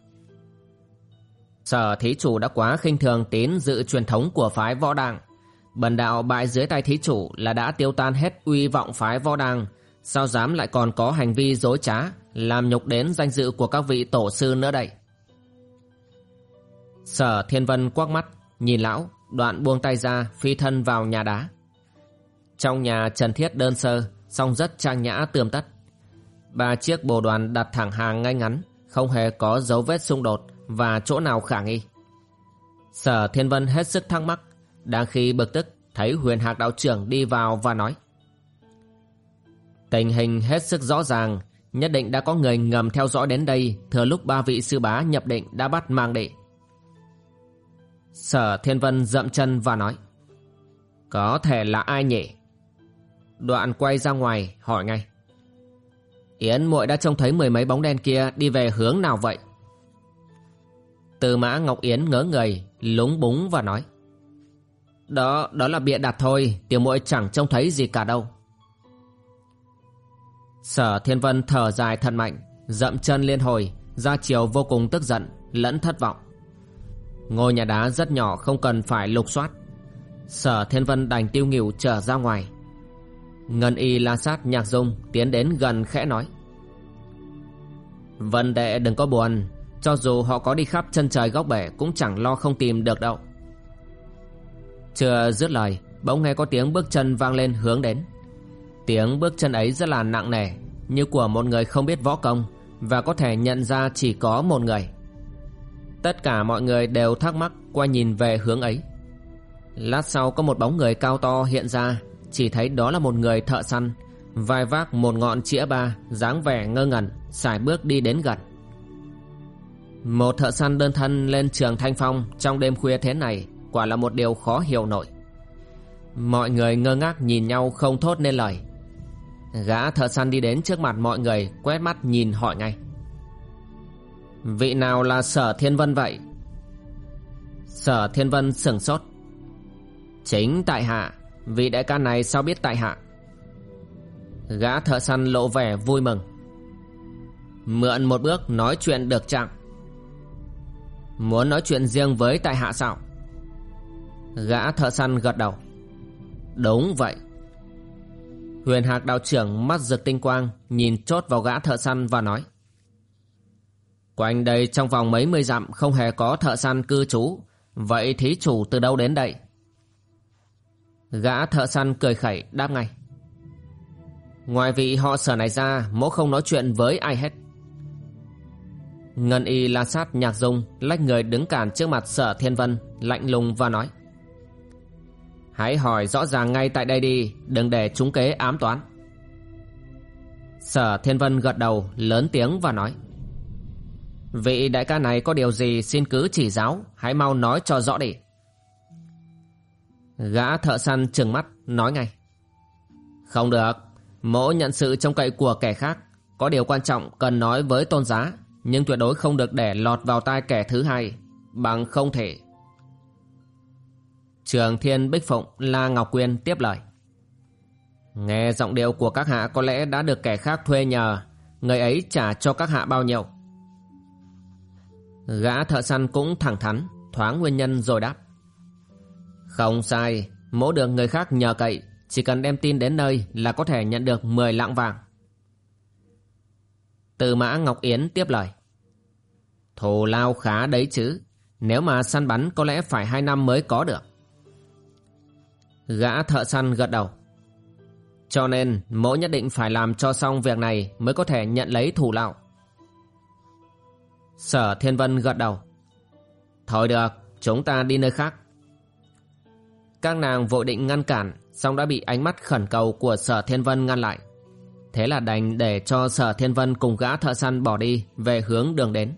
Sở thí chủ đã quá khinh thường tín dự truyền thống của phái võ đàng. Bần đạo bại dưới tay thí chủ là đã tiêu tan hết uy vọng phái võ đàng. Sao dám lại còn có hành vi dối trá, làm nhục đến danh dự của các vị tổ sư nữa đây? Sở Thiên Vân quắc mắt, nhìn lão, đoạn buông tay ra, phi thân vào nhà đá. Trong nhà Trần Thiết đơn sơ, song rất trang nhã tươm tất. Ba chiếc bồ đoàn đặt thẳng hàng ngay ngắn, không hề có dấu vết xung đột và chỗ nào khả nghi. Sở Thiên Vân hết sức thắc mắc, đang khi bực tức thấy huyền hạc đạo trưởng đi vào và nói. Tình hình hết sức rõ ràng, nhất định đã có người ngầm theo dõi đến đây thừa lúc ba vị sư bá nhập định đã bắt mang đệ. Sở Thiên Vân dậm chân và nói. Có thể là ai nhỉ? Đoạn quay ra ngoài hỏi ngay. Yến muội đã trông thấy mười mấy bóng đen kia đi về hướng nào vậy? Từ mã Ngọc Yến ngớ người, lúng búng và nói. Đó, đó là bịa đặt thôi, tiểu muội chẳng trông thấy gì cả đâu. Sở Thiên Vân thở dài thật mạnh, dậm chân liên hồi, ra chiều vô cùng tức giận, lẫn thất vọng. Ngôi nhà đá rất nhỏ không cần phải lục soát. Sở Thiên Vân đành tiêu nghỉu trở ra ngoài. Ngân y la sát nhạc dung tiến đến gần khẽ nói. Vân đệ, đừng có buồn. Cho dù họ có đi khắp chân trời góc bể Cũng chẳng lo không tìm được đâu. Chưa dứt lời, Bỗng nghe có tiếng bước chân vang lên hướng đến. Tiếng bước chân ấy rất là nặng nề, Như của một người không biết võ công, Và có thể nhận ra chỉ có một người. Tất cả mọi người đều thắc mắc quay nhìn về hướng ấy. Lát sau có một bóng người cao to hiện ra chỉ thấy đó là một người thợ săn. Vai vác một ngọn chĩa ba, dáng vẻ ngơ ngẩn sải bước đi đến gần. Một thợ săn đơn thân lên trường thanh phong trong đêm khuya thế này quả là một điều khó hiểu nổi. Mọi người ngơ ngác nhìn nhau không thốt nên lời. Gã thợ săn đi đến trước mặt mọi người, quét mắt nhìn hỏi ngay. Vị nào là sở thiên vân vậy? Sở thiên vân sửng sốt. Chính tại hạ. Vị đại ca này sao biết tại hạ? Gã thợ săn lộ vẻ vui mừng. Mượn một bước nói chuyện được chẳng Muốn nói chuyện riêng với tại hạ sao? Gã thợ săn gật đầu. Đúng vậy. Huyền hạc đạo trưởng mắt rực tinh quang Nhìn chốt vào gã thợ săn và nói. Quanh đây trong vòng mấy mươi dặm Không hề có thợ săn cư trú. Vậy thí chủ từ đâu đến đây? Gã thợ săn cười khẩy, đáp ngay. Ngoài vị họ sở này ra, Mỗ không nói chuyện với ai hết. Ngân y la sát nhạc dung, lách người đứng cản trước mặt sở thiên vân, lạnh lùng và nói. Hãy hỏi rõ ràng ngay tại đây đi, Đừng để chúng kế ám toán. Sở thiên vân gật đầu, lớn tiếng và nói. Vị đại ca này có điều gì xin cứ chỉ giáo, Hãy mau nói cho rõ đi. Gã thợ săn trừng mắt, nói ngay. Không được. Mỗi nhận sự trông cậy của kẻ khác. Có điều quan trọng cần nói với tôn giá, Nhưng tuyệt đối không được để lọt vào tai kẻ thứ hai, Bằng không thể. Trường Thiên Bích Phụng, La Ngọc Quyên tiếp lời. Nghe giọng điệu của các hạ có lẽ đã được kẻ khác thuê nhờ. Người ấy trả cho các hạ bao nhiêu? Gã thợ săn cũng thẳng thắn, Thoáng nguyên nhân rồi đáp. Không sai Mỗi được người khác nhờ cậy, Chỉ cần đem tin đến nơi Là có thể nhận được 10 lạng vàng. Từ mã Ngọc Yến tiếp lời. Thù lao khá đấy chứ, Nếu mà săn bắn có lẽ phải 2 năm mới có được. Gã thợ săn gật đầu. Cho nên mỗi nhất định phải làm cho xong việc này Mới có thể nhận lấy thù lao. Sở Thiên Vân gật đầu. Thôi được, Chúng ta đi nơi khác. Các nàng vội định ngăn cản Xong đã bị ánh mắt khẩn cầu của Sở Thiên Vân ngăn lại. Thế là đành để cho Sở Thiên Vân cùng gã thợ săn bỏ đi Về hướng đường đến.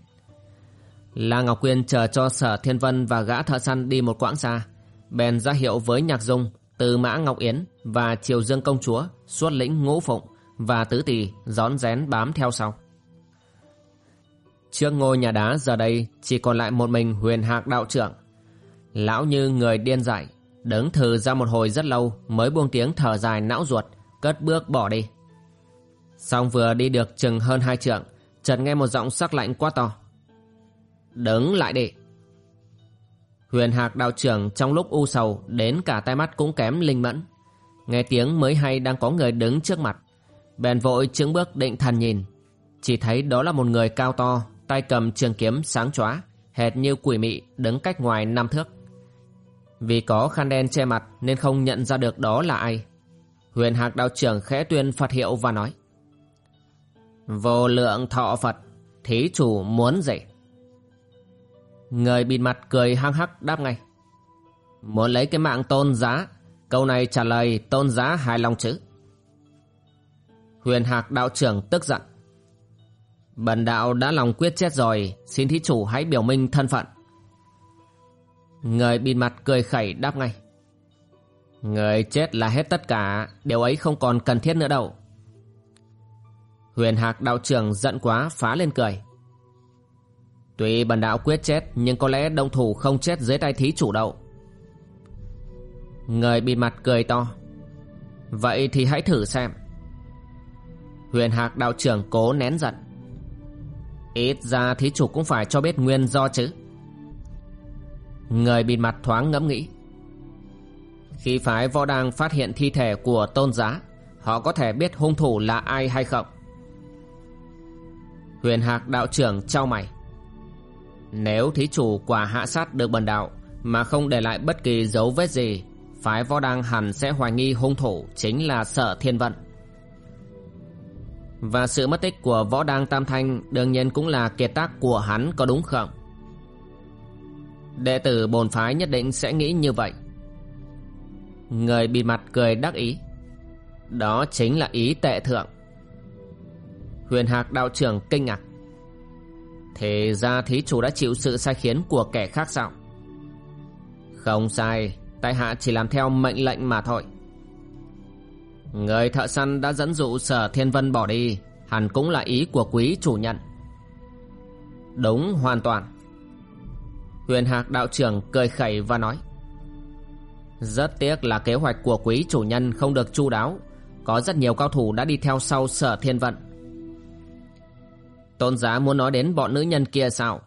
La Ngọc Quyên chờ cho Sở Thiên Vân và gã thợ săn đi một quãng xa Bèn ra hiệu với Nhạc Dung Từ Mã Ngọc Yến và Triều Dương Công Chúa Xuất lĩnh Ngũ Phụng và Tứ Tỳ rón rén bám theo sau. Trước ngôi nhà đá giờ đây chỉ còn lại một mình huyền hạc đạo trưởng. Lão như người điên dại, đứng thừ ra một hồi rất lâu mới buông tiếng thở dài não ruột, cất bước bỏ đi. Xong vừa đi được chừng hơn hai trượng, chợt nghe một giọng sắc lạnh quá to. Đứng lại đi. Huyền hạc đạo trưởng trong lúc u sầu đến cả tai mắt cũng kém linh mẫn. Nghe tiếng mới hay đang có người đứng trước mặt. Bèn vội chứng bước định thần nhìn. Chỉ thấy đó là một người cao to, tay cầm trường kiếm sáng chóa hệt như quỷ mị đứng cách ngoài năm thước vì có khăn đen che mặt nên không nhận ra được đó là ai. Huyền hạc đạo trưởng khẽ tuyên phật hiệu và nói, vô lượng thọ phật, thí chủ muốn gì người bịt mặt cười hăng hắc đáp ngay, muốn lấy cái mạng tôn giá, câu này trả lời tôn giá hài lòng chứ? Huyền hạc đạo trưởng tức giận, Bần đạo đã lòng quyết chết rồi, Xin thí chủ hãy biểu minh thân phận. Người bịt mặt cười khẩy đáp ngay. Người chết là hết tất cả, Điều ấy không còn cần thiết nữa đâu. Huyền hạc đạo trưởng giận quá phá lên cười. Tuy bần đạo quyết chết, Nhưng có lẽ đông thủ không chết dưới tay thí chủ đâu. Người bịt mặt cười to. Vậy thì hãy thử xem. Huyền hạc đạo trưởng cố nén giận. Ít ra thí chủ cũng phải cho biết nguyên do chứ. Người bịt mặt thoáng ngẫm nghĩ. Khi phái võ đang phát hiện thi thể của tôn giá, Họ có thể biết hung thủ là ai hay không. Huyền hạc đạo trưởng trao mày. Nếu thí chủ quả hạ sát được bần đạo Mà không để lại bất kỳ dấu vết gì, Phái võ đang hẳn sẽ hoài nghi hung thủ Chính là sở thiên vận. Và sự mất tích của võ đăng tam thanh đương nhiên cũng là kiệt tác của hắn có đúng không? Đệ tử bồn phái nhất định sẽ nghĩ như vậy. Người bị mặt cười đắc ý. Đó chính là ý tệ thượng. Huyền Hạc đạo trưởng kinh ngạc. Thế ra thí chủ đã chịu sự sai khiến của kẻ khác sao? Không sai, tại hạ chỉ làm theo mệnh lệnh mà thôi. Người thợ săn đã dẫn dụ sở thiên vân bỏ đi Hẳn cũng là ý của quý chủ nhận Đúng hoàn toàn Huyền hạc đạo trưởng cười khẩy và nói, Rất tiếc là kế hoạch của quý chủ nhân không được chu đáo Có rất nhiều cao thủ đã đi theo sau sở thiên vận Tôn giá muốn nói đến bọn nữ nhân kia sao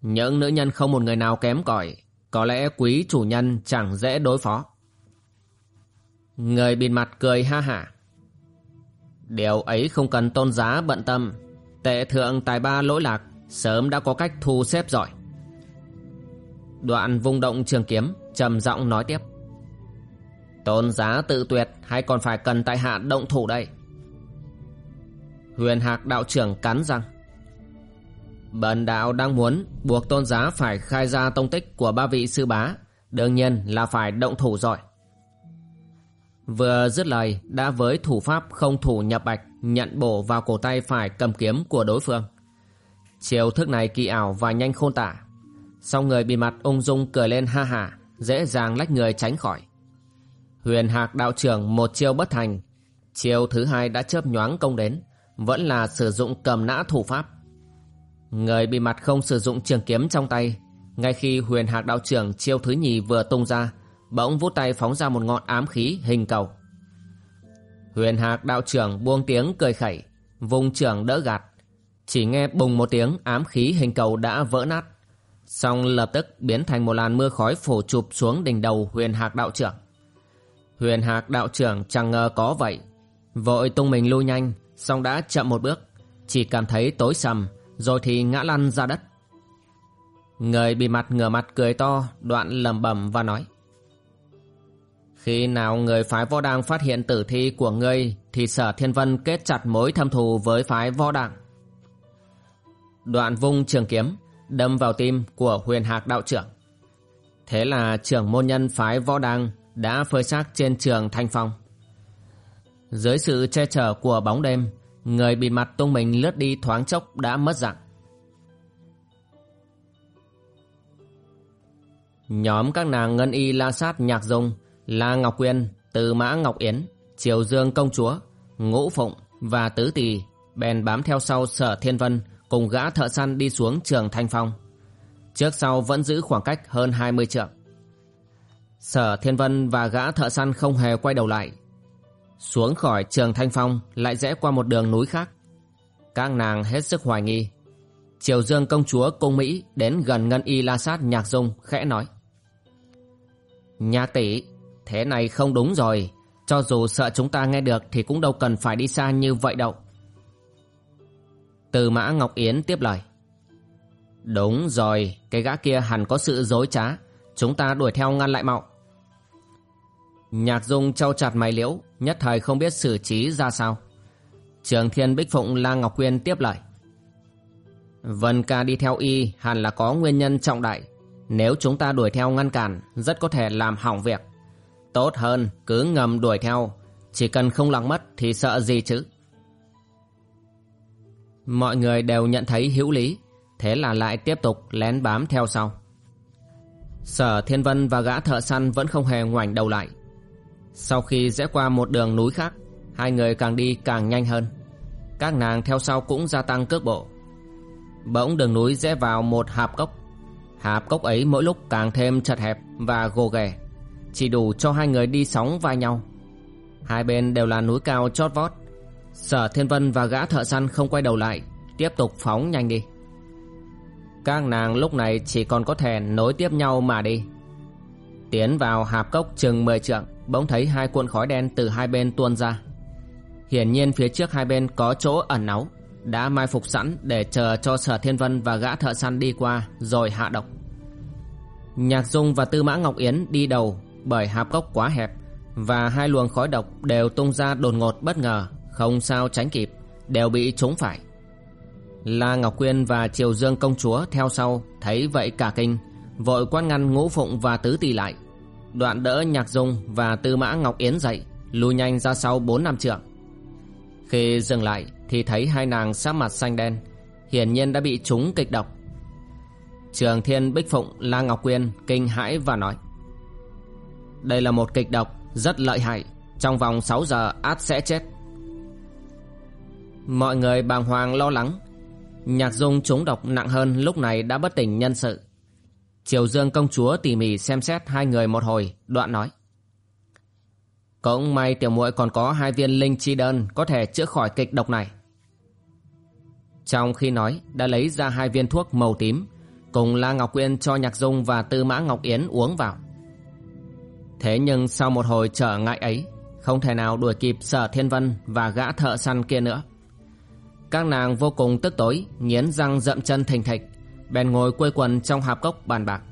Những nữ nhân không một người nào kém cỏi Có lẽ quý chủ nhân chẳng dễ đối phó Người bịt mặt cười ha hả. Điều ấy không cần tôn giá bận tâm. Tệ thượng tài ba lỗi lạc sớm đã có cách thu xếp giỏi. Đoạn vung động trường kiếm, trầm giọng nói tiếp. Tôn giá tự tuyệt hay còn phải cần tại hạ động thủ đây? Huyền hạc đạo trưởng cắn răng. Bần đạo đang muốn buộc tôn giá phải khai ra tông tích của ba vị sư bá, đương nhiên là phải động thủ rồi. Vừa dứt lời đã với thủ pháp không thủ nhập bạch nhận bổ vào cổ tay phải cầm kiếm của đối phương. Chiều thức này kỳ ảo và nhanh khôn tả. Sau người bị mặt ung dung cười lên ha hả, dễ dàng lách người tránh khỏi. Huyền hạc đạo trưởng một chiêu bất thành. Chiêu thứ hai đã chớp nhoáng công đến, vẫn là sử dụng cầm nã thủ pháp. Người bị mặt không sử dụng trường kiếm trong tay, ngay khi huyền hạc đạo trưởng chiêu thứ nhì vừa tung ra, bỗng vút tay phóng ra một ngọn ám khí hình cầu. Huyền hạc đạo trưởng buông tiếng cười khẩy, vùng trưởng đỡ gạt. Chỉ nghe bùng một tiếng ám khí hình cầu đã vỡ nát. Xong lập tức biến thành một làn mưa khói phổ chụp xuống đỉnh đầu huyền hạc đạo trưởng. Huyền hạc đạo trưởng chẳng ngờ có vậy. Vội tung mình lui nhanh, xong đã chậm một bước. Chỉ cảm thấy tối sầm, rồi thì ngã lăn ra đất. Người bị mặt ngửa mặt cười to, đoạn lầm bầm và nói. Khi nào người phái võ đàng phát hiện tử thi của ngươi thì sở thiên vân kết chặt mối thâm thù với phái võ đảng. Đoạn vung trường kiếm đâm vào tim của huyền hạc đạo trưởng. Thế là trưởng môn nhân phái võ đăng đã phơi xác trên trường thanh phong. Dưới sự che chở của bóng đêm, người bị mặt tung mình lướt đi thoáng chốc đã mất dạng. Nhóm các nàng ngân y la sát nhạc dung là Ngọc Quyên, Từ Mã Ngọc Yến, Triều Dương Công Chúa, Ngũ Phụng và Tứ Tỳ bèn bám theo sau Sở Thiên Vân cùng gã thợ săn đi xuống trường Thanh Phong. Trước sau vẫn giữ khoảng cách hơn 20 trượng. Sở Thiên Vân và gã thợ săn không hề quay đầu lại. Xuống khỏi trường Thanh Phong lại rẽ qua một đường núi khác. Các nàng hết sức hoài nghi. Triều Dương công chúa cung Mỹ đến gần ngân y la sát nhạc dung khẽ nói. Nhạc tỷ, Thế này không đúng rồi Cho dù sợ chúng ta nghe được Thì cũng đâu cần phải đi xa như vậy đâu từ mã Ngọc Yến tiếp lời. Đúng rồi, Cái gã kia hẳn có sự dối trá. Chúng ta đuổi theo ngăn lại mạo Nhạc dung trao chặt mày liễu, Nhất thời không biết xử trí ra sao. Trường Thiên Bích Phụng La Ngọc Quyên tiếp lời. Vân ca đi theo y hẳn là có nguyên nhân trọng đại. Nếu chúng ta đuổi theo ngăn cản, Rất có thể làm hỏng việc. Tốt hơn, cứ ngầm đuổi theo. Chỉ cần không lặng mất thì sợ gì chứ? Mọi người đều nhận thấy hữu lý, Thế là lại tiếp tục lén bám theo sau. Sở Thiên Vân và gã thợ săn vẫn không hề ngoảnh đầu lại. Sau khi rẽ qua một đường núi khác, Hai người càng đi càng nhanh hơn. Các nàng theo sau cũng gia tăng cước bộ. Bỗng đường núi rẽ vào một hạp cốc. Hạp cốc ấy mỗi lúc càng thêm chật hẹp và gồ ghề, chỉ đủ cho hai người đi sóng vai nhau. Hai bên đều là núi cao chót vót. Sở Thiên Vân và gã thợ săn không quay đầu lại Tiếp tục phóng nhanh đi. Các nàng lúc này chỉ còn có thể nối tiếp nhau mà đi. Tiến vào hạp cốc chừng 10 trượng Bỗng thấy hai cuộn khói đen từ hai bên tuôn ra. Hiển nhiên phía trước hai bên có chỗ ẩn náu Đã mai phục sẵn để chờ cho Sở Thiên Vân và gã thợ săn đi qua Rồi hạ độc. Nhạc Dung và Tư Mã Ngọc Yến đi đầu bởi hạp cốc quá hẹp và hai luồng khói độc đều tung ra đột ngột bất ngờ, không sao tránh kịp, đều bị trúng phải. La Ngọc Quyên và Triều Dương công chúa theo sau thấy vậy cả kinh, vội quan ngăn Ngũ Phụng và Tứ Tỳ lại, đoạn đỡ Nhạc Dung và Tư Mã Ngọc Yến dậy, lùi nhanh ra sau bốn năm trượng. Khi dừng lại thì thấy hai nàng sát mặt xanh đen, hiển nhiên đã bị trúng kịch độc. Trường Thiên Bích Phụng La Ngọc Quyên kinh hãi và nói: đây là một kịch độc rất lợi hại Trong vòng 6 giờ át sẽ chết Mọi người bàng hoàng lo lắng. Nhạc dung trúng độc nặng hơn lúc này đã bất tỉnh nhân sự. Triều Dương công chúa tỉ mỉ xem xét hai người một hồi, Đoạn nói. Cũng may tiểu muội còn có hai viên linh chi đơn Có thể chữa khỏi kịch độc này. Trong khi nói, Đã lấy ra hai viên thuốc màu tím, Cùng La Ngọc Quyên cho Nhạc Dung và Tư Mã Ngọc Yến uống vào. Thế nhưng sau một hồi trở ngại ấy, Không thể nào đuổi kịp sở thiên vân Và gã thợ săn kia nữa. Các nàng vô cùng tức tối, Nghiến răng dậm chân thình thịch, Bèn ngồi quây quần trong hạp cốc bàn bạc.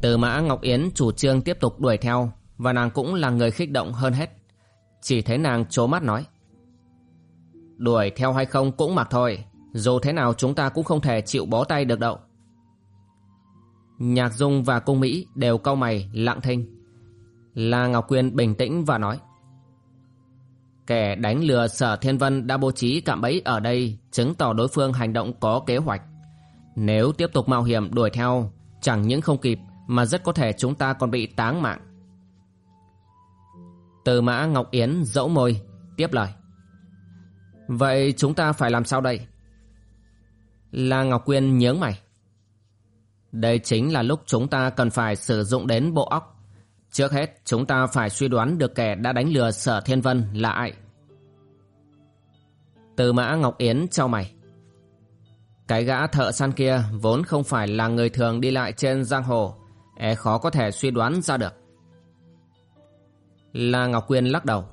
Từ mã Ngọc Yến chủ trương tiếp tục đuổi theo, Và nàng cũng là người khích động hơn hết. Chỉ thấy nàng trố mắt nói, Đuổi theo hay không cũng mặc thôi, Dù thế nào chúng ta cũng không thể chịu bó tay được đâu. Nhạc Dung và Cung Mỹ đều cau mày lặng thinh. La Ngọc Quyên bình tĩnh và nói Kẻ đánh lừa Sở Thiên Vân đã bố trí cạm bẫy ở đây chứng tỏ đối phương hành động có kế hoạch. Nếu tiếp tục mạo hiểm đuổi theo, chẳng những không kịp mà rất có thể chúng ta còn bị táng mạng. Từ mã Ngọc Yến dẫu môi, tiếp lời. Vậy chúng ta phải làm sao đây? La Ngọc Quyên nhớ mày. Đây chính là lúc chúng ta cần phải sử dụng đến bộ óc. Trước hết chúng ta phải suy đoán được kẻ đã đánh lừa sở thiên vân là ai. Từ mã Ngọc Yến cho mày. Cái gã thợ săn kia vốn không phải là người thường đi lại trên giang hồ, e khó có thể suy đoán ra được. La Ngọc Quyên lắc đầu.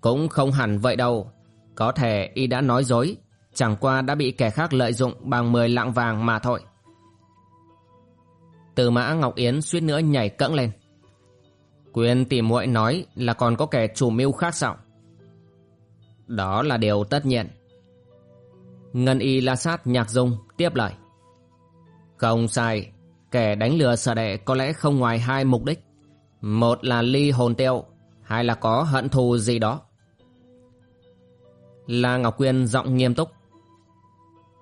Cũng không hẳn vậy đâu, có thể y đã nói dối, chẳng qua đã bị kẻ khác lợi dụng bằng 10 lạng vàng mà thôi. Từ mã Ngọc Yến suýt nữa nhảy cẫng lên. Quyên tìm muội nói là còn có kẻ chủ mưu khác sao? Đó là điều tất nhiên. Ngân y la sát nhạc dung tiếp lời. Không sai, kẻ đánh lừa sở đệ có lẽ không ngoài hai mục đích. Một là ly hồn tiêu, hai là có hận thù gì đó. La Ngọc Quyên giọng nghiêm túc.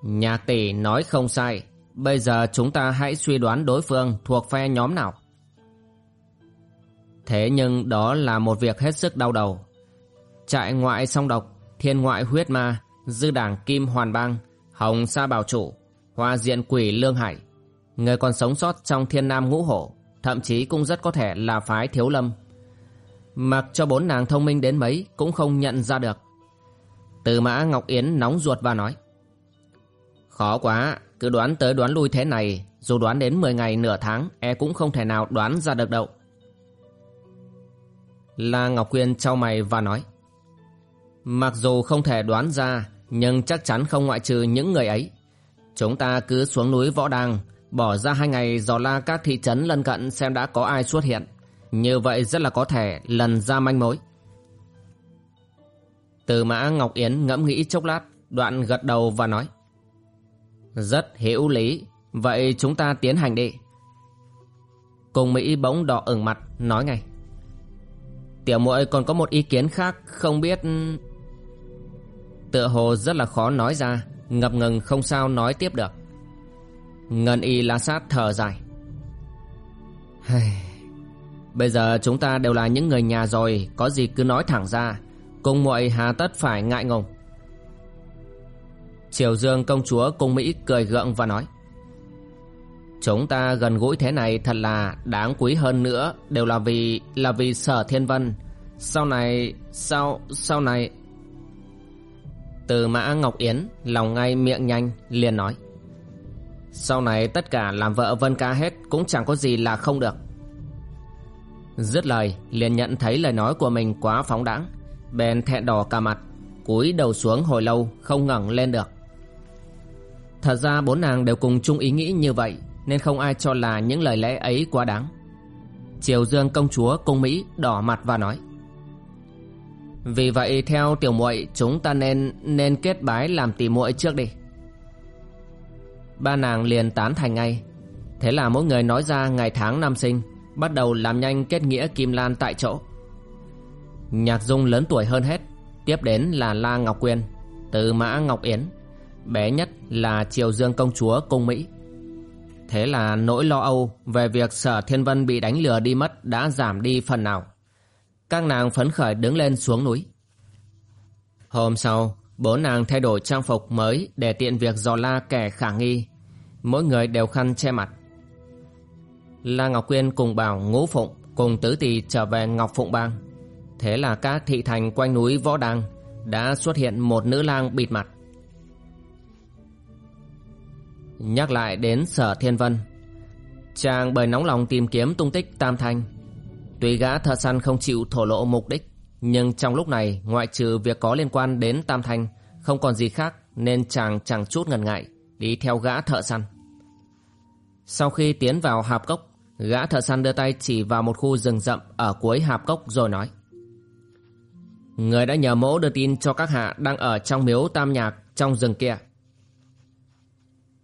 Nhạc tỷ nói không sai, bây giờ chúng ta hãy suy đoán đối phương thuộc phe nhóm nào. Thế nhưng đó là một việc hết sức đau đầu. Trại ngoại song độc, thiên ngoại huyết ma, dư đảng kim hoàn bang, hồng sa bảo chủ, hoa diện quỷ lương hải. Người còn sống sót trong thiên nam ngũ hổ, thậm chí cũng rất có thể là phái thiếu lâm. Mặc cho bốn nàng thông minh đến mấy cũng không nhận ra được. Từ mã Ngọc Yến nóng ruột và nói. Khó quá, cứ đoán tới đoán lui thế này, dù đoán đến 10 ngày nửa tháng, e cũng không thể nào đoán ra được đâu. La Ngọc Quyên trao mày và nói, Mặc dù không thể đoán ra, Nhưng chắc chắn không ngoại trừ những người ấy. Chúng ta cứ xuống núi Võ Đàng Bỏ ra hai ngày dò la các thị trấn lân cận xem đã có ai xuất hiện. Như vậy rất là có thể lần ra manh mối. Từ mã Ngọc Yến ngẫm nghĩ chốc lát, Đoạn gật đầu và nói, Rất hiểu lý, Vậy chúng ta tiến hành đi. Cùng Mỹ bỗng đỏ ửng mặt, nói ngay Tiểu muội còn có một ý kiến khác, Không biết Tựa hồ rất là khó nói ra, Ngập ngừng không sao nói tiếp được. Ngân y la sát thở dài. Bây giờ chúng ta đều là những người nhà rồi, Có gì cứ nói thẳng ra, Cùng muội hà tất phải ngại ngùng. Triều Dương công chúa cung Mỹ cười gượng và nói. Chúng ta gần gũi thế này thật là đáng quý hơn nữa, Đều là vì là vì sở thiên vân. Sau này, Sau sau này. Từ mã Ngọc Yến, Lòng ngay miệng nhanh, liền nói. Sau này tất cả làm vợ Vân ca hết, Cũng chẳng có gì là không được. Dứt lời, liền nhận thấy lời nói của mình quá phóng đãng. Bèn thẹn đỏ cả mặt, cúi đầu xuống hồi lâu, không ngẩng lên được. Thật ra bốn nàng đều cùng chung ý nghĩ như vậy nên không ai cho là những lời lẽ ấy quá đáng. Triều Dương công chúa cung Mỹ đỏ mặt và nói Vì vậy theo tiểu muội chúng ta nên nên kết bái làm tỷ muội trước đi. Ba nàng liền tán thành ngay. Thế là mỗi người nói ra ngày tháng năm sinh, bắt đầu làm nhanh kết nghĩa Kim Lan tại chỗ. Nhạc Dung lớn tuổi hơn hết, tiếp đến là La Ngọc Quyên, Từ Mã Ngọc Yến, bé nhất là Triều Dương công chúa cung Mỹ. Thế là nỗi lo âu về việc sở thiên vân bị đánh lừa đi mất đã giảm đi phần nào. Các nàng phấn khởi đứng lên xuống núi. Hôm sau, bốn nàng thay đổi trang phục mới để tiện việc dò la kẻ khả nghi. Mỗi người đều khăn che mặt. La Ngọc Quyên cùng bảo Ngũ Phụng cùng Tứ tỷ trở về Ngọc Phụng Bang. Thế là các thị thành quanh núi Võ Đăng đã xuất hiện một nữ lang bịt mặt. Nhắc lại đến sở thiên vân. Chàng bởi nóng lòng tìm kiếm tung tích tam thanh. Tuy gã thợ săn không chịu thổ lộ mục đích, Nhưng trong lúc này, ngoại trừ việc có liên quan đến tam thanh, Không còn gì khác nên chàng chẳng chút ngần ngại Đi theo gã thợ săn. Sau khi tiến vào hạp cốc, Gã thợ săn đưa tay chỉ vào một khu rừng rậm ở cuối hạp cốc rồi nói, Người đã nhờ mẫu đưa tin cho các hạ đang ở trong miếu tam nhạc trong rừng kia.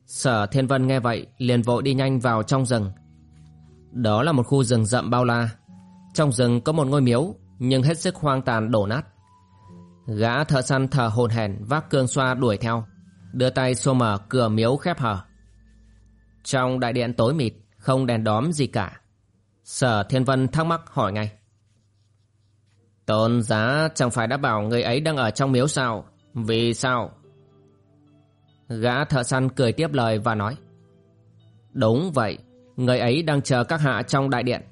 Sở Thiên Vân nghe vậy liền vội đi nhanh vào trong rừng. Đó là một khu rừng rậm bao la. Trong rừng có một ngôi miếu nhưng hết sức hoang tàn đổ nát. Gã thợ săn thở hồn hển vác cương xoa đuổi theo, đưa tay xô mở cửa miếu khép hở. Trong đại điện tối mịt, không đèn đóm gì cả. Sở Thiên Vân thắc mắc hỏi ngay. Tôn giá chẳng phải đã bảo người ấy đang ở trong miếu sao? Vì sao? Gã thợ săn cười tiếp lời và nói. Đúng vậy, người ấy đang chờ các hạ trong đại điện.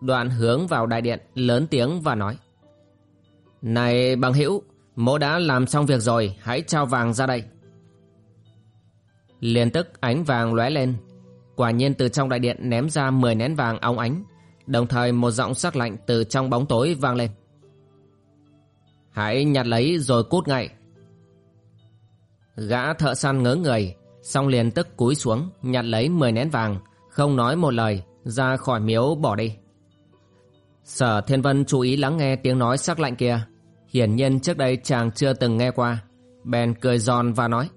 Đoạn hướng vào đại điện lớn tiếng và nói. Này bằng hữu, mỗ đã làm xong việc rồi, hãy trao vàng ra đây. Liền tức ánh vàng lóe lên, quả nhiên từ trong đại điện ném ra 10 nén vàng óng ánh, đồng thời một giọng sắc lạnh từ trong bóng tối vang lên. Hãy nhặt lấy rồi cút ngay. Gã thợ săn ngớ người, xong liền tức cúi xuống, nhặt lấy 10 nén vàng, không nói một lời, ra khỏi miếu bỏ đi. Sở Thiên Vân chú ý lắng nghe tiếng nói sắc lạnh kia. Hiển nhiên trước đây chàng chưa từng nghe qua. Bèn cười giòn và nói.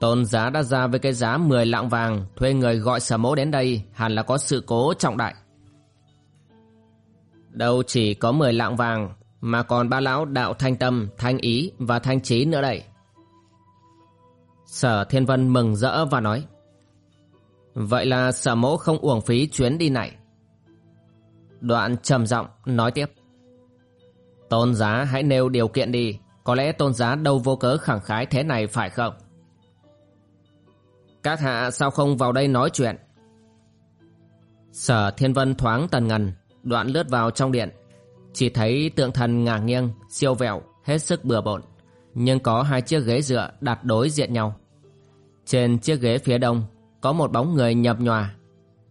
Tôn giá đã ra với cái giá 10 lạng vàng thuê người gọi sở mẫu đến đây hẳn là có sự cố trọng đại. Đâu chỉ có 10 lạng vàng mà còn ba lão đạo thanh tâm, thanh ý và thanh trí nữa đây. Sở Thiên Vân mừng rỡ và nói. Vậy là sở mẫu không uổng phí chuyến đi này. Đoạn trầm giọng nói tiếp. Tôn giá hãy nêu điều kiện đi, có lẽ tôn giá đâu vô cớ khẳng khái thế này phải không? Các hạ sao không vào đây nói chuyện? Sở Thiên Vân thoáng tần ngần, đoạn lướt vào trong điện. Chỉ thấy tượng thần ngả nghiêng, siêu vẹo, hết sức bừa bộn. Nhưng có hai chiếc ghế dựa đặt đối diện nhau. Trên chiếc ghế phía đông có một bóng người nhập nhòa.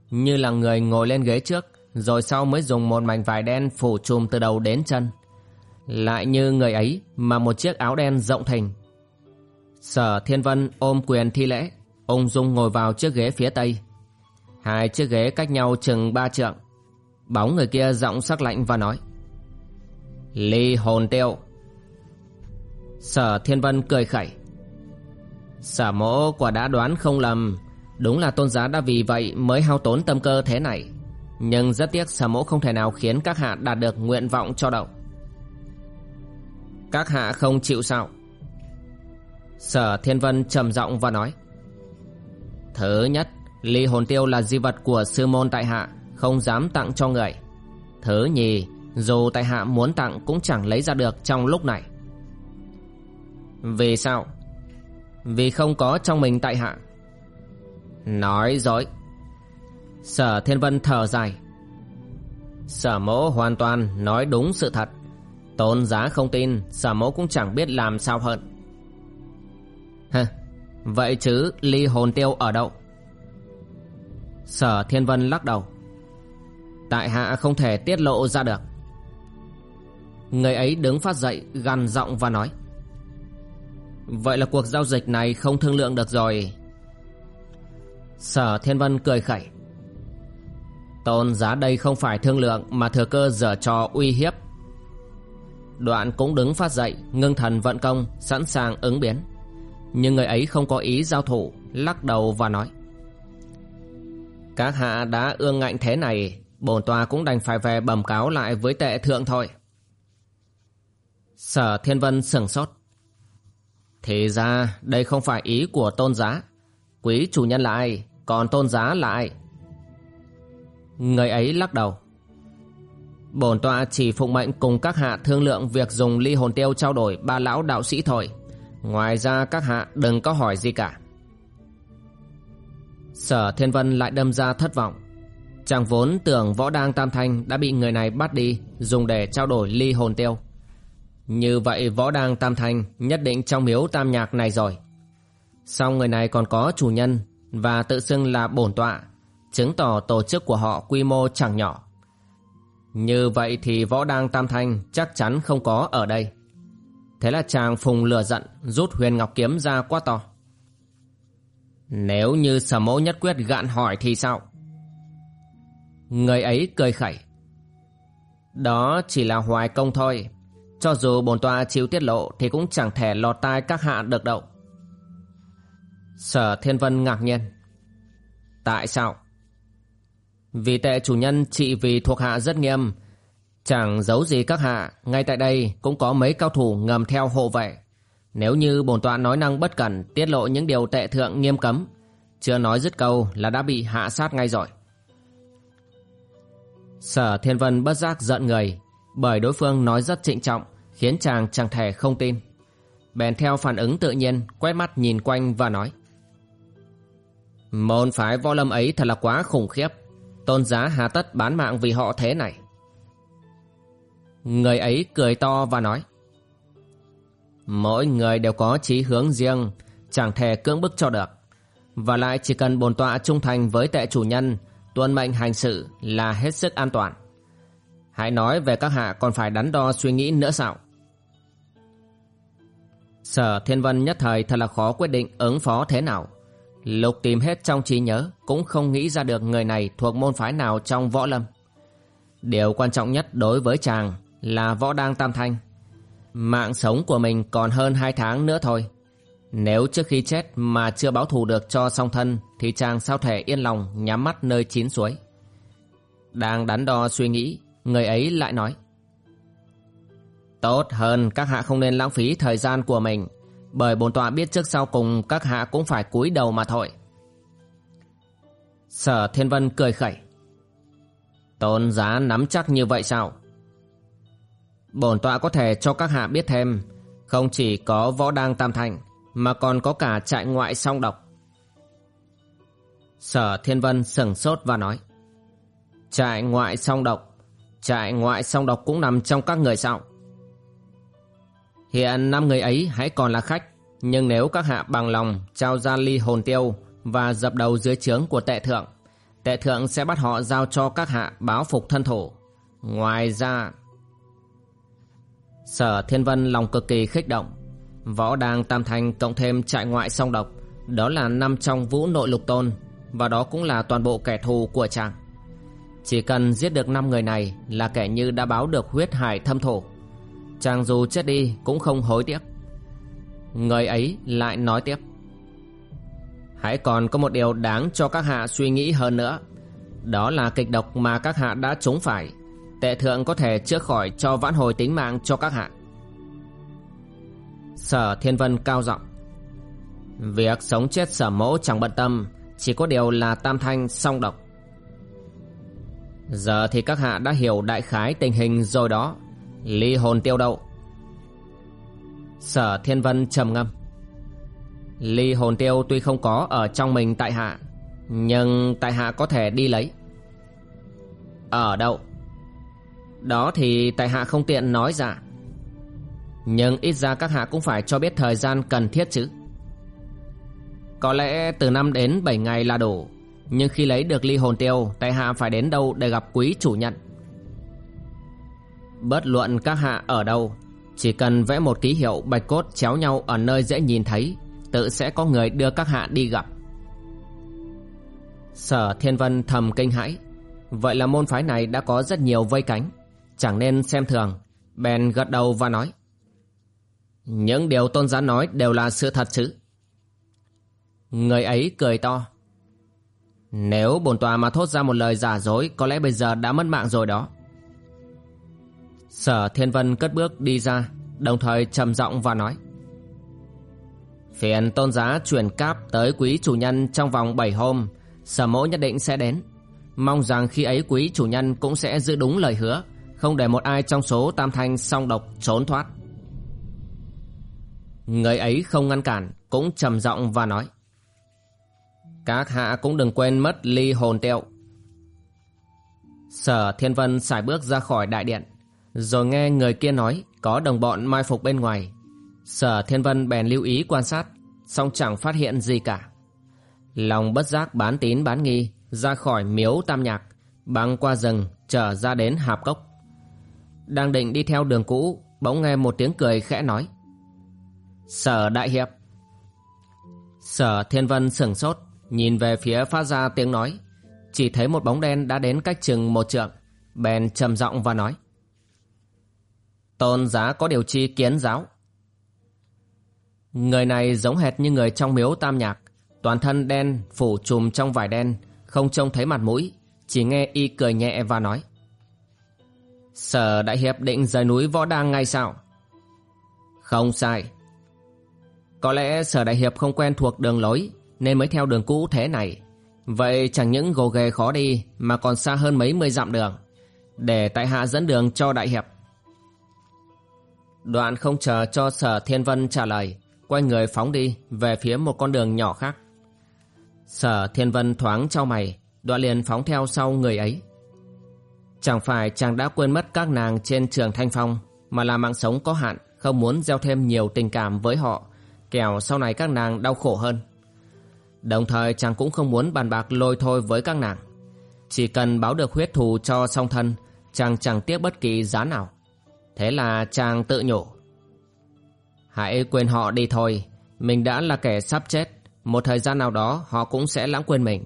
Như là người ngồi lên ghế trước rồi sau mới dùng một mảnh vải đen phủ trùm từ đầu đến chân. Lại như người ấy mà một chiếc áo đen rộng thình. Sở Thiên Vân ôm quyền thi lễ, ông dung ngồi vào chiếc ghế phía tây. Hai chiếc ghế cách nhau chừng ba trượng. Bóng người kia giọng sắc lạnh và nói. Ly hồn tiêu. Sở Thiên Vân cười khẩy. Xả mỗ quả đã đoán không lầm, đúng là tôn giá đã vì vậy mới hao tốn tâm cơ thế này. Nhưng rất tiếc xả mẫu không thể nào khiến các hạ đạt được nguyện vọng cho đậu. Các hạ không chịu sao? Sở Thiên Vân trầm giọng và nói. Thứ nhất Ly hồn tiêu là di vật của sư môn tại hạ Không dám tặng cho người. Thứ nhì Dù tại hạ muốn tặng cũng chẳng lấy ra được trong lúc này. Vì sao? Vì không có trong mình tại hạ. Nói dối. Sở Thiên Vân thở dài. Sở mỗ hoàn toàn nói đúng sự thật. Tôn giá không tin, Sở mỗ cũng chẳng biết làm sao hơn. Hừ, Vậy chứ ly hồn tiêu ở đâu? Sở Thiên Vân lắc đầu. Tại hạ không thể tiết lộ ra được. Người ấy đứng phát dậy, gằn giọng và nói. Vậy là cuộc giao dịch này không thương lượng được rồi Sở Thiên Vân cười khẩy Tôn giá đây không phải thương lượng mà thừa cơ dở trò uy hiếp. Đoạn cũng đứng phát dậy, ngưng thần vận công, sẵn sàng ứng biến. Nhưng người ấy không có ý giao thủ, lắc đầu và nói. Các hạ đã ương ngạnh thế này, bổn tòa cũng đành phải về bẩm cáo lại với tệ thượng thôi. Sở Thiên Vân sửng sốt. Thì ra đây không phải ý của tôn giá. Quý chủ nhân là ai, còn tôn giá là ai? Người ấy lắc đầu. Bổn tọa chỉ phụng mệnh cùng các hạ thương lượng việc dùng ly hồn tiêu trao đổi ba lão đạo sĩ thôi. Ngoài ra các hạ đừng có hỏi gì cả. Sở Thiên Vân lại đâm ra thất vọng. Chàng vốn tưởng võ đang tam thanh đã bị người này bắt đi Dùng để trao đổi ly hồn tiêu. Như vậy võ đang tam thanh nhất định trong miếu tam nhạc này rồi Sau người này còn có chủ nhân Và tự xưng là bổn tọa, chứng tỏ tổ chức của họ quy mô chẳng nhỏ. Như vậy thì võ đăng tam thanh chắc chắn không có ở đây. Thế là chàng phùng lửa giận, rút huyền ngọc kiếm ra quá to. Nếu như sở mẫu nhất quyết gạn hỏi thì sao? Người ấy cười khẩy. Đó chỉ là hoài công thôi. Cho dù bồn tòa chịu tiết lộ thì cũng chẳng thể lọt tai các hạ được đâu. Sở Thiên Vân ngạc nhiên. Tại sao? Vì tệ chủ nhân trị vì thuộc hạ rất nghiêm. Chẳng giấu gì các hạ, ngay tại đây cũng có mấy cao thủ ngầm theo hộ vệ. Nếu như bổn tọa nói năng bất cẩn tiết lộ những điều tệ thượng nghiêm cấm, chưa nói dứt câu là đã bị hạ sát ngay rồi. Sở Thiên Vân bất giác giận người, bởi đối phương nói rất trịnh trọng, khiến chàng chẳng thể không tin. Bèn theo phản ứng tự nhiên, quét mắt nhìn quanh và nói. Môn phái võ lâm ấy thật là quá khủng khiếp, tôn giá hà tất bán mạng vì họ thế này. Người ấy cười to và nói. Mỗi người đều có chí hướng riêng, chẳng thể cưỡng bức cho được. Và lại chỉ cần bồn tọa trung thành với tệ chủ nhân, tuân mệnh hành sự là hết sức an toàn. Hãy nói về các hạ còn phải đắn đo suy nghĩ nữa sao? Sở Thiên Vân nhất thời thật là khó quyết định ứng phó thế nào. Lục tìm hết trong trí nhớ cũng không nghĩ ra được người này thuộc môn phái nào trong võ lâm. Điều quan trọng nhất đối với chàng là võ đang tam thanh. Mạng sống của mình còn hơn hai tháng nữa thôi. Nếu trước khi chết mà chưa báo thù được cho song thân thì chàng sao thể yên lòng nhắm mắt nơi chín suối. Đang đắn đo suy nghĩ, người ấy lại nói. Tốt hơn các hạ không nên lãng phí thời gian của mình bởi bổn tọa biết trước sau cùng các hạ cũng phải cúi đầu mà thôi. Sở Thiên Vân cười khẩy. Tôn giá nắm chắc như vậy sao? Bổn tọa có thể cho các hạ biết thêm, không chỉ có võ đang tam thành, mà còn có cả trại ngoại song độc. Sở Thiên Vân sừng sốt và nói. Trại ngoại song độc, trại ngoại song độc cũng nằm trong các người sao? Hiện năm người ấy hãy còn là khách, nhưng nếu các hạ bằng lòng trao ra ly hồn tiêu và dập đầu dưới trướng của tệ thượng, tệ thượng sẽ bắt họ giao cho các hạ báo phục thân thủ. Ngoài ra... Sở Thiên Vân lòng cực kỳ khích động. Võ đàng tam thành cộng thêm trại ngoại song độc, đó là năm trong vũ nội lục tôn, và đó cũng là toàn bộ kẻ thù của chàng. Chỉ cần giết được năm người này là kẻ như đã báo được huyết hải thâm thổ. Chàng dù chết đi cũng không hối tiếc. Người ấy lại nói tiếp. Hãy còn có một điều đáng cho các hạ suy nghĩ hơn nữa. Đó là kịch độc mà các hạ đã trúng phải. Tệ thượng có thể chữa khỏi cho vãn hồi tính mạng cho các hạ. Sở Thiên Vân cao giọng. Việc sống chết sở mẫu chẳng bận tâm, Chỉ có điều là tam thanh song độc. Giờ thì các hạ đã hiểu đại khái tình hình rồi đó. Ly hồn tiêu đậu. Sở Thiên Vân trầm ngâm. Ly hồn tiêu tuy không có ở trong mình tại hạ, Nhưng tại hạ có thể đi lấy. Ở đâu? Đó thì tại hạ không tiện nói ra. Nhưng ít ra các hạ cũng phải cho biết thời gian cần thiết chứ. Có lẽ từ 5 đến 7 ngày là đủ. Nhưng khi lấy được ly hồn tiêu, Tại hạ phải đến đâu để gặp quý chủ nhận Bất luận các hạ ở đâu, Chỉ cần vẽ một ký hiệu bạch cốt chéo nhau Ở nơi dễ nhìn thấy, Tự sẽ có người đưa các hạ đi gặp. Sở Thiên Vân thầm kinh hãi. Vậy là môn phái này đã có rất nhiều vây cánh, Chẳng nên xem thường. Bèn gật đầu và nói, Những điều tôn giá nói đều là sự thật chứ? Người ấy cười to nếu bổn tòa mà thốt ra một lời giả dối, Có lẽ bây giờ đã mất mạng rồi đó. Sở Thiên Vân cất bước đi ra, Đồng thời trầm giọng và nói. Phiền tôn giá chuyển cáp tới quý chủ nhân trong vòng 7 hôm, Sở mẫu nhất định sẽ đến. Mong rằng khi ấy quý chủ nhân cũng sẽ giữ đúng lời hứa, Không để một ai trong số tam thanh song độc trốn thoát. Người ấy không ngăn cản, Cũng trầm giọng và nói. Các hạ cũng đừng quên mất ly hồn tiệu Sở Thiên Vân xài bước ra khỏi đại điện rồi nghe người kia nói có đồng bọn mai phục bên ngoài. Sở Thiên Vân bèn lưu ý quan sát, song chẳng phát hiện gì cả. Lòng bất giác bán tín bán nghi, ra khỏi miếu tam nhạc, băng qua rừng, trở ra đến hạp cốc. Đang định đi theo đường cũ, bỗng nghe một tiếng cười khẽ nói. Sở Đại Hiệp Sở Thiên Vân sửng sốt, nhìn về phía phát ra tiếng nói. Chỉ thấy một bóng đen đã đến cách chừng một trượng, bèn trầm giọng và nói. Tôn giá có điều chi kiến giáo. Người này giống hệt như người trong miếu tam nhạc, Toàn thân đen phủ trùm trong vải đen Không trông thấy mặt mũi Chỉ nghe y cười nhẹ và nói Sở đại hiệp định rời núi võ đang ngay sao Không sai Có lẽ sở đại hiệp không quen thuộc đường lối nên mới theo đường cũ thế này. Vậy chẳng những gồ ghề khó đi, Mà còn xa hơn mấy mươi dặm đường, Để tại hạ dẫn đường cho đại hiệp. Đoạn không chờ cho sở thiên vân trả lời, Quay người phóng đi Về phía một con đường nhỏ khác. Sở thiên vân thoáng trao mày, Đoạn liền phóng theo sau người ấy. Chẳng phải chàng đã quên mất các nàng trên trường Thanh Phong, Mà là mạng sống có hạn, Không muốn gieo thêm nhiều tình cảm với họ, Kẻo sau này các nàng đau khổ hơn. Đồng thời chàng cũng không muốn bàn bạc lôi thôi với các nàng. Chỉ cần báo được huyết thù cho song thân, Chàng chẳng tiếc bất kỳ giá nào. Thế là chàng tự nhủ. Hãy quên họ đi thôi. Mình đã là kẻ sắp chết. Một thời gian nào đó, họ cũng sẽ lãng quên mình.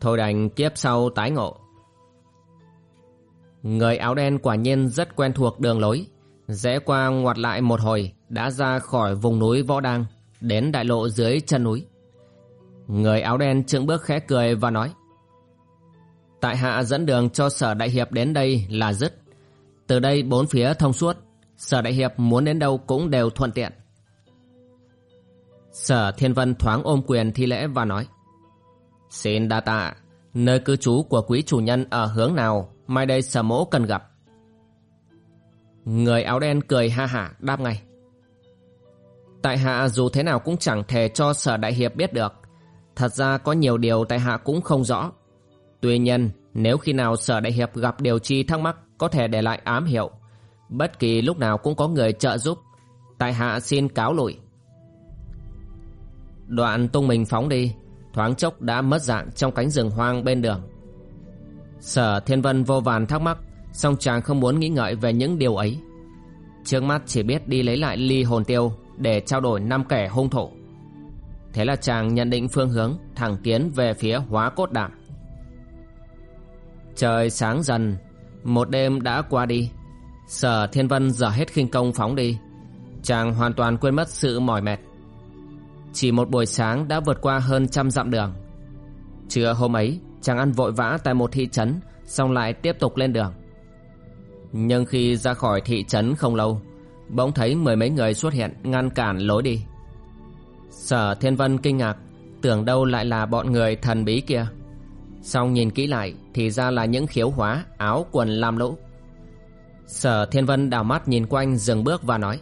Thôi đành kiếp sau tái ngộ. Người áo đen quả nhiên rất quen thuộc đường lối. Rẽ qua ngoặt lại một hồi, Đã ra khỏi vùng núi Võ Đăng, Đến đại lộ dưới chân núi. Người áo đen trượng bước khẽ cười và nói, Tại hạ dẫn đường cho sở đại hiệp đến đây là dứt. Từ đây bốn phía thông suốt, Sở đại hiệp muốn đến đâu cũng đều thuận tiện. Sở thiên vân thoáng ôm quyền thi lễ và nói, Xin đa tạ, Nơi cư trú của quý chủ nhân ở hướng nào, Mai đây sở mỗ cần gặp. Người áo đen cười ha hả, đáp ngay, Tại hạ dù thế nào cũng chẳng thể cho sở đại hiệp biết được. Thật ra có nhiều điều tại hạ cũng không rõ. Tuy nhiên, nếu khi nào sở đại hiệp gặp điều chi thắc mắc, Có thể để lại ám hiệu. Bất kỳ lúc nào cũng có người trợ giúp. Tại hạ xin cáo lụi. Đoạn tung mình phóng đi, Thoáng chốc đã mất dạng trong cánh rừng hoang bên đường. Sở Thiên Vân vô vàn thắc mắc, song chàng không muốn nghĩ ngợi về những điều ấy. Trước mắt chỉ biết đi lấy lại ly hồn tiêu Để trao đổi năm kẻ hung thủ. Thế là chàng nhận định phương hướng, Thẳng tiến về phía hóa cốt đạm. Trời sáng dần, Một đêm đã qua đi. Sở Thiên Vân dở hết khinh công phóng đi. Chàng hoàn toàn quên mất sự mỏi mệt. Chỉ một buổi sáng đã vượt qua hơn trăm dặm đường. Trưa hôm ấy, chàng ăn vội vã tại một thị trấn, Xong lại tiếp tục lên đường. Nhưng khi ra khỏi thị trấn không lâu, Bỗng thấy mười mấy người xuất hiện ngăn cản lối đi. Sở Thiên Vân kinh ngạc, Tưởng đâu lại là bọn người thần bí kia. Xong nhìn kỹ lại, Thì ra là những khiếu hóa, áo, quần, lam lũ. Sở Thiên Vân đảo mắt nhìn quanh, dừng bước và nói,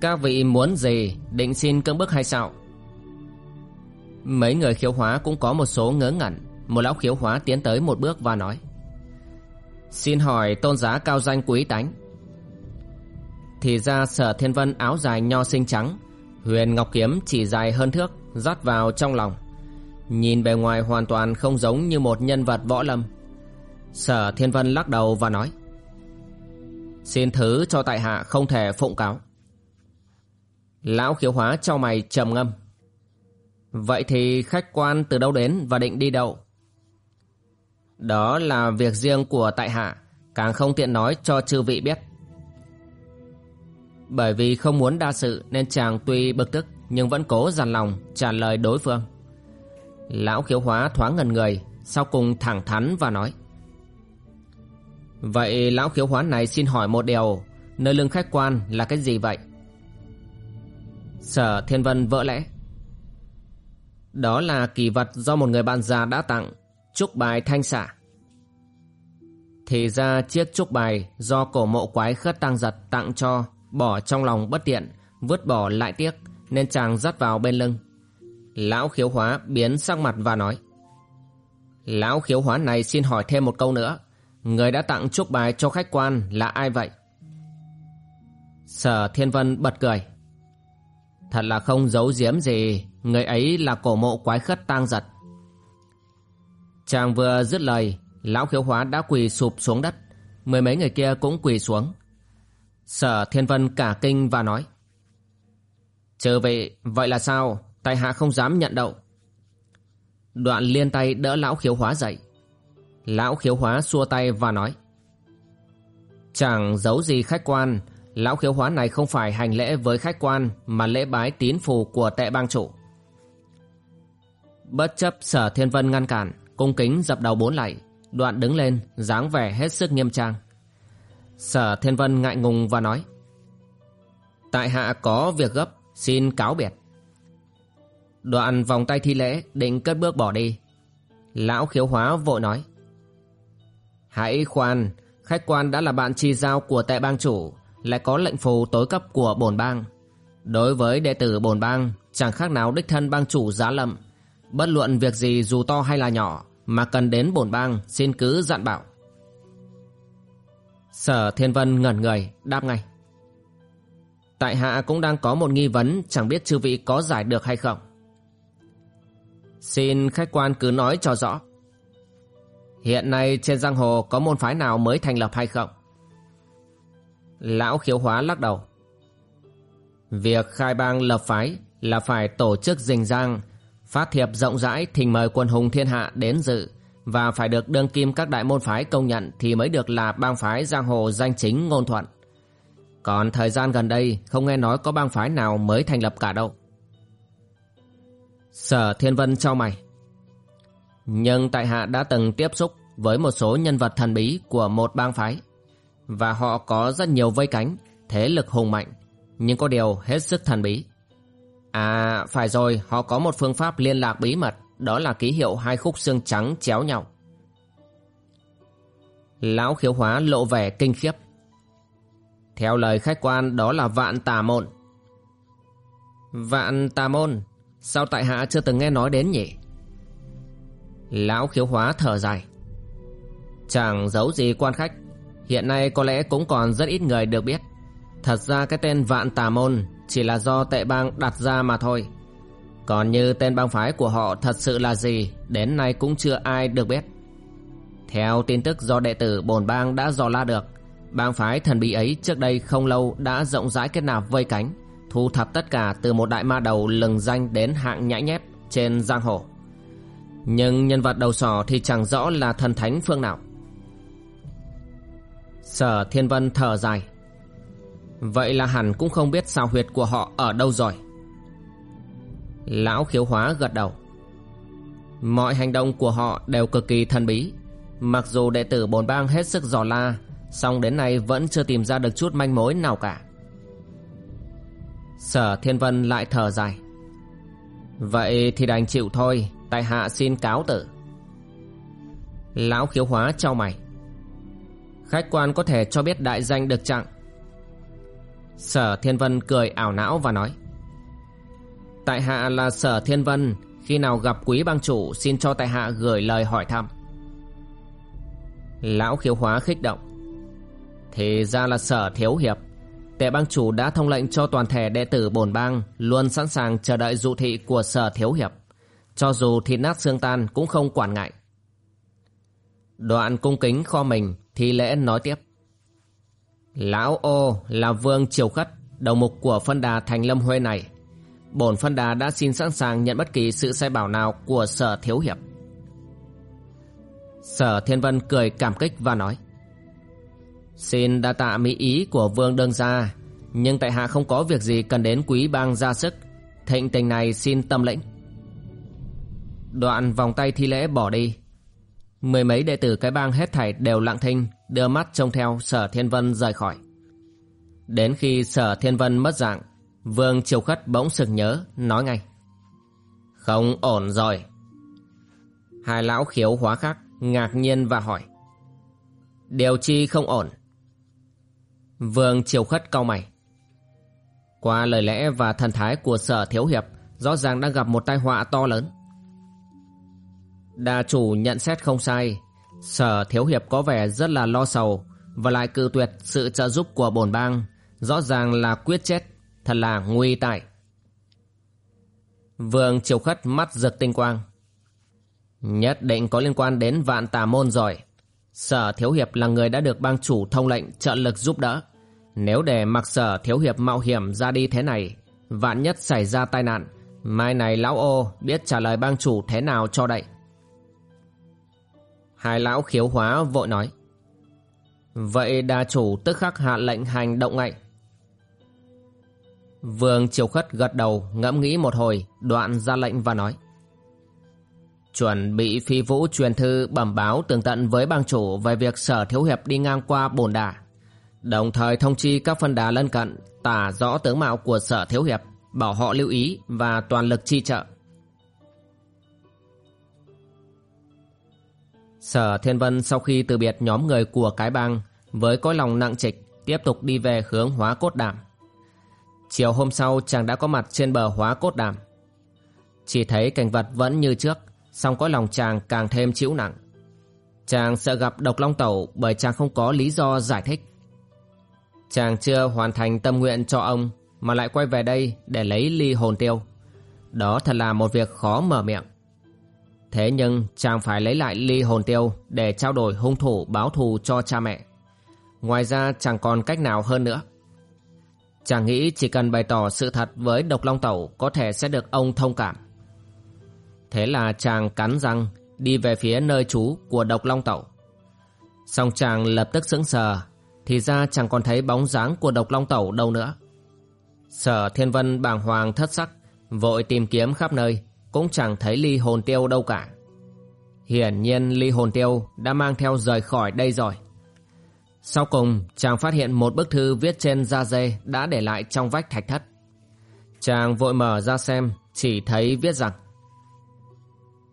Các vị muốn gì, Định xin cưỡng bức hay sao? Mấy người khiếu hóa cũng có một số ngớ ngẩn. Một lão khiếu hóa tiến tới một bước và nói, Xin hỏi tôn giá cao danh quý tánh. Thì ra sở thiên vân áo dài nho xinh trắng Huyền Ngọc Kiếm chỉ dài hơn thước, Rót vào trong lòng. Nhìn bề ngoài hoàn toàn không giống như một nhân vật võ lâm. Sở Thiên Vân lắc đầu và nói, Xin thứ cho tại hạ không thể phụng cáo. Lão khiếu hóa cho mày trầm ngâm, Vậy thì khách quan từ đâu đến và định đi đâu? Đó là việc riêng của tại hạ, Càng không tiện nói cho chư vị biết. Bởi vì không muốn đa sự Nên chàng tuy bực tức Nhưng vẫn cố dằn lòng trả lời đối phương. Lão khiếu hóa thoáng ngần người, Sau cùng thẳng thắn và nói, Vậy lão khiếu hóa này xin hỏi một điều, Nơi lưng khách quan là cái gì vậy? Sở Thiên Vân vỡ lẽ. Đó là kỳ vật do một người bạn già đã tặng, Trúc bài thanh xả Thì ra chiếc trúc bài do cổ mộ quái khất tăng giật tặng cho Bỏ trong lòng bất tiện Vứt bỏ lại tiếc Nên chàng dắt vào bên lưng Lão khiếu hóa biến sắc mặt và nói Lão khiếu hóa này xin hỏi thêm một câu nữa Người đã tặng chúc bài cho khách quan là ai vậy? Sở Thiên Vân bật cười. Thật là không giấu giếm gì, người ấy là cổ mộ quái khất tang giật. Chàng vừa dứt lời, lão khiếu hóa đã quỳ sụp xuống đất, mười mấy người kia cũng quỳ xuống. Sở Thiên Vân cả kinh và nói. chờ vậy vậy là sao? Tài hạ không dám nhận đậu. Đoạn liên tay đỡ lão khiếu hóa dậy. Lão khiếu hóa xua tay và nói, Chẳng giấu gì khách quan, Lão khiếu hóa này không phải hành lễ với khách quan Mà lễ bái tín phù của tệ bang chủ Bất chấp sở thiên vân ngăn cản, Cung kính dập đầu bốn lạy Đoạn đứng lên, dáng vẻ hết sức nghiêm trang Sở thiên vân ngại ngùng và nói, Tại hạ có việc gấp, Xin cáo biệt. Đoạn vòng tay thi lễ, Định cất bước bỏ đi. Lão khiếu hóa vội nói, Hãy khoan, Khách quan đã là bạn chi giao của tệ bang chủ, Lại có lệnh phù tối cấp của bổn bang. Đối với đệ tử bổn bang, Chẳng khác nào đích thân bang chủ giá lầm. Bất luận việc gì dù to hay là nhỏ, Mà cần đến bổn bang Xin cứ dặn bảo. Sở Thiên Vân ngẩn người Đáp ngay Tại hạ cũng đang có một nghi vấn Chẳng biết chư vị có giải được hay không Xin khách quan cứ nói cho rõ Hiện nay trên giang hồ có môn phái nào mới thành lập hay không? Lão khiếu hóa lắc đầu. Việc khai bang lập phái là phải tổ chức rình giang, phát thiệp rộng rãi thỉnh mời quân hùng thiên hạ đến dự và phải được đương kim các đại môn phái công nhận thì mới được là bang phái giang hồ danh chính ngôn thuận. Còn thời gian gần đây không nghe nói có bang phái nào mới thành lập cả đâu. Sở Thiên Vân cho mày. Nhưng tại hạ đã từng tiếp xúc với một số nhân vật thần bí của một bang phái và họ có rất nhiều vây cánh, thế lực hùng mạnh, nhưng có điều hết sức thần bí. À, phải rồi, họ có một phương pháp liên lạc bí mật, đó là ký hiệu hai khúc xương trắng chéo nhau. Lão khiếu hóa lộ vẻ kinh khiếp. Theo lời khách quan đó là vạn tà môn. Vạn tà môn, sao tại hạ chưa từng nghe nói đến nhỉ? Lão khiếu hóa thở dài. Chẳng giấu gì quan khách Hiện nay có lẽ cũng còn rất ít người được biết Thật ra cái tên Vạn Tà Môn Chỉ là do tệ bang đặt ra mà thôi còn như tên bang phái của họ thật sự là gì, Đến nay cũng chưa ai được biết. Theo tin tức do đệ tử bồn bang đã dò la được, Bang phái thần bí ấy trước đây không lâu đã rộng rãi kết nạp vây cánh, Thu thập tất cả từ một đại ma đầu lừng danh đến hạng nhãi nhép trên giang hồ. Nhưng nhân vật đầu sỏ thì chẳng rõ là thần thánh phương nào. Sở Thiên Vân thở dài. Vậy là hẳn cũng không biết sao huyệt của họ ở đâu rồi? Lão khiếu hóa gật đầu. Mọi hành động của họ đều cực kỳ thần bí. Mặc dù đệ tử bồn bang hết sức dò la, song đến nay vẫn chưa tìm ra được chút manh mối nào cả. Sở Thiên Vân lại thở dài. Vậy thì đành chịu thôi, Tại hạ xin cáo tử. Lão khiếu hóa trao mày. Khách quan có thể cho biết đại danh được chặng Sở Thiên Vân cười ảo não và nói. Tại hạ là Sở Thiên Vân. Khi nào gặp quý bang chủ, Xin cho tại hạ gửi lời hỏi thăm. Lão khiếu hóa khích động. Thì ra là Sở Thiếu Hiệp. Tệ bang chủ đã thông lệnh cho toàn thể đệ tử bổn bang Luôn sẵn sàng chờ đợi dụ thị của Sở Thiếu Hiệp. Cho dù thịt nát xương tan cũng không quản ngại. Đoạn cung kính kho mình thì lễ nói tiếp. Lão ô là vương triều khất, Đầu mục của phân đà thành lâm huê này. Bổn phân đà đã xin sẵn sàng Nhận bất kỳ sự sai bảo nào Của sở thiếu hiệp. Sở thiên vân cười cảm kích và nói Xin đa tạ mỹ ý của vương đương gia Nhưng tại hạ không có việc gì Cần đến quý bang ra sức. Thịnh tình này xin tâm lĩnh. Đoạn vòng tay thi lễ bỏ đi. Mười mấy đệ tử cái bang hết thảy đều lặng thinh, đưa mắt trông theo sở thiên vân rời khỏi. Đến khi sở thiên vân mất dạng, vương triều khất bỗng sực nhớ, nói ngay. Không ổn rồi. Hai lão khiếu hóa khắc, ngạc nhiên và hỏi. Điều chi không ổn? Vương triều khất cau mày. Qua lời lẽ và thần thái của sở thiếu hiệp, rõ ràng đang gặp một tai họa to lớn. Đà chủ nhận xét không sai Sở thiếu hiệp có vẻ rất là lo sầu Và lại cự tuyệt sự trợ giúp của bổn bang Rõ ràng là quyết chết Thật là nguy tại. Vương triều khất mắt giật tinh quang. Nhất định có liên quan đến vạn tà môn rồi. Sở thiếu hiệp là người đã được bang chủ thông lệnh trợ lực giúp đỡ. Nếu để mặc sở thiếu hiệp mạo hiểm ra đi thế này, Vạn nhất xảy ra tai nạn, Mai này lão ô biết trả lời bang chủ thế nào cho đậy. Hai lão khiếu hóa vội nói. Vậy đa chủ tức khắc hạ lệnh hành động ngay. Vương Triều Khất gật đầu ngẫm nghĩ một hồi đoạn ra lệnh và nói. Chuẩn bị phi vũ truyền thư bẩm báo tường tận với bang chủ về việc sở thiếu hiệp đi ngang qua bồn đà. Đồng thời thông chi các phân đà lân cận tả rõ tướng mạo của sở thiếu hiệp, bảo họ lưu ý và toàn lực chi trợ. Sở Thiên Vân sau khi từ biệt nhóm người của cái bang với cõi lòng nặng trịch tiếp tục đi về hướng hóa cốt đảm Chiều hôm sau chàng đã có mặt trên bờ hóa cốt đàm. Chỉ thấy cảnh vật vẫn như trước, song cõi lòng chàng càng thêm chịu nặng. Chàng sợ gặp độc long tẩu bởi chàng không có lý do giải thích. Chàng chưa hoàn thành tâm nguyện cho ông mà lại quay về đây để lấy ly hồn tiêu. Đó thật là một việc khó mở miệng. Thế nhưng chàng phải lấy lại ly hồn tiêu để trao đổi hung thủ báo thù cho cha mẹ. Ngoài ra chẳng còn cách nào hơn nữa. Chàng nghĩ chỉ cần bày tỏ sự thật với độc long tẩu có thể sẽ được ông thông cảm. Thế là chàng cắn răng đi về phía nơi trú của độc long tẩu. Xong chàng lập tức sững sờ, thì ra chàng còn thấy bóng dáng của độc long tẩu đâu nữa. Sở thiên vân bàng hoàng thất sắc, vội tìm kiếm khắp nơi, cũng chẳng thấy ly hồn tiêu đâu cả. Hiển nhiên ly hồn tiêu đã mang theo rời khỏi đây rồi. Sau cùng, chàng phát hiện một bức thư viết trên da dê đã để lại trong vách thạch thất. Chàng vội mở ra xem, chỉ thấy viết rằng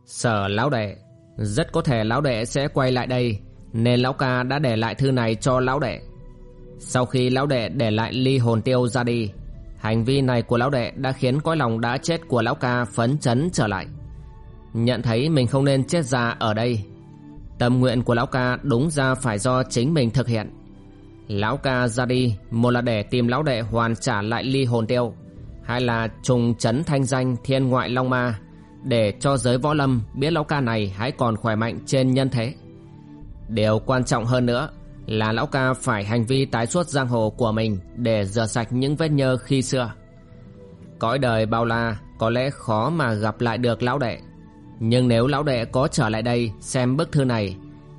Sở lão đệ, rất có thể lão đệ sẽ quay lại đây, nên lão ca đã để lại thư này cho lão đệ. Sau khi lão đệ để lại ly hồn tiêu ra đi, hành vi này của lão đệ đã khiến cõi lòng đã chết của lão ca phấn chấn trở lại. Nhận thấy mình không nên chết già ở đây Tâm nguyện của lão ca đúng ra phải do chính mình thực hiện. Lão ca ra đi, Một là để tìm lão đệ hoàn trả lại ly hồn tiêu, Hai là trùng chấn thanh danh thiên ngoại long ma, Để cho giới võ lâm biết lão ca này hãy còn khỏe mạnh trên nhân thế. Điều quan trọng hơn nữa Là lão ca phải hành vi tái xuất giang hồ của mình Để rửa sạch những vết nhơ khi xưa. Cõi đời bao la, Có lẽ khó mà gặp lại được lão đệ nhưng nếu lão đệ có trở lại đây xem bức thư này,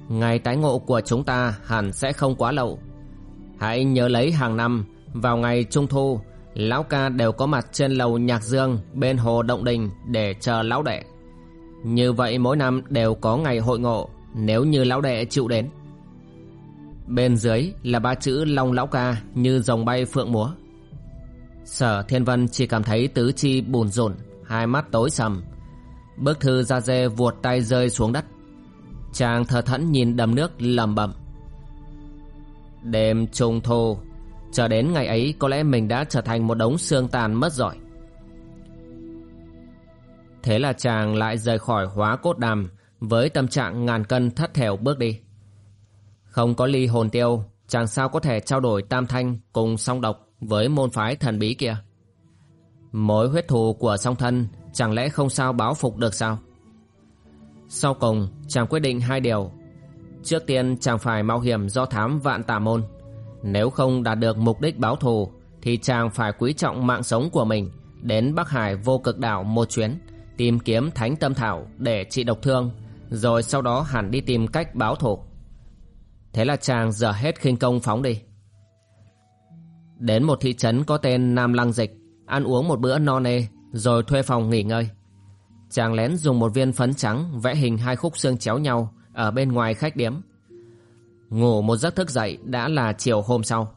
Ngày tái ngộ của chúng ta hẳn sẽ không quá lâu. Hãy nhớ lấy hàng năm, Vào ngày trung thu, Lão ca đều có mặt trên lầu Nhạc Dương Bên hồ Động Đình để chờ lão đệ. Như vậy mỗi năm đều có ngày hội ngộ, Nếu như lão đệ chịu đến. Bên dưới là ba chữ Long Lão Ca Như dòng bay phượng múa. Sở Thiên Vân chỉ cảm thấy tứ chi bùn rộn, Hai mắt tối sầm Bức thư ra dê vuột tay rơi xuống đất. Chàng thờ thẫn nhìn đầm nước lầm bẩm Đêm trung thu Chờ đến ngày ấy có lẽ mình đã trở thành một đống xương tàn mất rồi. Thế là chàng lại rời khỏi hóa cốt đàm Với tâm trạng ngàn cân thất thèo bước đi. Không có ly hồn tiêu, Chàng sao có thể trao đổi tam thanh cùng song độc với môn phái thần bí kia? Mối huyết thù của song thân Chẳng lẽ không sao báo phục được sao? Sau cùng, chàng quyết định hai điều. Trước tiên, chàng phải mạo hiểm do thám vạn tà môn. Nếu không đạt được mục đích báo thù, Thì chàng phải quý trọng mạng sống của mình, Đến Bắc Hải vô cực đảo một chuyến, Tìm kiếm thánh tâm thảo để trị độc thương, Rồi sau đó hẳn đi tìm cách báo thù. Thế là chàng dở hết khinh công phóng đi. Đến một thị trấn có tên Nam Lăng Dịch, Ăn uống một bữa no nê rồi thuê phòng nghỉ ngơi. Chàng lén dùng một viên phấn trắng vẽ hình hai khúc xương chéo nhau ở bên ngoài khách điếm. Ngủ một giấc thức dậy đã là chiều hôm sau.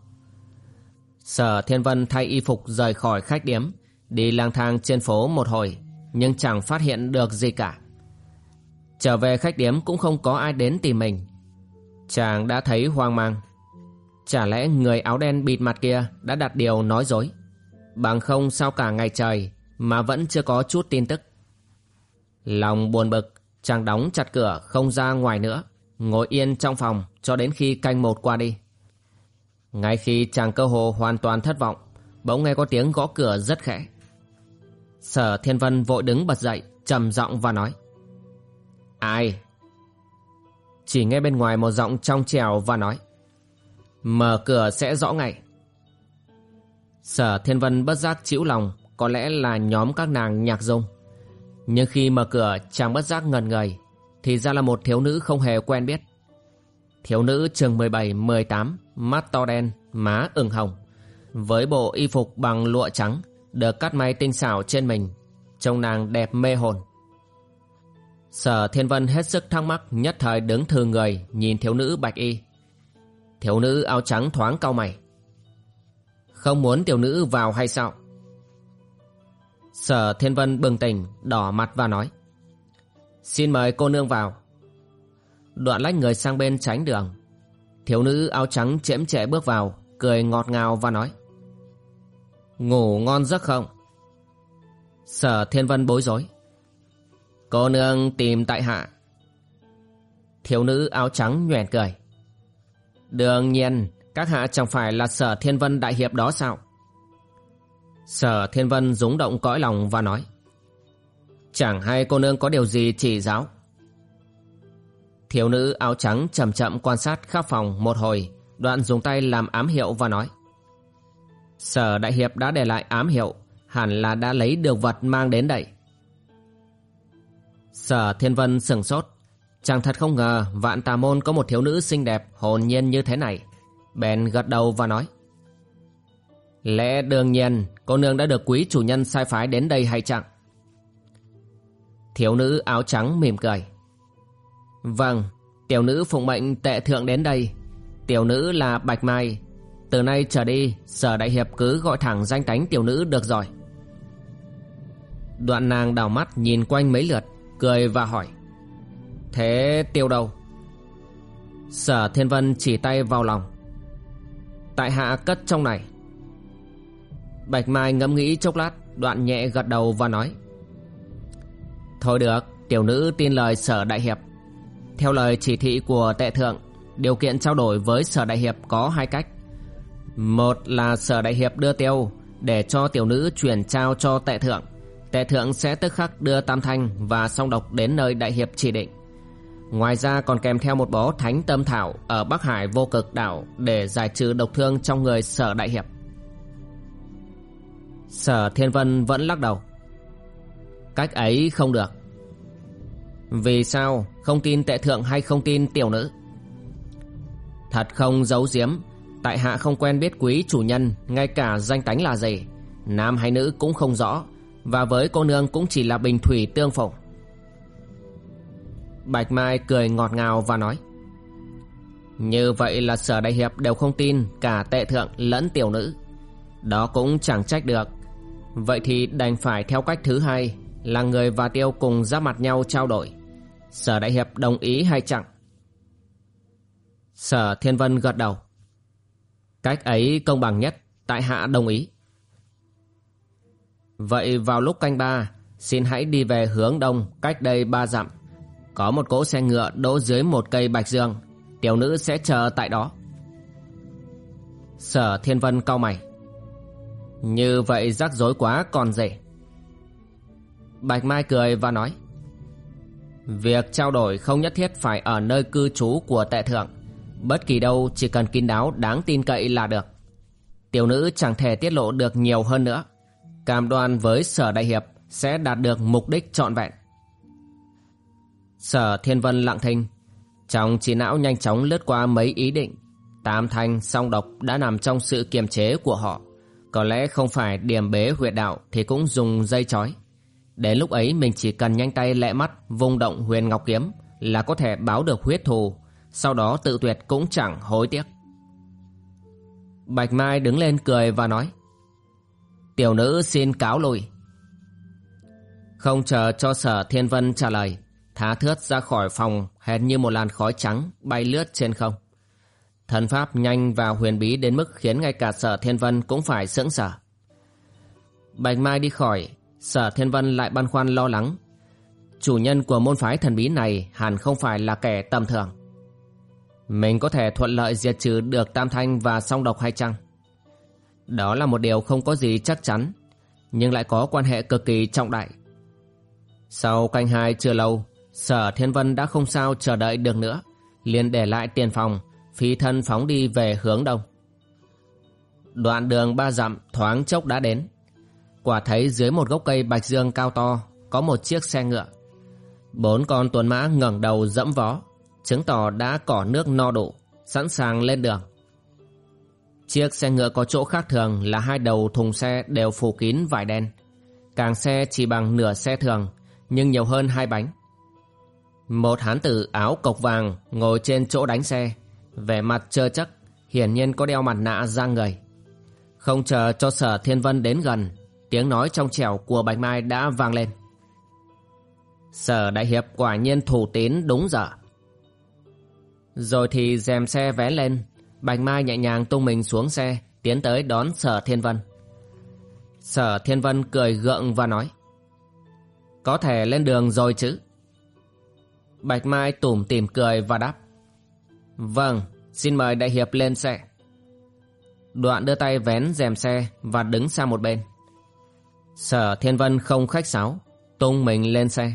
Sở Thiên Vân thay y phục rời khỏi khách điếm, đi lang thang trên phố một hồi, nhưng chẳng phát hiện được gì cả. Trở về khách điếm cũng không có ai đến tìm mình. Chàng đã thấy hoang mang. Chả lẽ người áo đen bịt mặt kia đã đặt điều nói dối? Bằng không sao cả ngày trời mà vẫn chưa có chút tin tức. Lòng buồn bực, chàng đóng chặt cửa không ra ngoài nữa, ngồi yên trong phòng cho đến khi canh một qua đi. Ngay khi chàng cơ hồ hoàn toàn thất vọng, bỗng nghe có tiếng gõ cửa rất khẽ. Sở Thiên Vân vội đứng bật dậy, trầm giọng và nói. Ai? Chỉ nghe bên ngoài một giọng trong trèo và nói. Mở cửa sẽ rõ ngay. Sở Thiên Vân bất giác chịu lòng, có lẽ là nhóm các nàng nhạc dung. Nhưng khi mở cửa chàng bất giác ngần ngời, thì ra là một thiếu nữ không hề quen biết. Thiếu nữ chừng 17-18, mắt to đen, má ửng hồng, với bộ y phục bằng lụa trắng, được cắt may tinh xảo trên mình, trông nàng đẹp mê hồn. Sở Thiên Vân hết sức thắc mắc nhất thời đứng thừ người nhìn thiếu nữ bạch y. Thiếu nữ áo trắng thoáng cau mày. Không muốn tiểu nữ vào hay sao? Sở Thiên Vân bừng tỉnh, đỏ mặt và nói. Xin mời cô nương vào. Đoạn lách người sang bên tránh đường. Thiếu nữ áo trắng chễm chệ bước vào, cười ngọt ngào và nói. Ngủ ngon giấc không? Sở Thiên Vân bối rối. Cô nương tìm tại hạ. Thiếu nữ áo trắng nhoẻn cười. Đương nhiên, các hạ chẳng phải là sở thiên vân đại hiệp đó sao? Sở thiên vân rúng động cõi lòng và nói. Chẳng hay cô nương có điều gì chỉ giáo. Thiếu nữ áo trắng chậm chậm quan sát khắp phòng một hồi, đoạn dùng tay làm ám hiệu và nói. Sở đại hiệp đã để lại ám hiệu, hẳn là đã lấy được vật mang đến đây. Sở Thiên Vân sừng sốt. Chàng thật không ngờ vạn tà môn có một thiếu nữ xinh đẹp hồn nhiên như thế này. Bèn gật đầu và nói. Lẽ đương nhiên cô nương đã được quý chủ nhân sai phái đến đây hay chẳng? Thiếu nữ áo trắng mỉm cười. Vâng, tiểu nữ phụng mệnh tệ thượng đến đây. Tiểu nữ là Bạch Mai. Từ nay trở đi, sở đại hiệp cứ gọi thẳng danh tánh tiểu nữ được rồi. Đoạn nàng đảo mắt nhìn quanh mấy lượt cười và hỏi Thế tiêu đâu? Sở Thiên Vân chỉ tay vào lòng Tại hạ cất trong này Bạch Mai ngẫm nghĩ chốc lát, Đoạn nhẹ gật đầu và nói Thôi được, Tiểu nữ tin lời sở đại hiệp Theo lời chỉ thị của tệ thượng, Điều kiện trao đổi với sở đại hiệp có hai cách Một là sở đại hiệp đưa tiêu Để cho tiểu nữ chuyển trao cho tệ thượng Tệ thượng sẽ tức khắc đưa Tam Thanh và song độc đến nơi đại hiệp chỉ định. Ngoài ra còn kèm theo một bó thánh tâm thảo ở Bắc Hải vô cực đảo để giải trừ độc thương trong người sở đại hiệp. Sở Thiên Vân vẫn lắc đầu. Cách ấy không được. Vì sao không tin tệ thượng hay không tin tiểu nữ? Thật không giấu giếm, tại hạ không quen biết quý chủ nhân, ngay cả danh tánh là gì, nam hay nữ cũng không rõ, và với cô nương cũng chỉ là bình thủy tương phụng Bạch Mai cười ngọt ngào và nói Như vậy là sở đại hiệp đều không tin cả tệ thượng lẫn tiểu nữ Đó cũng chẳng trách được Vậy thì đành phải theo cách thứ hai, Là người và tiêu cùng ra mặt nhau trao đổi. Sở đại hiệp đồng ý hay chẳng? Sở Thiên Vân gật đầu. Cách ấy công bằng nhất, Tại hạ đồng ý. Vậy vào lúc canh ba, Xin hãy đi về hướng đông, Cách đây ba dặm. Có một cỗ xe ngựa đỗ dưới một cây bạch dương. Tiểu nữ sẽ chờ tại đó. Sở Thiên Vân cau mày. Như vậy rắc rối quá còn gì Bạch Mai cười và nói Việc trao đổi không nhất thiết phải ở nơi cư trú của tệ thượng Bất kỳ đâu chỉ cần kín đáo đáng tin cậy là được Tiểu nữ chẳng thể tiết lộ được nhiều hơn nữa cam đoan với sở đại hiệp sẽ đạt được mục đích trọn vẹn. Sở Thiên Vân lặng thinh, trong trí não nhanh chóng lướt qua mấy ý định. Tam thanh song độc đã nằm trong sự kiềm chế của họ. Có lẽ không phải điểm bế huyệt đạo thì cũng dùng dây chói. Đến lúc ấy mình chỉ cần nhanh tay lẹ mắt vung động huyền ngọc kiếm là có thể báo được huyết thù, sau đó tự tuyệt cũng chẳng hối tiếc. Bạch Mai đứng lên cười và nói Tiểu nữ xin cáo lui. Không chờ cho sở thiên vân trả lời, thá thướt ra khỏi phòng hệt như một làn khói trắng bay lướt trên không. Thần pháp nhanh và huyền bí đến mức khiến ngay cả sở thiên vân cũng phải sững sờ. Bạch Mai đi khỏi, sở thiên vân lại băn khoăn lo lắng. Chủ nhân của môn phái thần bí này hẳn không phải là kẻ tầm thường. Mình có thể thuận lợi diệt trừ được tam thanh và song độc hay chăng? Đó là một điều không có gì chắc chắn Nhưng lại có quan hệ cực kỳ trọng đại Sau canh hai chưa lâu Sở Thiên Vân đã không sao chờ đợi được nữa liền để lại tiền phòng Phi thân phóng đi về hướng đông. Đoạn đường ba dặm thoáng chốc đã đến. Quả thấy dưới một gốc cây bạch dương cao to Có một chiếc xe ngựa. Bốn con tuần mã ngẩng đầu dẫm vó Chứng tỏ đã cỏ nước no đủ Sẵn sàng lên đường. Chiếc xe ngựa có chỗ khác thường là hai đầu thùng xe đều phủ kín vải đen. Càng xe chỉ bằng nửa xe thường, nhưng nhiều hơn hai bánh. Một hán tử áo cộc vàng ngồi trên chỗ đánh xe, vẻ mặt trơ chắc, hiển nhiên có đeo mặt nạ ra người. Không chờ cho sở thiên vân đến gần, tiếng nói trong trẻo của Bạch Mai đã vang lên. Sở đại hiệp quả nhiên thủ tín đúng giờ. Rồi thì dèm xe vé lên, Bạch Mai nhẹ nhàng tung mình xuống xe, tiến tới đón Sở Thiên Vân. Sở Thiên Vân cười gượng và nói Có thể lên đường rồi chứ Bạch Mai tủm tỉm cười và đáp Vâng, xin mời đại hiệp lên xe. Đoạn đưa tay vén rèm xe và đứng sang một bên. Sở Thiên Vân không khách sáo Tung mình lên xe.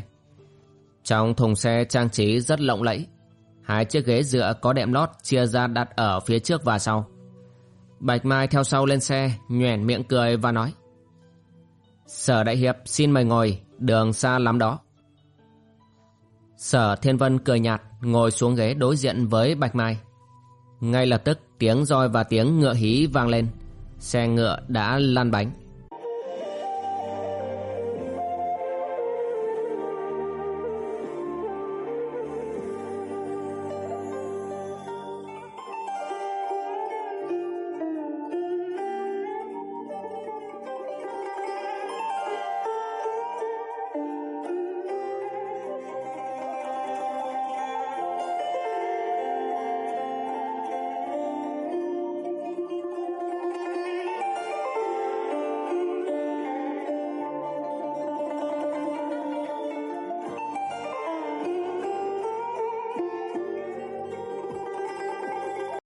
Trong thùng xe trang trí rất lộng lẫy Hai chiếc ghế dựa có đệm lót chia ra đặt ở phía trước và sau. Bạch Mai theo sau lên xe nhoẻn miệng cười và nói Sở Đại Hiệp xin mời ngồi, đường xa lắm đó. Sở Thiên Vân cười nhạt, ngồi xuống ghế đối diện với Bạch Mai. Ngay lập tức, tiếng roi và tiếng ngựa hí vang lên. Xe ngựa đã lăn bánh.